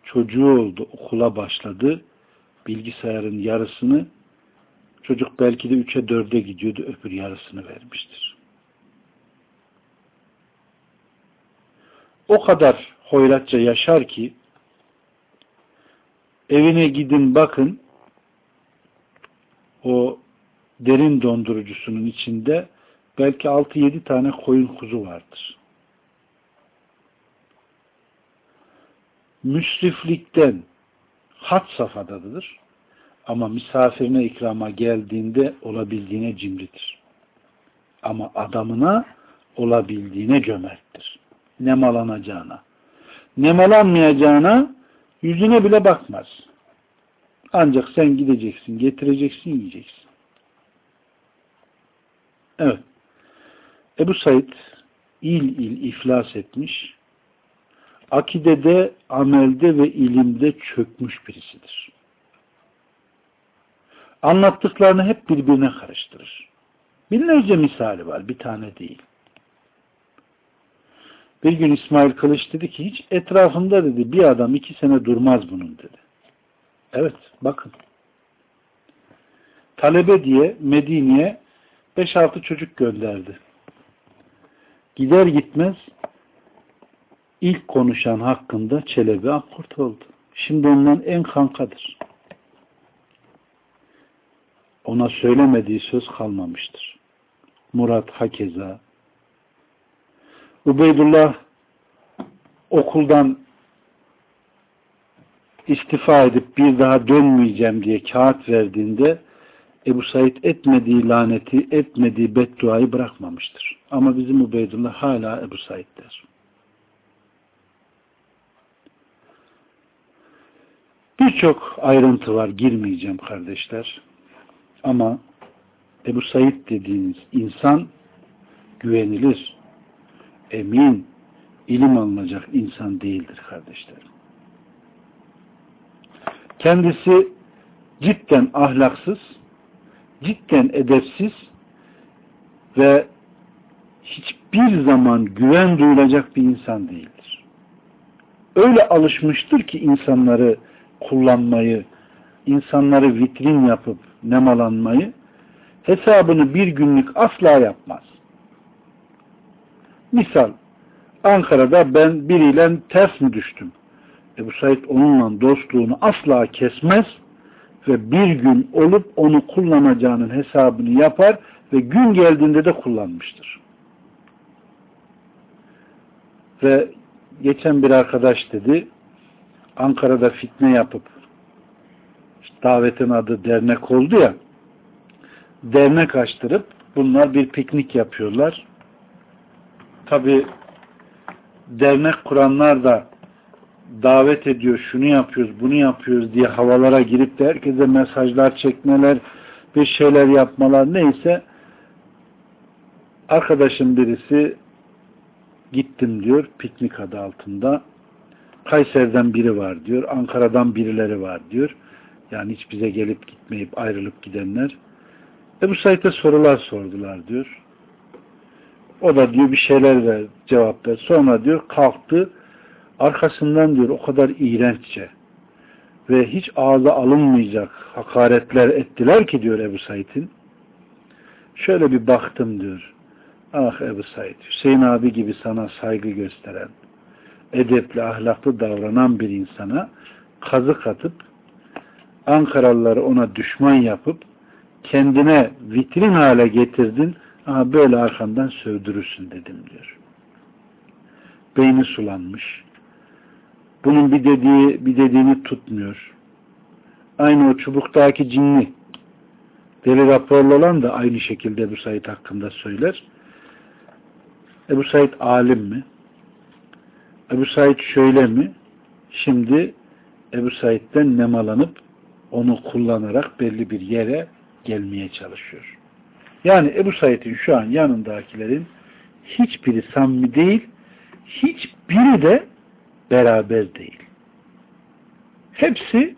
çocuğu oldu, okula başladı. Bilgisayarın yarısını çocuk belki de 3'e 4'e gidiyordu, öbür yarısını vermiştir. O kadar hoyratça yaşar ki evine gidin bakın o derin dondurucusunun içinde belki 6-7 tane koyun kuzu vardır. Müsriflikten hat safhadadır. Ama misafirine ikrama geldiğinde olabildiğine cimridir. Ama adamına olabildiğine cömerttir. Nemalanacağına. Nemalanmayacağına yüzüne bile bakmaz. Ancak sen gideceksin, getireceksin, yiyeceksin. Evet. Ebu Said il il iflas etmiş, akidede, amelde ve ilimde çökmüş birisidir. Anlattıklarını hep birbirine karıştırır. Binlerce misali var, bir tane değil. Bir gün İsmail Kılıç dedi ki hiç etrafında dedi bir adam iki sene durmaz bunun dedi. Evet bakın. Talebe diye Medine'ye 5-6 çocuk gönderdi. Gider gitmez ilk konuşan hakkında Çelebi Akkurt oldu. Şimdi ondan en kankadır. Ona söylemediği söz kalmamıştır. Murat Hakeza Ubeydullah okuldan istifa edip bir daha dönmeyeceğim diye kağıt verdiğinde Ebu Said etmediği laneti, etmediği bedduayı bırakmamıştır. Ama bizim Ubeydullah hala Ebu Said der. Birçok ayrıntı var, girmeyeceğim kardeşler. Ama Ebu Said dediğiniz insan güvenilir, emin, ilim alınacak insan değildir kardeşler. Kendisi cidden ahlaksız, cidden edepsiz ve hiçbir zaman güven duyulacak bir insan değildir. Öyle alışmıştır ki insanları kullanmayı, insanları vitrin yapıp nemalanmayı hesabını bir günlük asla yapmaz. Misal Ankara'da ben biriyle ters mi düştüm? Ebu Said onunla dostluğunu asla kesmez ve bir gün olup onu kullanacağının hesabını yapar ve gün geldiğinde de kullanmıştır. Ve geçen bir arkadaş dedi Ankara'da fitne yapıp işte davetin adı dernek oldu ya dernek açtırıp bunlar bir piknik yapıyorlar. Tabi dernek kuranlar da davet ediyor, şunu yapıyoruz, bunu yapıyoruz diye havalara girip de herkese mesajlar çekmeler, bir şeyler yapmalar neyse arkadaşın birisi gittim diyor piknik adı altında Kayseri'den biri var diyor, Ankara'dan birileri var diyor. Yani hiç bize gelip gitmeyip ayrılıp gidenler. Ebu Said'e sorular sordular diyor. O da diyor bir şeyler ver, cevap ver. Sonra diyor kalktı. Arkasından diyor o kadar iğrenççe ve hiç ağza alınmayacak hakaretler ettiler ki diyor Ebu Said'in. Şöyle bir baktım diyor. Ah Ebu Said, Hüseyin abi gibi sana saygı gösteren, edepli, ahlaklı davranan bir insana kazık atıp Ankaralıları ona düşman yapıp kendine vitrin hale getirdin ama böyle arkandan sövdürürsün dedim diyor. Beyni sulanmış. Bunun bir dediği bir dediğini tutmuyor. Aynı o çubuktaki cinli deli raporlu olan da aynı şekilde Ebu Said hakkında söyler. Ebu Said alim mi? Ebu Said şöyle mi? Şimdi Ebu Said'den nemalanıp onu kullanarak belli bir yere gelmeye çalışıyor. Yani Ebu Said'in şu an yanındakilerin hiçbiri samimi değil, hiçbiri de beraber değil. Hepsi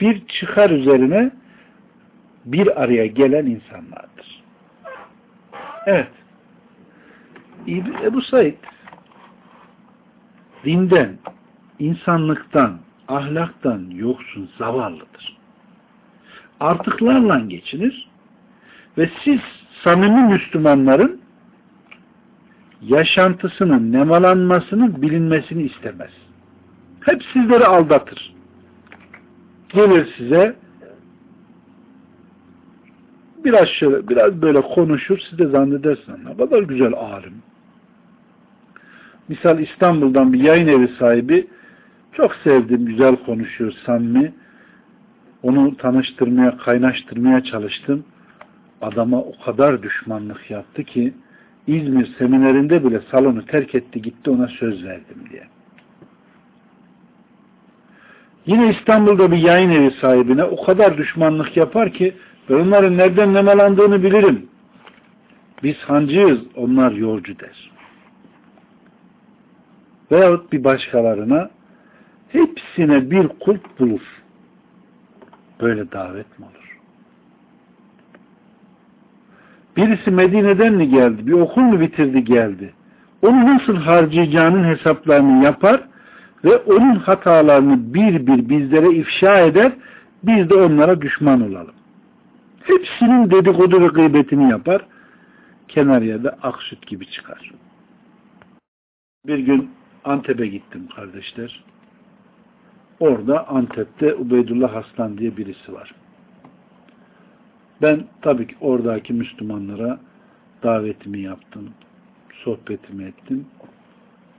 bir çıkar üzerine bir araya gelen insanlardır. Evet. Ebu Said dinden, insanlıktan, ahlaktan yoksun, zavallıdır. Artıklarla geçinir ve siz samimi Müslümanların yaşantısının nemalanmasını bilinmesini istemez. Hep sizleri aldatır. Gelir size biraz şöyle, biraz böyle konuşur, siz de ne kadar güzel alim. Misal İstanbul'dan bir yayın evi sahibi çok sevdim, güzel konuşuyor, samimi. Onu tanıştırmaya, kaynaştırmaya çalıştım. Adama o kadar düşmanlık yaptı ki İzmir seminerinde bile salonu terk etti gitti ona söz verdim diye. Yine İstanbul'da bir yayın evi sahibine o kadar düşmanlık yapar ki ben onların nereden nemalandığını bilirim. Biz hancıyız, onlar yolcu der. Veyahut bir başkalarına hepsine bir kulp bulur. Böyle davet mi olur? Birisi Medine'den mi geldi? Bir okul mu bitirdi geldi? Onu nasıl harcayacağının hesaplarını yapar ve onun hatalarını bir bir bizlere ifşa eder, biz de onlara düşman olalım. Hepsinin dedikodu ve gıybetini yapar, kenar yerde ak süt gibi çıkar. Bir gün Antep'e gittim kardeşler. Orada Antep'te Ubeydullah Haslan diye birisi var. Ben tabii ki oradaki Müslümanlara davetimi yaptım, sohbetimi ettim.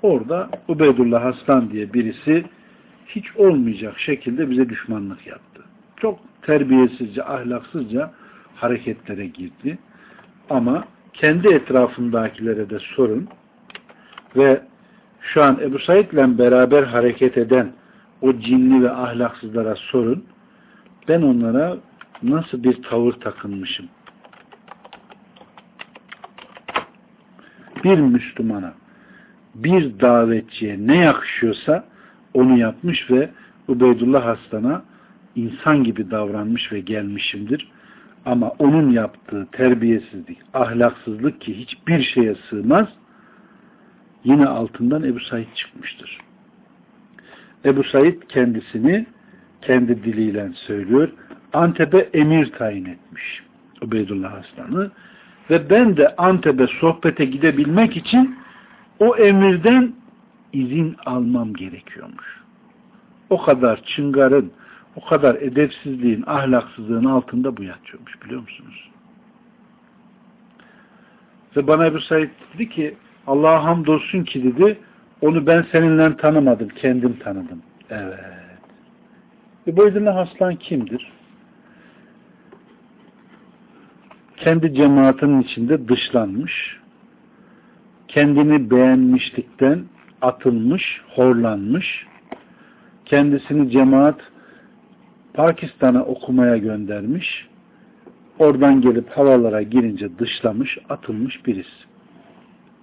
Orada Ubeydullah Haslan diye birisi hiç olmayacak şekilde bize düşmanlık yaptı. Çok terbiyesizce, ahlaksızca hareketlere girdi. Ama kendi etrafındakilere de sorun ve şu an Ebu Said ile beraber hareket eden o cinli ve ahlaksızlara sorun. Ben onlara nasıl bir tavır takınmışım. Bir Müslümana, bir davetçiye ne yakışıyorsa onu yapmış ve Ubeydullah Aslan'a insan gibi davranmış ve gelmişimdir. Ama onun yaptığı terbiyesizlik, ahlaksızlık ki hiçbir şeye sığmaz, yine altından Ebu Said çıkmıştır. Ebu Said kendisini kendi diliyle söylüyor. Antep'e emir tayin etmiş. Ubeydullah Aslan'ı. Ve ben de Antep'e sohbete gidebilmek için o emirden izin almam gerekiyormuş. O kadar çıngarın, o kadar edepsizliğin, ahlaksızlığın altında bu yatıyormuş biliyor musunuz? Ve bana Ebu Said dedi ki Allah'a hamdolsun ki dedi Onu ben seninle tanımadım, kendim tanıdım. Evet. Übeydullah Aslan kimdir? Kendi cemaatinin içinde dışlanmış, kendini beğenmişlikten atılmış, horlanmış, kendisini cemaat Pakistan'a okumaya göndermiş, oradan gelip havalara girince dışlamış, atılmış birisi.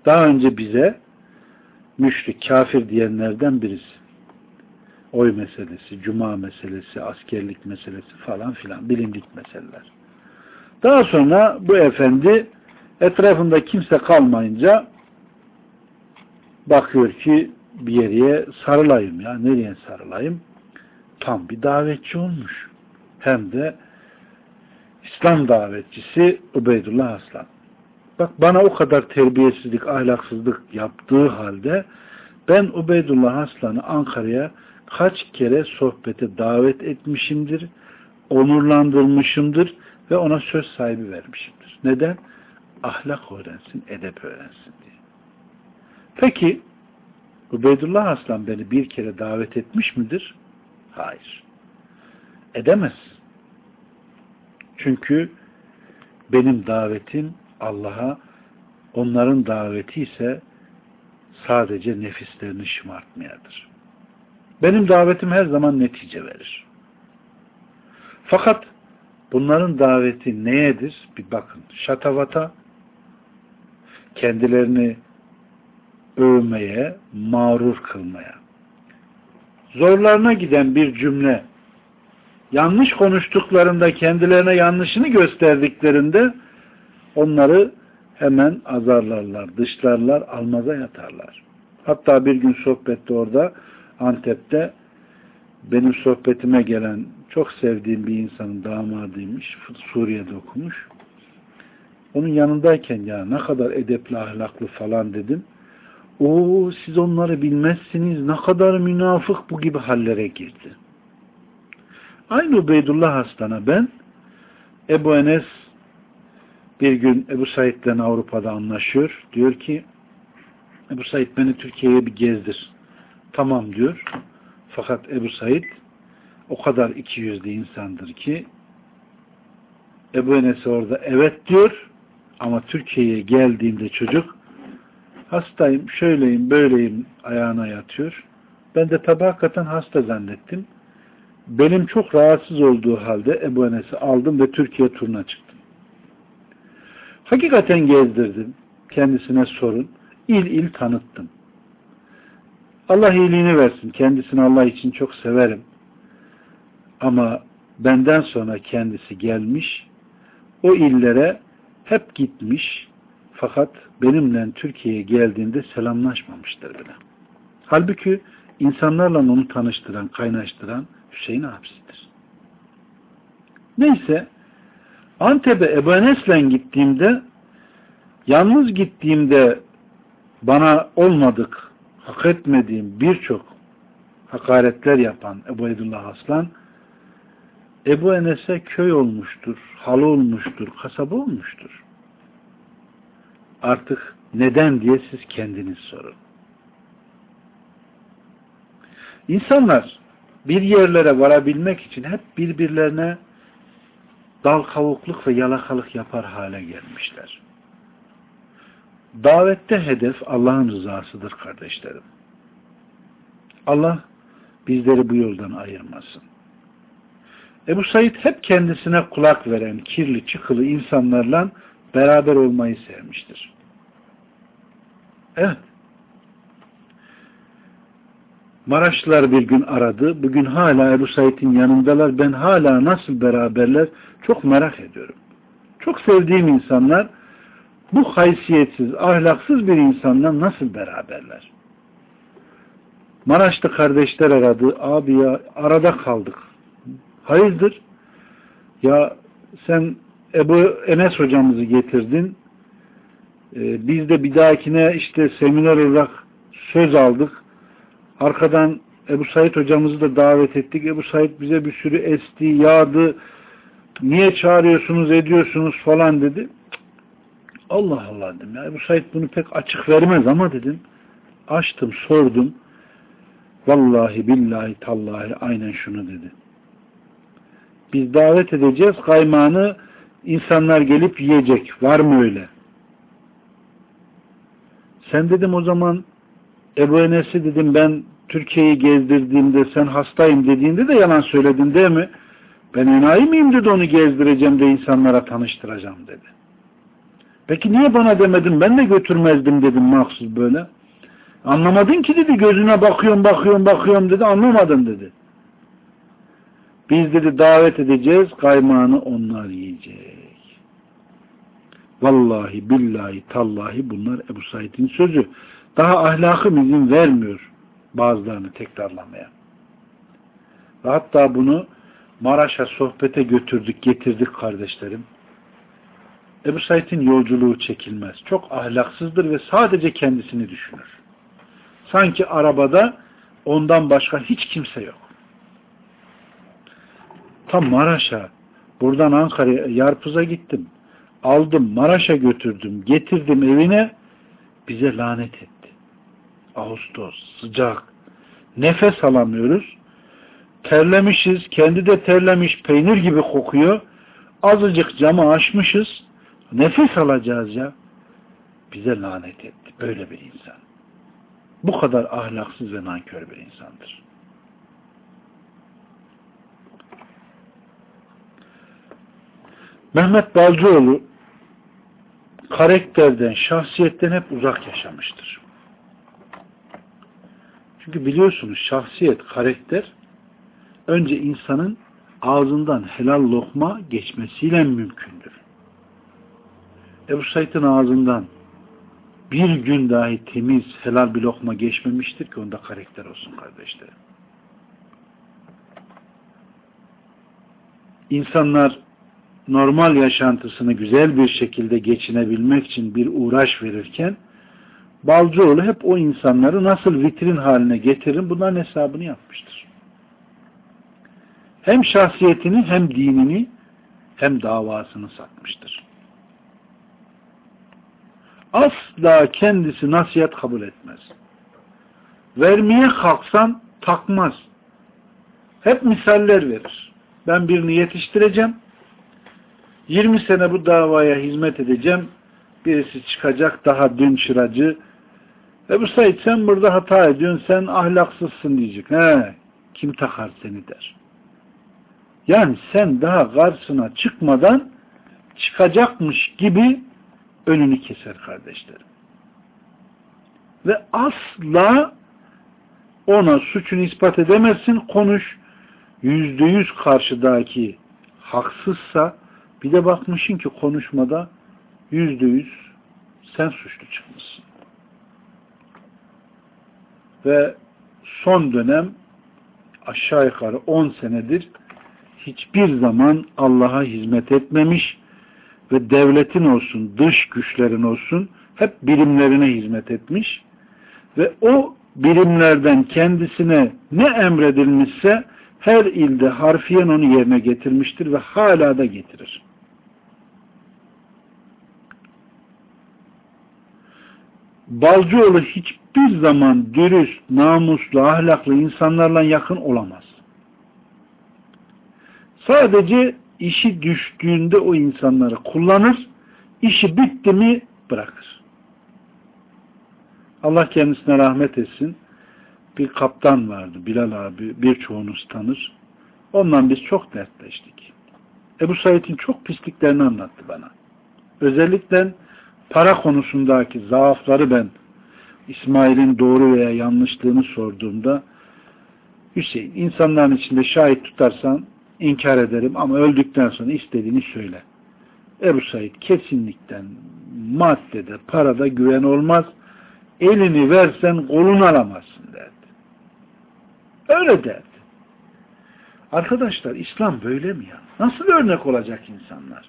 Daha önce bize müşrik, kafir diyenlerden birisi. Oy meselesi, cuma meselesi, askerlik meselesi falan filan bilindik meseleler. Daha sonra bu efendi etrafında kimse kalmayınca bakıyor ki bir yere sarılayım ya. Nereye sarılayım? Tam bir davetçi olmuş. Hem de İslam davetçisi Ubeydullah Aslan. Bak bana o kadar terbiyesizlik, ahlaksızlık yaptığı halde ben Ubeydullah Aslan'ı Ankara'ya kaç kere sohbete davet etmişimdir, onurlandırmışımdır ve ona söz sahibi vermişimdir. Neden? Ahlak öğrensin, edep öğrensin diye. Peki Ubeydullah Aslan beni bir kere davet etmiş midir? Hayır. Edemez. Çünkü benim davetim Allah'a, onların daveti ise sadece nefislerini şımartmayadır. Benim davetim her zaman netice verir. Fakat bunların daveti neyedir? Bir bakın. Şatavata, kendilerini övmeye, mağrur kılmaya. Zorlarına giden bir cümle, yanlış konuştuklarında kendilerine yanlışını gösterdiklerinde onları hemen azarlarlar, dışlarlar, almaza yatarlar. Hatta bir gün sohbette orada Antep'te benim sohbetime gelen çok sevdiğim bir insanın damadıymış. Suriye'de okumuş. Onun yanındayken ya ne kadar edepli ahlaklı falan dedim. O siz onları bilmezsiniz. Ne kadar münafık bu gibi hallere girdi. Aynı Ubeydullah Aslan'a ben Ebu Enes bir gün Ebu Said'le Avrupa'da anlaşıyor. Diyor ki Ebu Said beni Türkiye'ye bir gezdir. Tamam diyor. Fakat Ebu Said o kadar iki yüzlü insandır ki Ebu Enes orada evet diyor ama Türkiye'ye geldiğimde çocuk hastayım, şöyleyim, böyleyim ayağına yatıyor. Ben de tabi hasta zannettim. Benim çok rahatsız olduğu halde Ebu Enes'i aldım ve Türkiye turuna çıktım. Hakikaten gezdirdim. Kendisine sorun. İl il tanıttım. Allah iyiliğini versin. Kendisini Allah için çok severim. Ama benden sonra kendisi gelmiş, o illere hep gitmiş, fakat benimle Türkiye'ye geldiğinde selamlaşmamıştır bile. Halbuki insanlarla onu tanıştıran, kaynaştıran Hüseyin abisidir. Neyse, Antep'e Ebu gittiğimde, yalnız gittiğimde bana olmadık, hak etmediğim birçok hakaretler yapan Ebu Eydullah Aslan, Ebu Enes'e köy olmuştur, halı olmuştur, kasaba olmuştur. Artık neden diye siz kendiniz sorun. İnsanlar bir yerlere varabilmek için hep birbirlerine dal kavukluk ve yalakalık yapar hale gelmişler. Davette hedef Allah'ın rızasıdır kardeşlerim. Allah bizleri bu yoldan ayırmasın. Ebu Said hep kendisine kulak veren kirli çıkılı insanlarla beraber olmayı sevmiştir. Evet. Maraşlılar bir gün aradı. Bugün hala Ebu Said'in yanındalar. Ben hala nasıl beraberler çok merak ediyorum. Çok sevdiğim insanlar bu haysiyetsiz, ahlaksız bir insanla nasıl beraberler? Maraşlı kardeşler aradı. Abi ya arada kaldık. Hayırdır? Ya sen Ebu Enes hocamızı getirdin. Ee, biz de bir dahakine işte seminer olarak söz aldık. Arkadan Ebu Said hocamızı da davet ettik. Ebu Said bize bir sürü esti, yağdı. Niye çağırıyorsunuz, ediyorsunuz falan dedi. Allah Allah dedim. Ya Ebu Said bunu pek açık vermez ama dedim. Açtım, sordum. Vallahi billahi tallahi aynen şunu dedi. Biz davet edeceğiz kaymağını insanlar gelip yiyecek. Var mı öyle? Sen dedim o zaman Ebu Enes'i dedim ben Türkiye'yi gezdirdiğimde sen hastayım dediğinde de yalan söyledin değil mi? Ben enayi miyim dedi onu gezdireceğim de insanlara tanıştıracağım dedi. Peki niye bana demedin ben de götürmezdim dedim mahsus böyle. Anlamadın ki dedi gözüne bakıyorum bakıyorum bakıyorum dedi anlamadın dedi. Biz dedi davet edeceğiz kaymağını onlar yiyecek. Vallahi billahi tallahi bunlar Ebu Said'in sözü. Daha ahlakım izin vermiyor bazılarını tekrarlamaya. Ve hatta bunu Maraş'a sohbete götürdük, getirdik kardeşlerim. Ebu Said'in yolculuğu çekilmez. Çok ahlaksızdır ve sadece kendisini düşünür. Sanki arabada ondan başka hiç kimse yok. Tam Maraş'a, buradan Ankara'ya, Yarpuz'a gittim. Aldım, Maraş'a götürdüm, getirdim evine, bize lanet etti. Ağustos, sıcak, nefes alamıyoruz. Terlemişiz, kendi de terlemiş, peynir gibi kokuyor. Azıcık camı açmışız, nefes alacağız ya. Bize lanet etti. Böyle bir insan. Bu kadar ahlaksız ve nankör bir insandır. Mehmet Balcıoğlu karakterden, şahsiyetten hep uzak yaşamıştır. Çünkü biliyorsunuz şahsiyet, karakter önce insanın ağzından helal lokma geçmesiyle mümkündür. Ebu Said'in ağzından bir gün dahi temiz, helal bir lokma geçmemiştir ki onda karakter olsun kardeşlerim. İnsanlar normal yaşantısını güzel bir şekilde geçinebilmek için bir uğraş verirken Balcıoğlu hep o insanları nasıl vitrin haline getirin bunların hesabını yapmıştır. Hem şahsiyetini hem dinini hem davasını satmıştır. Asla kendisi nasihat kabul etmez. Vermeye kalksan takmaz. Hep misaller verir. Ben birini yetiştireceğim. 20 sene bu davaya hizmet edeceğim. Birisi çıkacak daha dün çıracı. Ebu Said sen burada hata ediyorsun, sen ahlaksızsın diyecek. He, kim takar seni der. Yani sen daha karşısına çıkmadan çıkacakmış gibi önünü keser kardeşlerim. Ve asla ona suçunu ispat edemezsin, konuş. Yüzde yüz karşıdaki haksızsa bir de bakmışsın ki konuşmada yüzde yüz sen suçlu çıkmışsın. Ve son dönem aşağı yukarı on senedir hiçbir zaman Allah'a hizmet etmemiş ve devletin olsun, dış güçlerin olsun hep birimlerine hizmet etmiş ve o birimlerden kendisine ne emredilmişse her ilde harfiyen onu yerine getirmiştir ve hala da getirir. Balcıoğlu hiçbir zaman dürüst, namuslu, ahlaklı insanlarla yakın olamaz. Sadece işi düştüğünde o insanları kullanır, işi bitti mi bırakır. Allah kendisine rahmet etsin. Bir kaptan vardı, Bilal abi, birçoğunuz tanır. Ondan biz çok dertleştik. Ebu Said'in çok pisliklerini anlattı bana. Özellikle para konusundaki zaafları ben İsmail'in doğru veya yanlışlığını sorduğumda Hüseyin insanların içinde şahit tutarsan inkar ederim ama öldükten sonra istediğini söyle. Ebu Said kesinlikten maddede, parada güven olmaz. Elini versen kolunu alamazsın derdi. Öyle derdi. Arkadaşlar İslam böyle mi ya? Nasıl örnek olacak insanlar?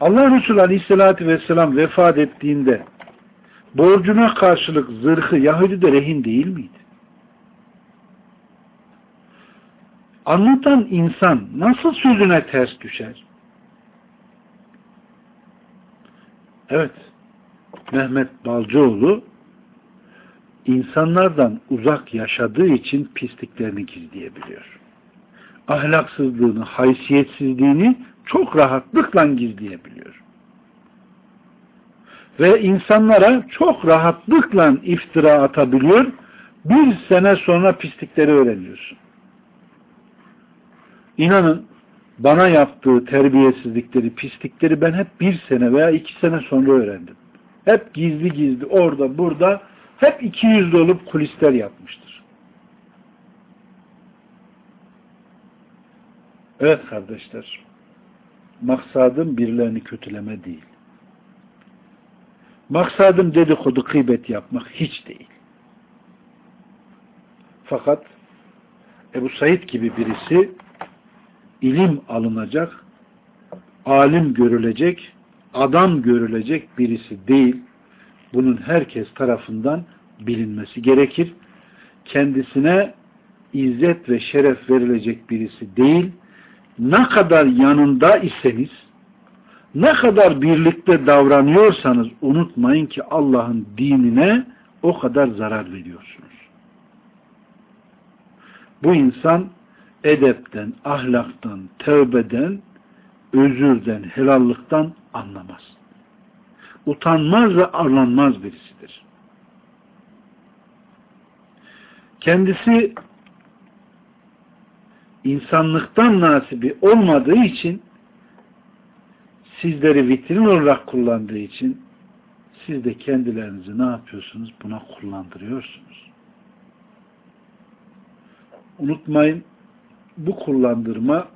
Allah Resulü Aleyhisselatü Vesselam vefat ettiğinde borcuna karşılık zırhı Yahudi'de rehin değil miydi? anlatan insan nasıl sözüne ters düşer? Evet, Mehmet Balcıoğlu insanlardan uzak yaşadığı için pisliklerini gizleyebiliyor. Ahlaksızlığını, haysiyetsizliğini çok rahatlıkla gizleyebiliyor. Ve insanlara çok rahatlıkla iftira atabiliyor. Bir sene sonra pislikleri öğreniyorsun. İnanın bana yaptığı terbiyesizlikleri, pislikleri ben hep bir sene veya iki sene sonra öğrendim. Hep gizli gizli orada burada hep iki yüzlü olup kulisler yapmıştır. Evet kardeşler, maksadım birilerini kötüleme değil. Maksadım dedikodu, kıybet yapmak hiç değil. Fakat Ebu Said gibi birisi ilim alınacak, alim görülecek, adam görülecek birisi değil. Bunun herkes tarafından bilinmesi gerekir. Kendisine izzet ve şeref verilecek birisi değil. Ne kadar yanında iseniz, ne kadar birlikte davranıyorsanız unutmayın ki Allah'ın dinine o kadar zarar veriyorsunuz. Bu insan edepten, ahlaktan, tövbeden, özürden, helallıktan anlamaz. Utanmaz ve arlanmaz birisidir. Kendisi insanlıktan nasibi olmadığı için sizleri vitrin olarak kullandığı için siz de kendilerinizi ne yapıyorsunuz? Buna kullandırıyorsunuz. Unutmayın bu kullandırma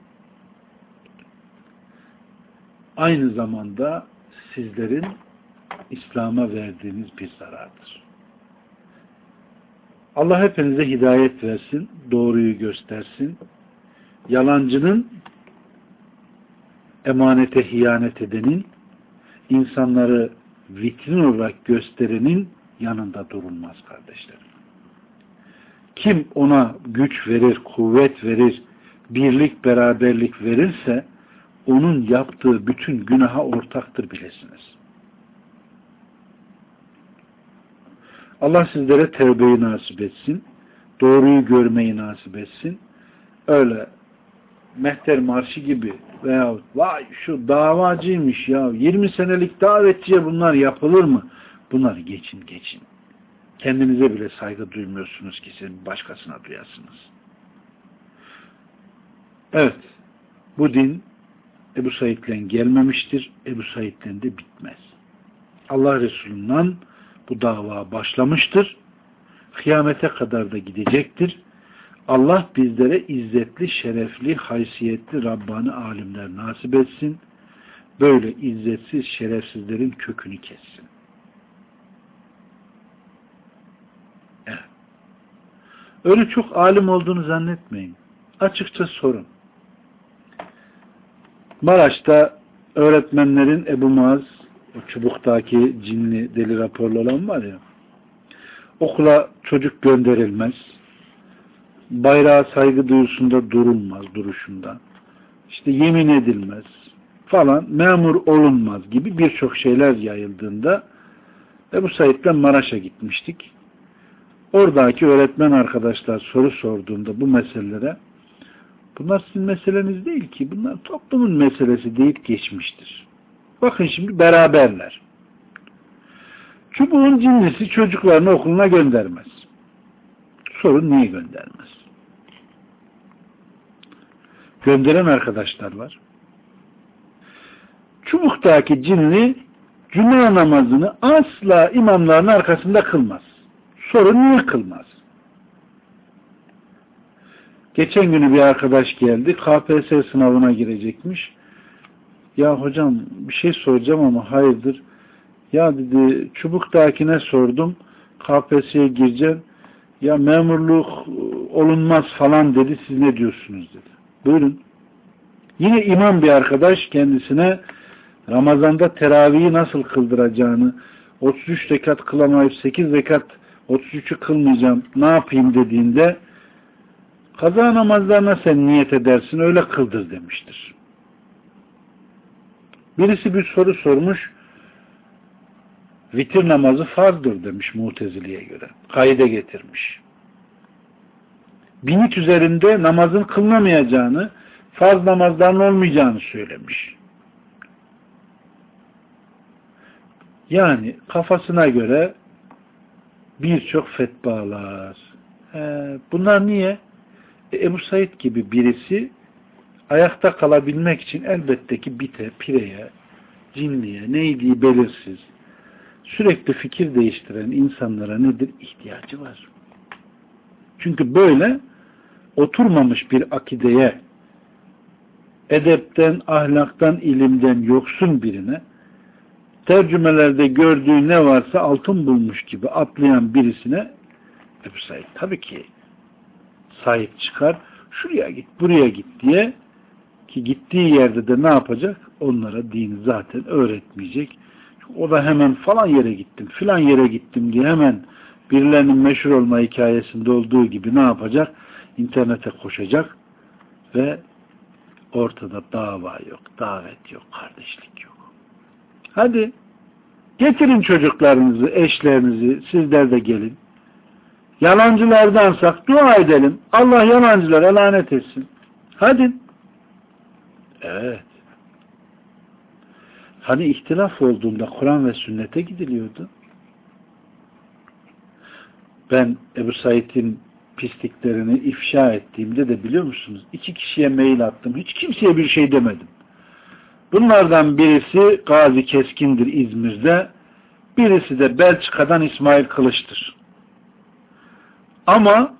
aynı zamanda sizlerin İslam'a verdiğiniz bir zarardır. Allah hepinize hidayet versin, doğruyu göstersin. Yalancının, emanete hiyanet edenin, insanları vitrin olarak gösterenin yanında durulmaz kardeşlerim. Kim ona güç verir, kuvvet verir, birlik, beraberlik verirse onun yaptığı bütün günaha ortaktır bilesiniz. Allah sizlere tevbeyi nasip etsin. Doğruyu görmeyi nasip etsin. Öyle Mehter Marşı gibi veya vay şu davacıymış ya 20 senelik davetçiye bunlar yapılır mı? Bunları geçin geçin. Kendinize bile saygı duymuyorsunuz ki siz başkasına duyasınız. Evet. Bu din Ebu Said'den gelmemiştir. Ebu Said'den de bitmez. Allah Resulü'nden bu dava başlamıştır. Kıyamete kadar da gidecektir. Allah bizlere izzetli, şerefli, haysiyetli Rabbani alimler nasip etsin. Böyle izzetsiz, şerefsizlerin kökünü kessin. Öyle çok alim olduğunu zannetmeyin. Açıkça sorun. Maraş'ta öğretmenlerin Ebu Muaz o çubuktaki cinli deli raporlu olan var ya okula çocuk gönderilmez bayrağa saygı duyusunda durulmaz duruşunda işte yemin edilmez falan memur olunmaz gibi birçok şeyler yayıldığında Ebu Said'den Maraş'a gitmiştik. Oradaki öğretmen arkadaşlar soru sorduğunda bu meselelere bunlar sizin meseleniz değil ki bunlar toplumun meselesi deyip geçmiştir. Bakın şimdi beraberler. Çubuğun cinlisi çocuklarını okuluna göndermez. Sorun niye göndermez? Gönderen arkadaşlar var. Çubuktaki cinli cuma namazını asla imamların arkasında kılmaz. Sorun niye kılmaz? Geçen günü bir arkadaş geldi. KPSS sınavına girecekmiş. Ya hocam bir şey soracağım ama hayırdır? Ya dedi çubuktakine sordum. KPSS'ye gireceğim. Ya memurluk olunmaz falan dedi. Siz ne diyorsunuz dedi. Buyurun. Yine imam bir arkadaş kendisine Ramazan'da teravihi nasıl kıldıracağını 33 rekat kılamayıp 8 rekat 33'ü kılmayacağım ne yapayım dediğinde kaza namazlarına sen niyet edersin öyle kıldır demiştir. Birisi bir soru sormuş. vitir namazı farzdır demiş Mutezili'ye göre. Kaide getirmiş. Binit üzerinde namazın kılınamayacağını, farz namazların olmayacağını söylemiş. Yani kafasına göre birçok fetvalar. He, bunlar niye? E, Ebu Said gibi birisi ayakta kalabilmek için elbette ki bite, pireye, cinliye, neydiği belirsiz, sürekli fikir değiştiren insanlara nedir? ihtiyacı var. Çünkü böyle oturmamış bir akideye, edepten, ahlaktan, ilimden yoksun birine tercümelerde gördüğü ne varsa altın bulmuş gibi atlayan birisine Ebu Said tabii ki sahip çıkar. Şuraya git, buraya git diye ki gittiği yerde de ne yapacak? Onlara dini zaten öğretmeyecek. O da hemen falan yere gittim, filan yere gittim diye hemen birilerinin meşhur olma hikayesinde olduğu gibi ne yapacak? İnternete koşacak ve ortada dava yok, davet yok, kardeşlik yok. Hadi getirin çocuklarınızı, eşlerinizi, sizler de gelin. Yalancılardansak dua edelim. Allah yalancılara lanet etsin. Hadi. Evet. Hani ihtilaf olduğunda Kur'an ve sünnete gidiliyordu. Ben Ebu Said'in pisliklerini ifşa ettiğimde de biliyor musunuz? İki kişiye mail attım. Hiç kimseye bir şey demedim. Bunlardan birisi Gazi Keskin'dir İzmir'de. Birisi de Belçika'dan İsmail Kılıç'tır. Ama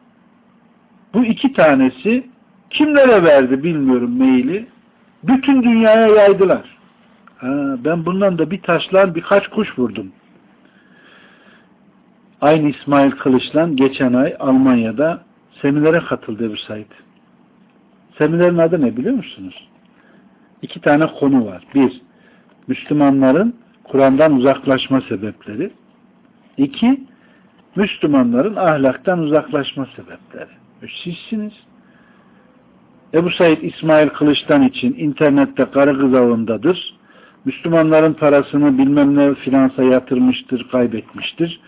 bu iki tanesi kimlere verdi bilmiyorum maili. Bütün dünyaya yaydılar. Ha, ben bundan da bir taşlar birkaç kuş vurdum. Aynı İsmail Kılıçlan geçen ay Almanya'da seminere katıldı Ebu Said. Seminerin adı ne biliyor musunuz? İki tane konu var. Bir, Müslümanların Kur'an'dan uzaklaşma sebepleri. İki, Müslümanların ahlaktan uzaklaşma sebepleri. Sizsiniz. Ebu Said İsmail Kılıç'tan için internette karı kız avındadır. Müslümanların parasını bilmem ne finansa yatırmıştır, kaybetmiştir.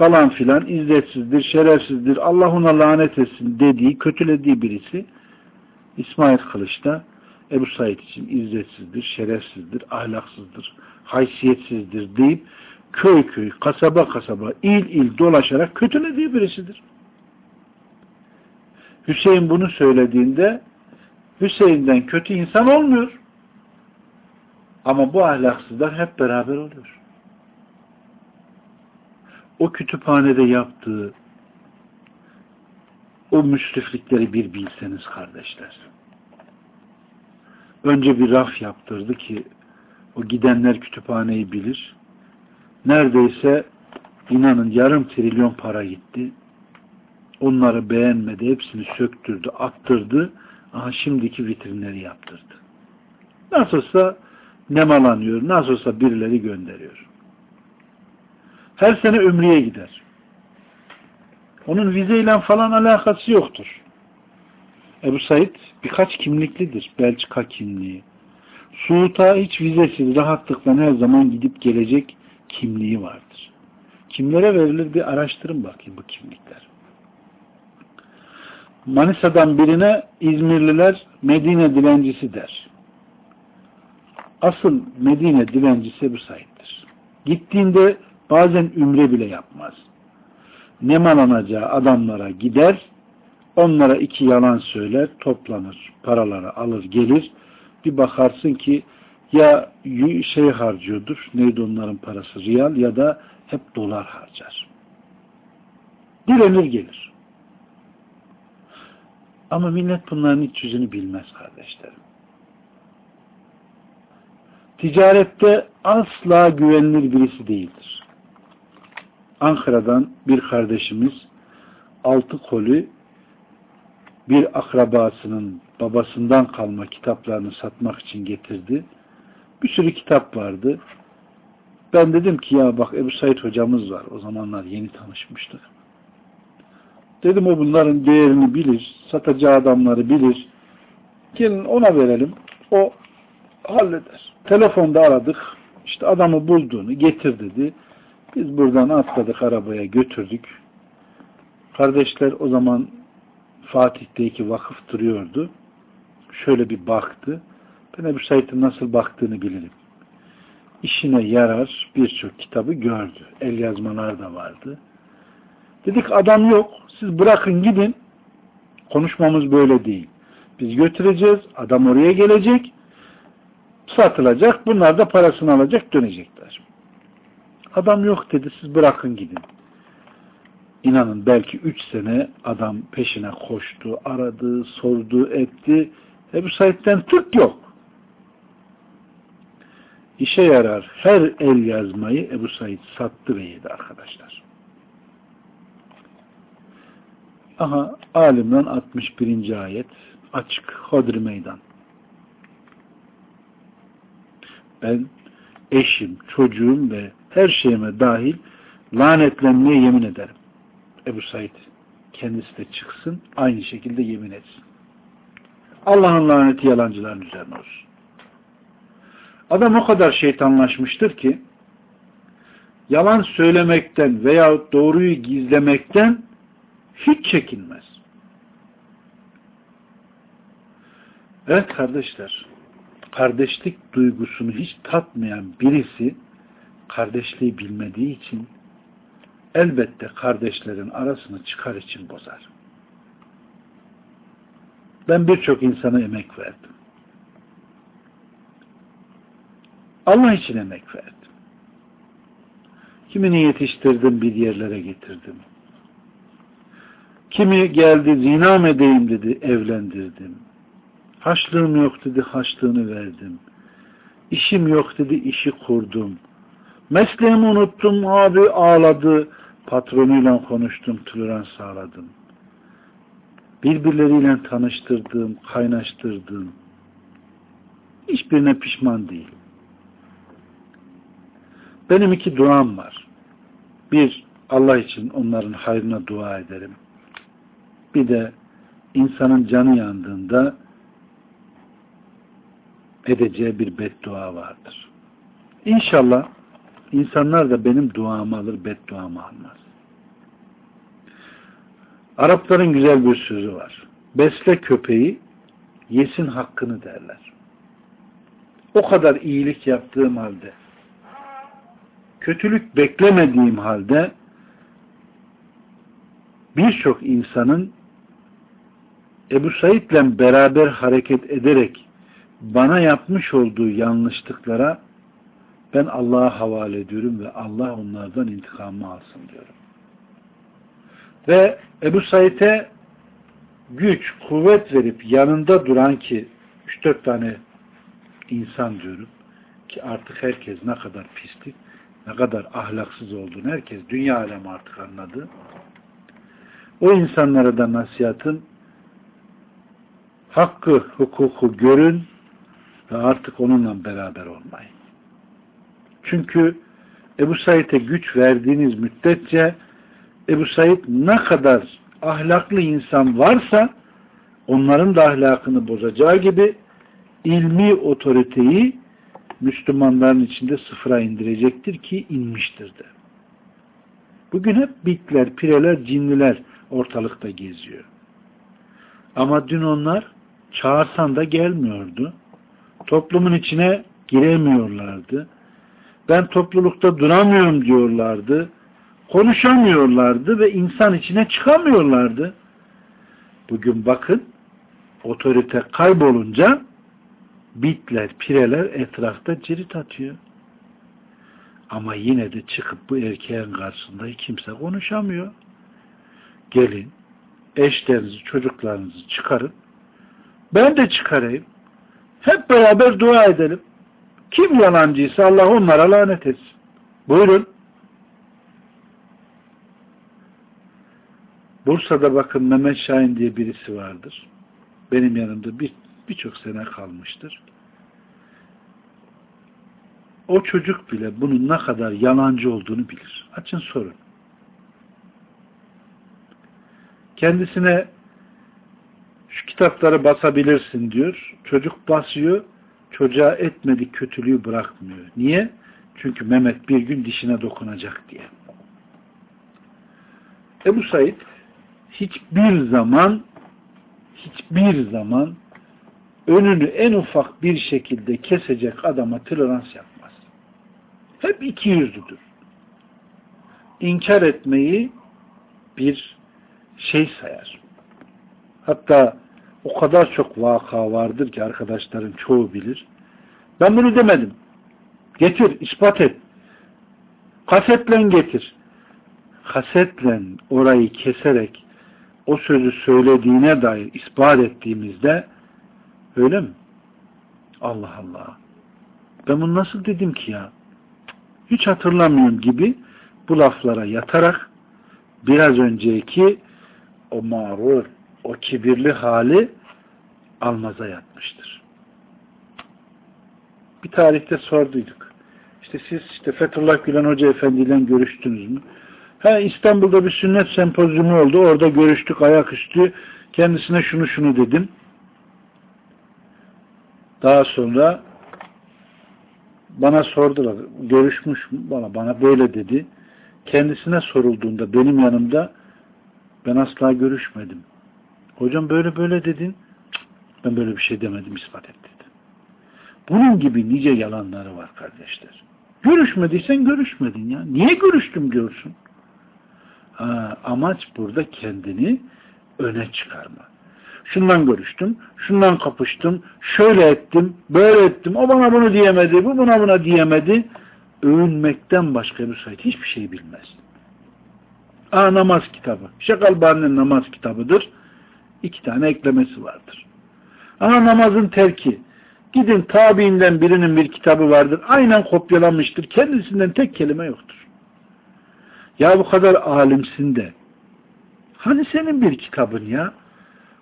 Falan filan izzetsizdir, şerefsizdir, Allah ona lanet etsin dediği, kötülediği birisi İsmail Kılıç'ta Ebu Said için izzetsizdir, şerefsizdir, ahlaksızdır, haysiyetsizdir deyip köy köy, kasaba kasaba, il il dolaşarak kötülediği birisidir. Hüseyin bunu söylediğinde Hüseyin'den kötü insan olmuyor. Ama bu ahlaksızlar hep beraber oluyor. O kütüphanede yaptığı o müsriflikleri bir bilseniz kardeşler. Önce bir raf yaptırdı ki o gidenler kütüphaneyi bilir. Neredeyse inanın yarım trilyon para gitti. Onları beğenmedi. Hepsini söktürdü, attırdı. Aha şimdiki vitrinleri yaptırdı. Nasılsa nemalanıyor. Nasıl olsa birileri gönderiyor. Her sene ömrüye gider. Onun vizeyle falan alakası yoktur. Ebu Said birkaç kimliklidir. Belçika kimliği. Suud'a hiç vizesiz rahatlıkla her zaman gidip gelecek kimliği vardır. Kimlere verilir bir araştırın bakayım bu kimlikler. Manisa'dan birine İzmirliler Medine dilencisi der. Asıl Medine dilencisi Ebu Said'dir. Gittiğinde bazen ümre bile yapmaz. Nemalanacağı adamlara gider, onlara iki yalan söyler, toplanır, paraları alır, gelir. Bir bakarsın ki ya şey harcıyordur, neydi onların parası, riyal ya da hep dolar harcar. Direnir gelir. Ama millet bunların iç yüzünü bilmez kardeşlerim. Ticarette asla güvenilir birisi değildir. Ankara'dan bir kardeşimiz altı koli bir akrabasının babasından kalma kitaplarını satmak için getirdi. Bir sürü kitap vardı. Ben dedim ki ya bak Ebu Said hocamız var. O zamanlar yeni tanışmıştık. Dedim o bunların değerini bilir. Satacağı adamları bilir. Gelin ona verelim. O halleder. Telefonda aradık. İşte adamı bulduğunu getir dedi. Biz buradan atladık arabaya götürdük. Kardeşler o zaman Fatih'teki vakıf duruyordu. Şöyle bir baktı. Ben Ebu Said'in nasıl baktığını bilirim. İşine yarar birçok kitabı gördü. El yazmalar da vardı. Dedik adam yok. Siz bırakın gidin. Konuşmamız böyle değil. Biz götüreceğiz. Adam oraya gelecek. Satılacak. Bunlar da parasını alacak dönecekler. Adam yok dedi. Siz bırakın gidin. İnanın belki üç sene adam peşine koştu, aradı, sordu, etti. Ebu Said'den tık yok. İşe yarar her el yazmayı Ebu Said sattı ve yedi arkadaşlar. Aha Alimran 61. ayet açık Hodri meydan. Ben eşim, çocuğum ve her şeyime dahil lanetlenmeye yemin ederim. Ebu Said kendisi de çıksın aynı şekilde yemin etsin. Allah'ın laneti yalancıların üzerine olsun. Adam o kadar şeytanlaşmıştır ki yalan söylemekten veya doğruyu gizlemekten hiç çekinmez. Evet kardeşler, kardeşlik duygusunu hiç tatmayan birisi kardeşliği bilmediği için elbette kardeşlerin arasını çıkar için bozar. Ben birçok insana emek verdim. Allah için emek verdim. Kimini yetiştirdim, bir yerlere getirdim. Kimi geldi, zinam edeyim dedi, evlendirdim. Haçlığım yok dedi, haçlığını verdim. İşim yok dedi, işi kurdum. Mesleğimi unuttum, abi ağladı. Patronuyla konuştum, tolerans sağladım. Birbirleriyle tanıştırdım, kaynaştırdım. Hiçbirine pişman değilim. Benim iki duam var. Bir, Allah için onların hayrına dua ederim. Bir de insanın canı yandığında edeceği bir beddua vardır. İnşallah insanlar da benim duamı alır, bedduamı almaz. Arapların güzel bir sözü var. Besle köpeği, yesin hakkını derler. O kadar iyilik yaptığım halde, kötülük beklemediğim halde birçok insanın Ebu Said'le beraber hareket ederek bana yapmış olduğu yanlışlıklara ben Allah'a havale ediyorum ve Allah onlardan intikamı alsın diyorum. Ve Ebu Said'e güç, kuvvet verip yanında duran ki 3-4 tane insan diyorum ki artık herkes ne kadar pislik, ne kadar ahlaksız olduğunu herkes dünya alemi artık anladı. O insanlara da nasihatın hakkı, hukuku görün ve artık onunla beraber olmayın. Çünkü Ebu Said'e güç verdiğiniz müddetçe Ebu Said ne kadar ahlaklı insan varsa onların da ahlakını bozacağı gibi ilmi otoriteyi Müslümanların içinde sıfıra indirecektir ki inmiştir de. Bugün hep bitler, pireler, cinliler ortalıkta geziyor. Ama dün onlar çağırsan da gelmiyordu. Toplumun içine giremiyorlardı. Ben toplulukta duramıyorum diyorlardı. Konuşamıyorlardı ve insan içine çıkamıyorlardı. Bugün bakın otorite kaybolunca bitler, pireler etrafta cirit atıyor. Ama yine de çıkıp bu erkeğin karşısında kimse konuşamıyor. Gelin, eşlerinizi, çocuklarınızı çıkarın. Ben de çıkarayım. Hep beraber dua edelim. Kim yalancıysa Allah onlara lanet etsin. Buyurun. Bursa'da bakın Mehmet Şahin diye birisi vardır. Benim yanımda bir birçok sene kalmıştır. O çocuk bile bunun ne kadar yalancı olduğunu bilir. Açın sorun. Kendisine şu kitapları basabilirsin diyor. Çocuk basıyor. Çocuğa etmedik kötülüğü bırakmıyor. Niye? Çünkü Mehmet bir gün dişine dokunacak diye. Ebu Said hiçbir zaman hiçbir zaman önünü en ufak bir şekilde kesecek adama tolerans yapmaz. Hep iki yüzlüdür. İnkar etmeyi bir şey sayar. Hatta o kadar çok vaka vardır ki arkadaşların çoğu bilir. Ben bunu demedim. Getir, ispat et. Kasetle getir. Kasetle orayı keserek o sözü söylediğine dair ispat ettiğimizde öyle mi? Allah Allah. Ben bunu nasıl dedim ki ya? Hiç hatırlamıyorum gibi bu laflara yatarak biraz önceki o mağrur, o kibirli hali almaza yatmıştır. Bir tarihte sorduyduk. İşte siz işte Fethullah Gülen Hoca Efendi ile görüştünüz mü? Ha İstanbul'da bir sünnet sempozyumu oldu. Orada görüştük ayaküstü. Kendisine şunu şunu dedim. Daha sonra bana sordular. Görüşmüş mü? Bana, bana böyle dedi. Kendisine sorulduğunda benim yanımda ben asla görüşmedim. Hocam böyle böyle dedin. Ben böyle bir şey demedim ispat et dedi. Bunun gibi nice yalanları var kardeşler. Görüşmediysen görüşmedin ya. Niye görüştüm diyorsun? Ha, amaç burada kendini öne çıkarma. Şundan görüştüm, şundan kapıştım, şöyle ettim, böyle ettim, o bana bunu diyemedi, bu buna buna diyemedi. Övünmekten başka bir sayı hiçbir şey bilmez. Aa namaz kitabı. Şeyh Albani'nin namaz kitabıdır. İki tane eklemesi vardır. Ama namazın terki. Gidin tabiinden birinin bir kitabı vardır. Aynen kopyalamıştır. Kendisinden tek kelime yoktur. Ya bu kadar alimsin de. Hani senin bir kitabın ya?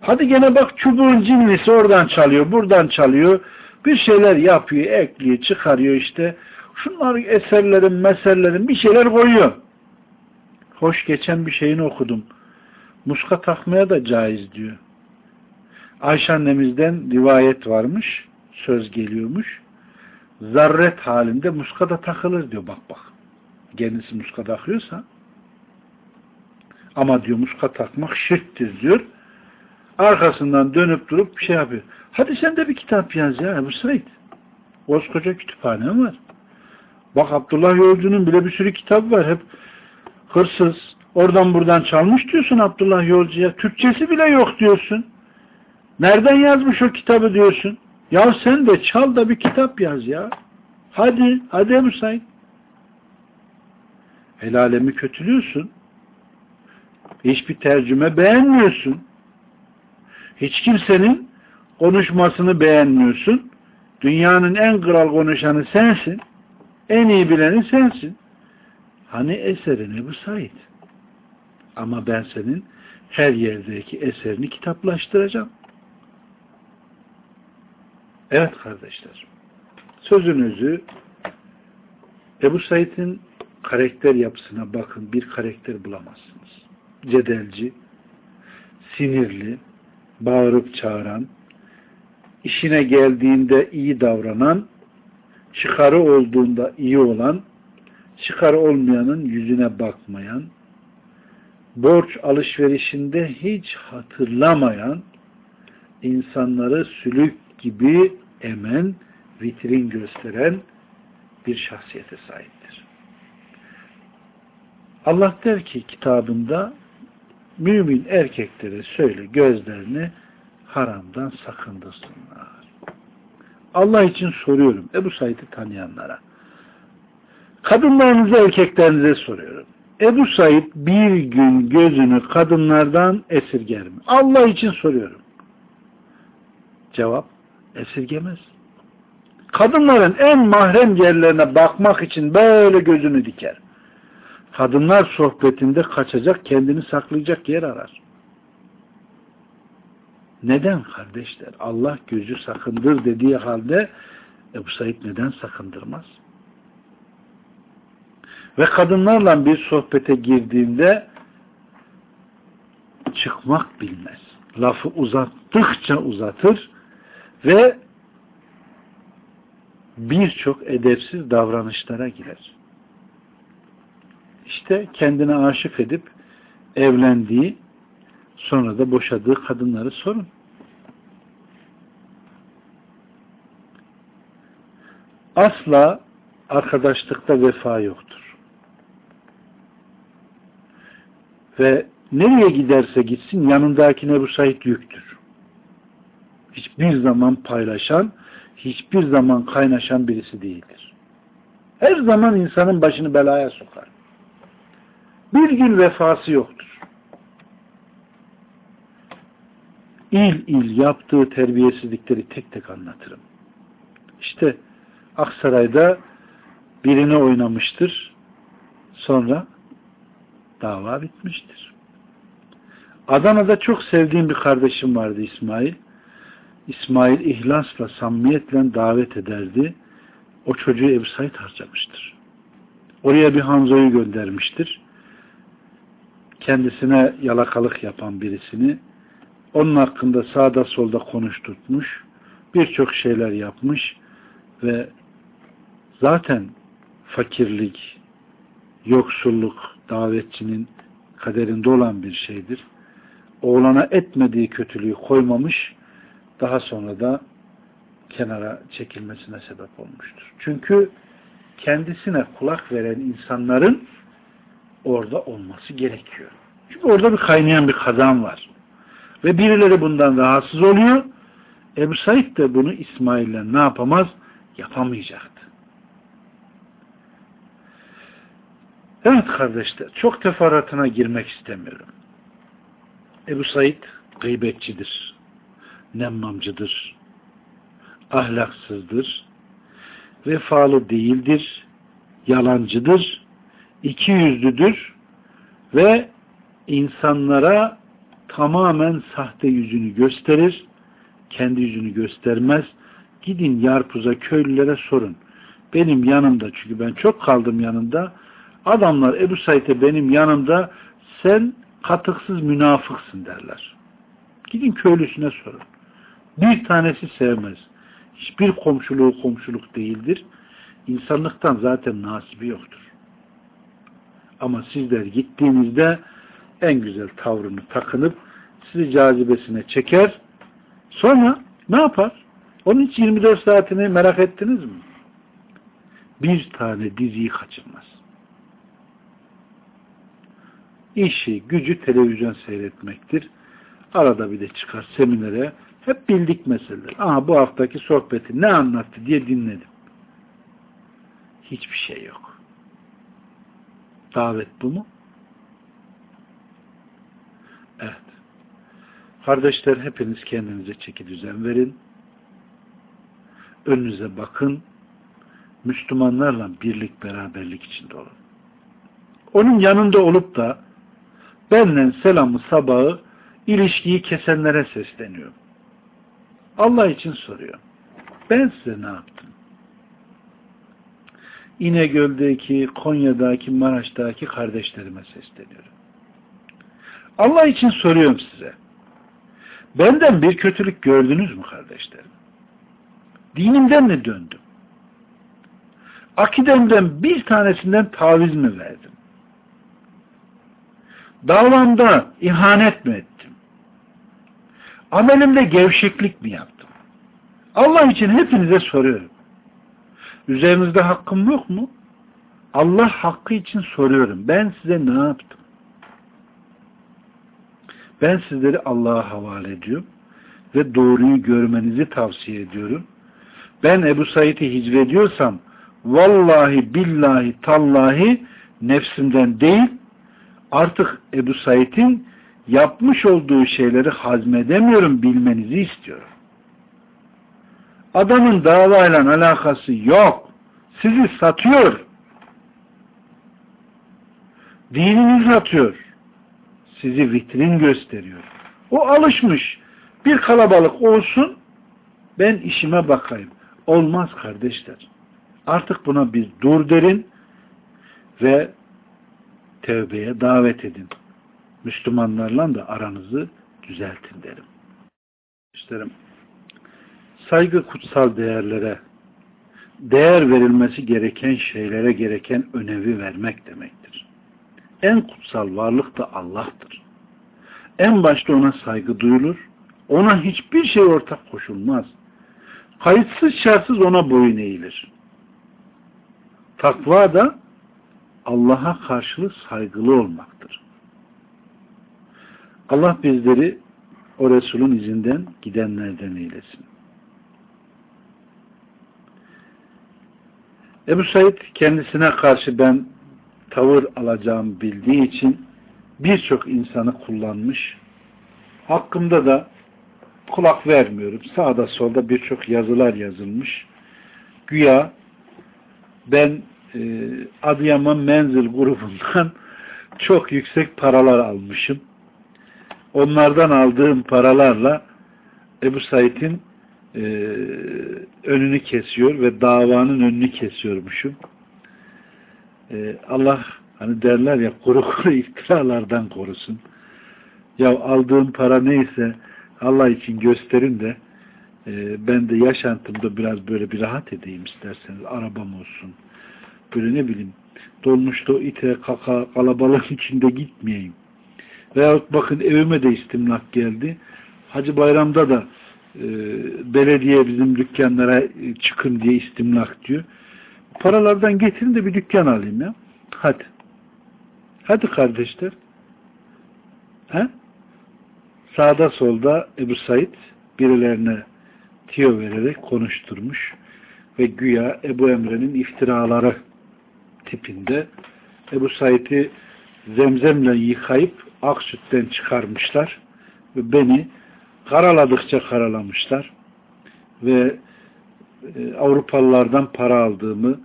Hadi gene bak çubuğun cinlisi oradan çalıyor, buradan çalıyor. Bir şeyler yapıyor, ekliyor, çıkarıyor işte. Şunlar eserlerin, meserlerin bir şeyler koyuyor. Hoş geçen bir şeyini okudum. Muska takmaya da caiz diyor. Ayşe annemizden rivayet varmış. Söz geliyormuş. Zarret halinde muska da takılır diyor bak bak kendisi muska takıyorsa ama diyor muska takmak şirktir diyor. Arkasından dönüp durup bir şey yapıyor. Hadi sen de bir kitap yaz ya Ebu Said. Koskoca kütüphane var. Bak Abdullah Yolcu'nun bile bir sürü kitap var. Hep hırsız. Oradan buradan çalmış diyorsun Abdullah Yolcu'ya. Türkçesi bile yok diyorsun. Nereden yazmış o kitabı diyorsun. Ya sen de çal da bir kitap yaz ya. Hadi, hadi Ebu Said. El alemi kötülüyorsun. Hiçbir tercüme beğenmiyorsun. Hiç kimsenin konuşmasını beğenmiyorsun. Dünyanın en kral konuşanı sensin. En iyi bileni sensin. Hani eserini bu Said. Ama ben senin her yerdeki eserini kitaplaştıracağım. Evet kardeşler. Sözün özü Ebu Said'in karakter yapısına bakın bir karakter bulamazsınız. Cedelci, sinirli, bağırıp çağıran, işine geldiğinde iyi davranan, çıkarı olduğunda iyi olan, çıkarı olmayanın yüzüne bakmayan, borç alışverişinde hiç hatırlamayan, insanları sülük gibi emen, vitrin gösteren bir şahsiyete sahiptir. Allah der ki kitabında mümin erkeklere söyle gözlerini haramdan sakındırsınlar. Allah için soruyorum Ebu Said'i tanıyanlara. Kadınlarınıza erkeklerinize soruyorum. Ebu Said bir gün gözünü kadınlardan esirger mi? Allah için soruyorum. Cevap esirgemez. Kadınların en mahrem yerlerine bakmak için böyle gözünü diker kadınlar sohbetinde kaçacak, kendini saklayacak yer arar. Neden kardeşler? Allah gözü sakındır dediği halde Ebu Said neden sakındırmaz? Ve kadınlarla bir sohbete girdiğinde çıkmak bilmez. Lafı uzattıkça uzatır ve birçok edepsiz davranışlara girer. İşte kendine aşık edip evlendiği sonra da boşadığı kadınları sorun. Asla arkadaşlıkta vefa yoktur. Ve nereye giderse gitsin yanındakine bu Said yüktür. Hiçbir zaman paylaşan, hiçbir zaman kaynaşan birisi değildir. Her zaman insanın başını belaya sokar. Bir gün vefası yoktur. İl il yaptığı terbiyesizlikleri tek tek anlatırım. İşte Aksaray'da birini oynamıştır. Sonra dava bitmiştir. Adana'da çok sevdiğim bir kardeşim vardı İsmail. İsmail ihlasla, samimiyetle davet ederdi. O çocuğu Ebu Said harcamıştır. Oraya bir Hanzo'yu göndermiştir. Kendisine yalakalık yapan birisini onun hakkında sağda solda konuşturtmuş. Birçok şeyler yapmış ve zaten fakirlik, yoksulluk davetçinin kaderinde olan bir şeydir. Oğlana etmediği kötülüğü koymamış, daha sonra da kenara çekilmesine sebep olmuştur. Çünkü kendisine kulak veren insanların orada olması gerekiyor. Çünkü orada bir kaynayan bir kazan var. Ve birileri bundan rahatsız oluyor. Ebu Said de bunu İsmail'le ne yapamaz? Yapamayacaktı. Evet kardeşler, çok teferruatına girmek istemiyorum. Ebu Said gıybetçidir, nemmamcıdır, ahlaksızdır, vefalı değildir, yalancıdır, iki yüzlüdür ve insanlara tamamen sahte yüzünü gösterir, kendi yüzünü göstermez. Gidin Yarpuz'a köylülere sorun. Benim yanımda çünkü ben çok kaldım yanında. Adamlar Ebu Said'e benim yanımda sen katıksız münafıksın derler. Gidin köylüsüne sorun. Bir tanesi sevmez. Hiçbir komşuluğu komşuluk değildir. İnsanlıktan zaten nasibi yoktur. Ama sizler gittiğinizde en güzel tavrını takınıp sizi cazibesine çeker. Sonra ne yapar? Onun için 24 saatini merak ettiniz mi? Bir tane diziyi kaçırmaz. İşi, gücü televizyon seyretmektir. Arada bir de çıkar seminere. Hep bildik meseleler. Aha bu haftaki sohbeti ne anlattı diye dinledim. Hiçbir şey yok. Davet bu mu? Evet. Kardeşler hepiniz kendinize çeki düzen verin. Önünüze bakın. Müslümanlarla birlik beraberlik içinde olun. Onun yanında olup da benden selamı sabahı ilişkiyi kesenlere sesleniyorum. Allah için soruyor. Ben size ne yaptım? İnegöl'deki, Konya'daki, Maraş'taki kardeşlerime sesleniyorum. Allah için soruyorum size. Benden bir kötülük gördünüz mü kardeşlerim? Dinimden mi döndüm? Akidemden bir tanesinden taviz mi verdim? Davamda ihanet mi ettim? Amelimde gevşeklik mi yaptım? Allah için hepinize soruyorum. Üzerinizde hakkım yok mu? Allah hakkı için soruyorum. Ben size ne yaptım? Ben sizleri Allah'a havale ediyorum ve doğruyu görmenizi tavsiye ediyorum. Ben Ebu Said'i hicvediyorsam vallahi billahi tallahi nefsimden değil artık Ebu Said'in yapmış olduğu şeyleri hazmedemiyorum bilmenizi istiyorum. Adamın davayla alakası yok. Sizi satıyor. Dinini satıyor. Sizi vitrin gösteriyor. O alışmış. Bir kalabalık olsun ben işime bakayım. Olmaz kardeşler. Artık buna bir dur derin ve tevbeye davet edin. Müslümanlarla da aranızı düzeltin derim. İsterim. Saygı kutsal değerlere, değer verilmesi gereken şeylere gereken önevi vermek demektir. En kutsal varlık da Allah'tır. En başta ona saygı duyulur. Ona hiçbir şey ortak koşulmaz. Kayıtsız şartsız ona boyun eğilir. Takva da Allah'a karşılık saygılı olmaktır. Allah bizleri o Resul'ün izinden gidenlerden eylesin. Ebu Said kendisine karşı ben tavır alacağımı bildiği için birçok insanı kullanmış. Hakkımda da kulak vermiyorum. Sağda solda birçok yazılar yazılmış. Güya ben e, Adıyaman Menzil grubundan <laughs> çok yüksek paralar almışım. Onlardan aldığım paralarla Ebu Said'in e, önünü kesiyor ve davanın önünü kesiyormuşum. E, Allah hani derler ya kuru kuru <laughs> iftiralardan korusun. Ya aldığım para neyse Allah için gösterin de e, ben de yaşantımda biraz böyle bir rahat edeyim isterseniz. Arabam olsun. Böyle ne bileyim dolmuşta ite kaka kalabalığın <laughs> içinde gitmeyeyim. Veyahut bakın evime de istimlak geldi. Hacı Bayram'da da e, belediye bizim dükkanlara e, çıkın diye istimlak diyor. Paralardan getirin de bir dükkan alayım ya. Hadi. Hadi kardeşler. He? Sağda solda Ebu Said birilerine tiyo vererek konuşturmuş ve güya Ebu Emre'nin iftiraları tipinde Ebu Said'i zemzemle yıkayıp ak sütten çıkarmışlar ve beni karaladıkça karalamışlar ve e, Avrupalılardan para aldığımı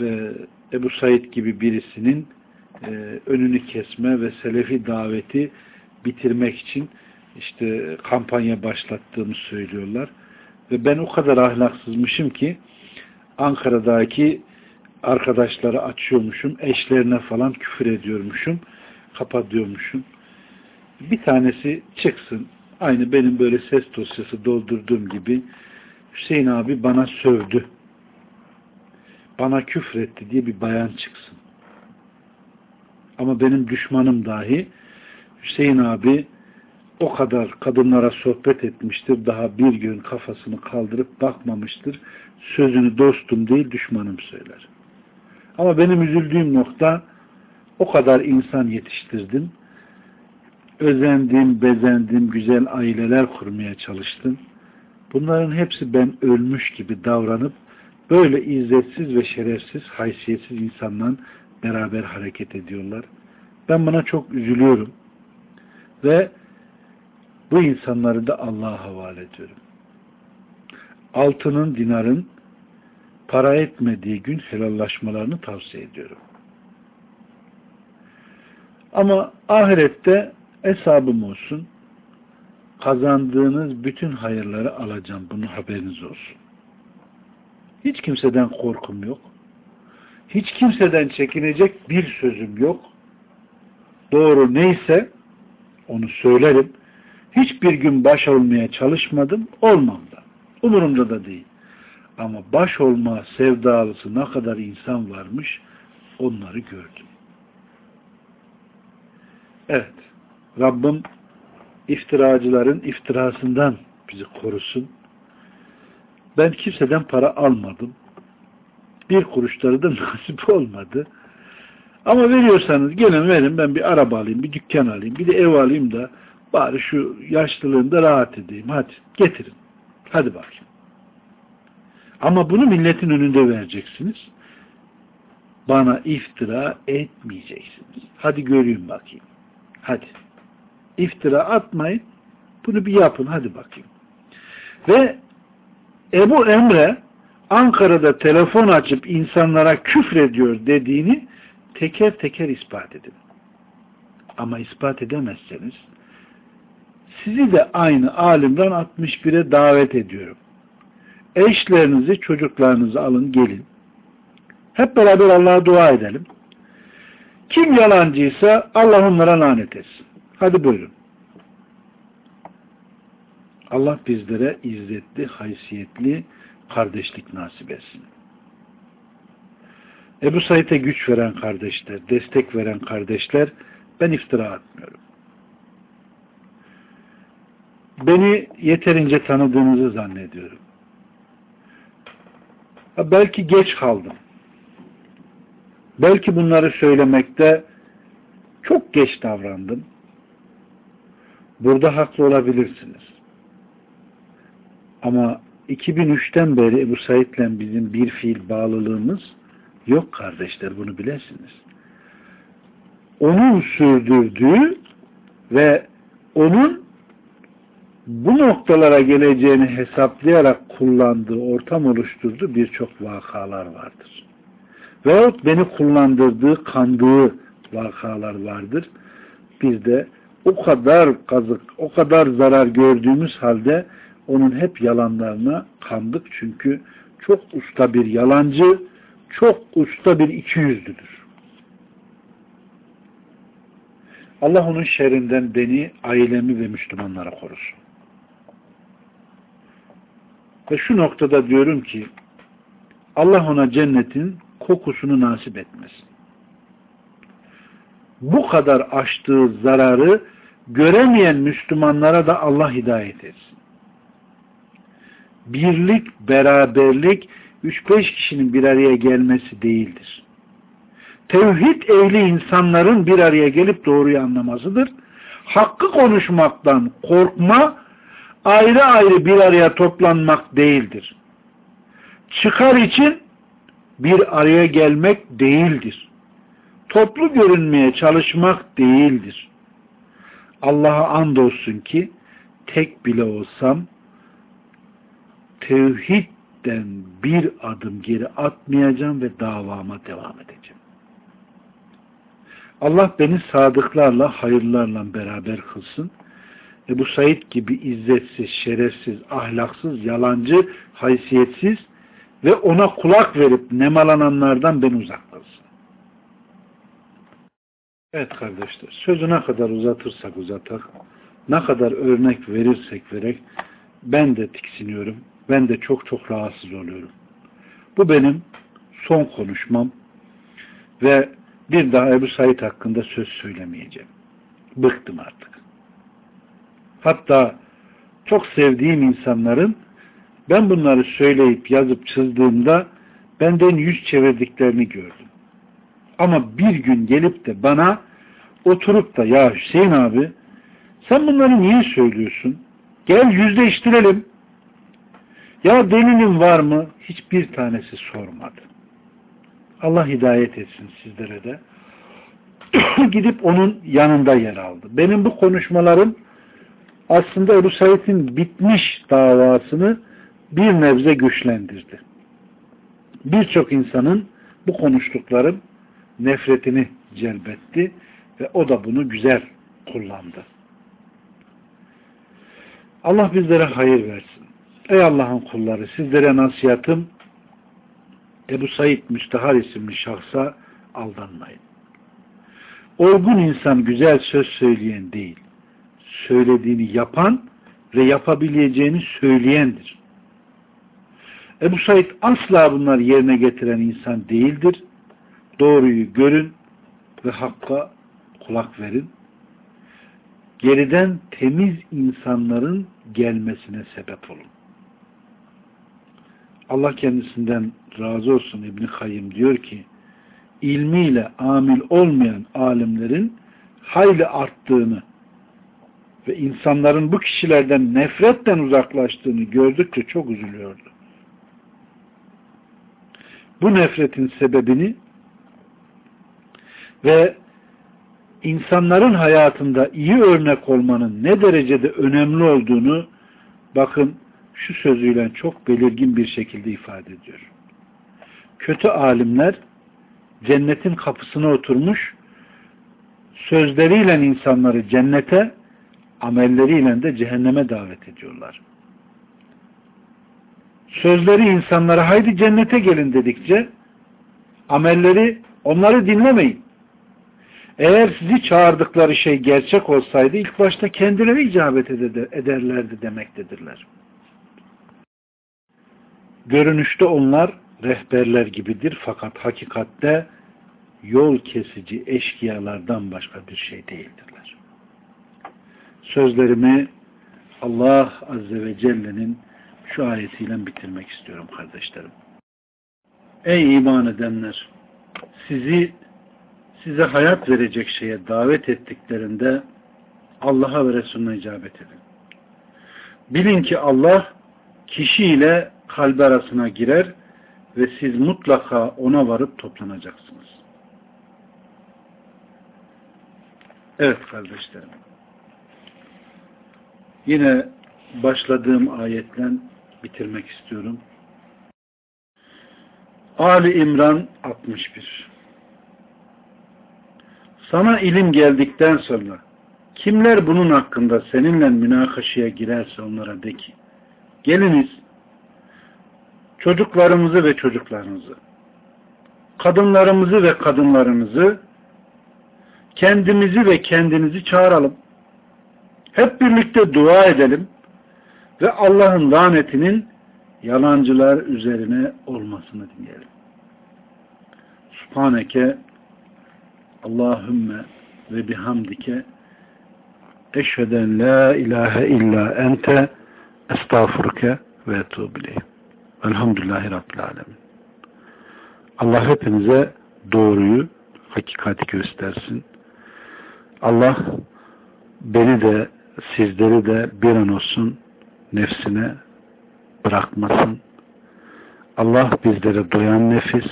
ve Ebu Said gibi birisinin e, önünü kesme ve Selefi daveti bitirmek için işte kampanya başlattığımı söylüyorlar. Ve ben o kadar ahlaksızmışım ki Ankara'daki arkadaşları açıyormuşum, eşlerine falan küfür ediyormuşum, kapatıyormuşum. Bir tanesi çıksın, aynı benim böyle ses dosyası doldurduğum gibi Hüseyin abi bana sövdü, bana küfretti diye bir bayan çıksın. Ama benim düşmanım dahi Hüseyin abi o kadar kadınlara sohbet etmiştir. Daha bir gün kafasını kaldırıp bakmamıştır. Sözünü dostum değil düşmanım söyler. Ama benim üzüldüğüm nokta o kadar insan yetiştirdim. Özendim, bezendim, güzel aileler kurmaya çalıştım. Bunların hepsi ben ölmüş gibi davranıp böyle izzetsiz ve şerefsiz, haysiyetsiz insanla beraber hareket ediyorlar. Ben buna çok üzülüyorum. Ve bu insanları da Allah'a havale ediyorum. Altının, dinarın para etmediği gün helallaşmalarını tavsiye ediyorum. Ama ahirette hesabım olsun. Kazandığınız bütün hayırları alacağım. Bunun haberiniz olsun. Hiç kimseden korkum yok. Hiç kimseden çekinecek bir sözüm yok. Doğru neyse onu söylerim. Hiçbir gün baş olmaya çalışmadım. Olmam da. Umurumda da değil. Ama baş olma sevdalısı ne kadar insan varmış onları gördüm. Evet. Rabbim iftiracıların iftirasından bizi korusun. Ben kimseden para almadım. Bir kuruşları da <laughs> nasip olmadı. Ama veriyorsanız gelin verin ben bir araba alayım, bir dükkan alayım, bir de ev alayım da bari şu yaşlılığında rahat edeyim. Hadi getirin. Hadi bakayım. Ama bunu milletin önünde vereceksiniz. Bana iftira etmeyeceksiniz. Hadi göreyim bakayım. Hadi. İftira atmayın. Bunu bir yapın. Hadi bakayım. Ve Ebu Emre Ankara'da telefon açıp insanlara küfrediyor dediğini teker teker ispat edin. Ama ispat edemezseniz sizi de aynı alimden 61'e davet ediyorum. Eşlerinizi, çocuklarınızı alın gelin. Hep beraber Allah'a dua edelim. Kim yalancıysa Allah onlara lanet etsin. Hadi buyurun. Allah bizlere izzetli, haysiyetli kardeşlik nasip etsin. Ebu Said'e güç veren kardeşler, destek veren kardeşler ben iftira atmıyorum. Beni yeterince tanıdığınızı zannediyorum. Belki geç kaldım. Belki bunları söylemekte çok geç davrandım. Burada haklı olabilirsiniz. Ama 2003'ten beri Ebu Said'le bizim bir fiil bağlılığımız yok kardeşler bunu bilesiniz. Onun sürdürdüğü ve onun bu noktalara geleceğini hesaplayarak kullandığı, ortam oluşturduğu birçok vakalar vardır. Veyahut beni kullandırdığı, kandığı vakalar vardır. Biz de o kadar kazık, o kadar zarar gördüğümüz halde onun hep yalanlarına kandık. Çünkü çok usta bir yalancı, çok usta bir ikiyüzlüdür. Allah onun şerrinden beni, ailemi ve Müslümanlara korusun. Ve şu noktada diyorum ki Allah ona cennetin kokusunu nasip etmesin. Bu kadar açtığı zararı göremeyen Müslümanlara da Allah hidayet etsin. Birlik, beraberlik 3-5 kişinin bir araya gelmesi değildir. Tevhid ehli insanların bir araya gelip doğruyu anlamasıdır. Hakkı konuşmaktan korkma, ayrı ayrı bir araya toplanmak değildir. Çıkar için bir araya gelmek değildir. Toplu görünmeye çalışmak değildir. Allah'a andolsun ki tek bile olsam tevhidden bir adım geri atmayacağım ve davama devam edeceğim. Allah beni sadıklarla, hayırlarla beraber kılsın. Ebu Said gibi izzetsiz, şerefsiz, ahlaksız, yalancı, haysiyetsiz ve ona kulak verip nemalananlardan beni uzak kılsın. Evet kardeşler, sözü ne kadar uzatırsak uzatak, ne kadar örnek verirsek vererek ben de tiksiniyorum, ben de çok çok rahatsız oluyorum. Bu benim son konuşmam ve bir daha Ebu Said hakkında söz söylemeyeceğim. Bıktım artık. Hatta çok sevdiğim insanların ben bunları söyleyip yazıp çizdığımda benden yüz çevirdiklerini gördüm. Ama bir gün gelip de bana oturup da ya Hüseyin abi sen bunları niye söylüyorsun? Gel yüzleştirelim. Ya delilin var mı? Hiçbir tanesi sormadı. Allah hidayet etsin sizlere de. <clears throat> Gidip onun yanında yer aldı. Benim bu konuşmalarım aslında Ebu Said'in bitmiş davasını bir nebze güçlendirdi. Birçok insanın bu konuştuklarım nefretini celbetti ve o da bunu güzel kullandı. Allah bizlere hayır versin. Ey Allah'ın kulları sizlere nasihatım Ebu Said Müstehar isimli şahsa aldanmayın. Olgun insan güzel söz söyleyen değil, söylediğini yapan ve yapabileceğini söyleyendir. Ebu Said asla bunlar yerine getiren insan değildir. Doğruyu görün ve hakka kulak verin. Geriden temiz insanların gelmesine sebep olun. Allah kendisinden razı olsun İbni Kayyım diyor ki ilmiyle amil olmayan alimlerin hayli arttığını ve insanların bu kişilerden nefretten uzaklaştığını gördükçe çok üzülüyordu. Bu nefretin sebebini ve insanların hayatında iyi örnek olmanın ne derecede önemli olduğunu bakın şu sözüyle çok belirgin bir şekilde ifade ediyor. Kötü alimler cennetin kapısına oturmuş sözleriyle insanları cennete amelleriyle de cehenneme davet ediyorlar. Sözleri insanlara haydi cennete gelin dedikçe amelleri onları dinlemeyin. Eğer sizi çağırdıkları şey gerçek olsaydı ilk başta kendileri icabet ederlerdi demektedirler. Görünüşte onlar rehberler gibidir fakat hakikatte yol kesici eşkıyalardan başka bir şey değildirler. Sözlerimi Allah Azze ve Celle'nin şu ayetiyle bitirmek istiyorum kardeşlerim. Ey iman edenler! Sizi size hayat verecek şeye davet ettiklerinde Allah'a ve Resulüne icabet edin. Bilin ki Allah kişiyle kalbi arasına girer ve siz mutlaka ona varıp toplanacaksınız. Evet kardeşlerim. Yine başladığım ayetle bitirmek istiyorum. Ali İmran 61 Sana ilim geldikten sonra kimler bunun hakkında seninle münakaşaya girerse onlara de ki geliniz çocuklarımızı ve çocuklarınızı kadınlarımızı ve kadınlarınızı kendimizi ve kendinizi çağıralım. Hep birlikte dua edelim ve Allah'ın lanetinin yalancılar üzerine olmasını dinleyelim. Subhaneke Allahümme ve bihamdike eşheden la ilahe illa ente estağfurke ve etubileyim. Velhamdülillahi Rabbil Alemin. Allah hepinize doğruyu, hakikati göstersin. Allah beni de sizleri de bir an olsun nefsine bırakmasın. Allah bizlere doyan nefis,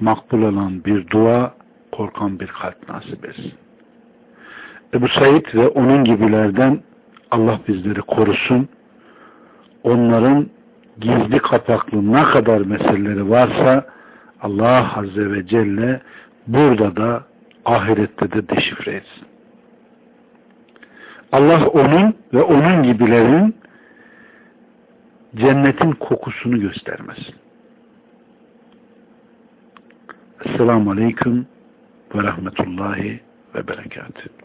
makbul olan bir dua, korkan bir kalp nasip etsin. Ebu Said ve onun gibilerden Allah bizleri korusun. Onların gizli kapaklı ne kadar meseleleri varsa Allah Azze ve Celle burada da ahirette de deşifre etsin. Allah onun ve onun gibilerin cennetin kokusunu göstermesin. Esselamu Aleyküm ve Rahmetullahi ve Berekatuhu.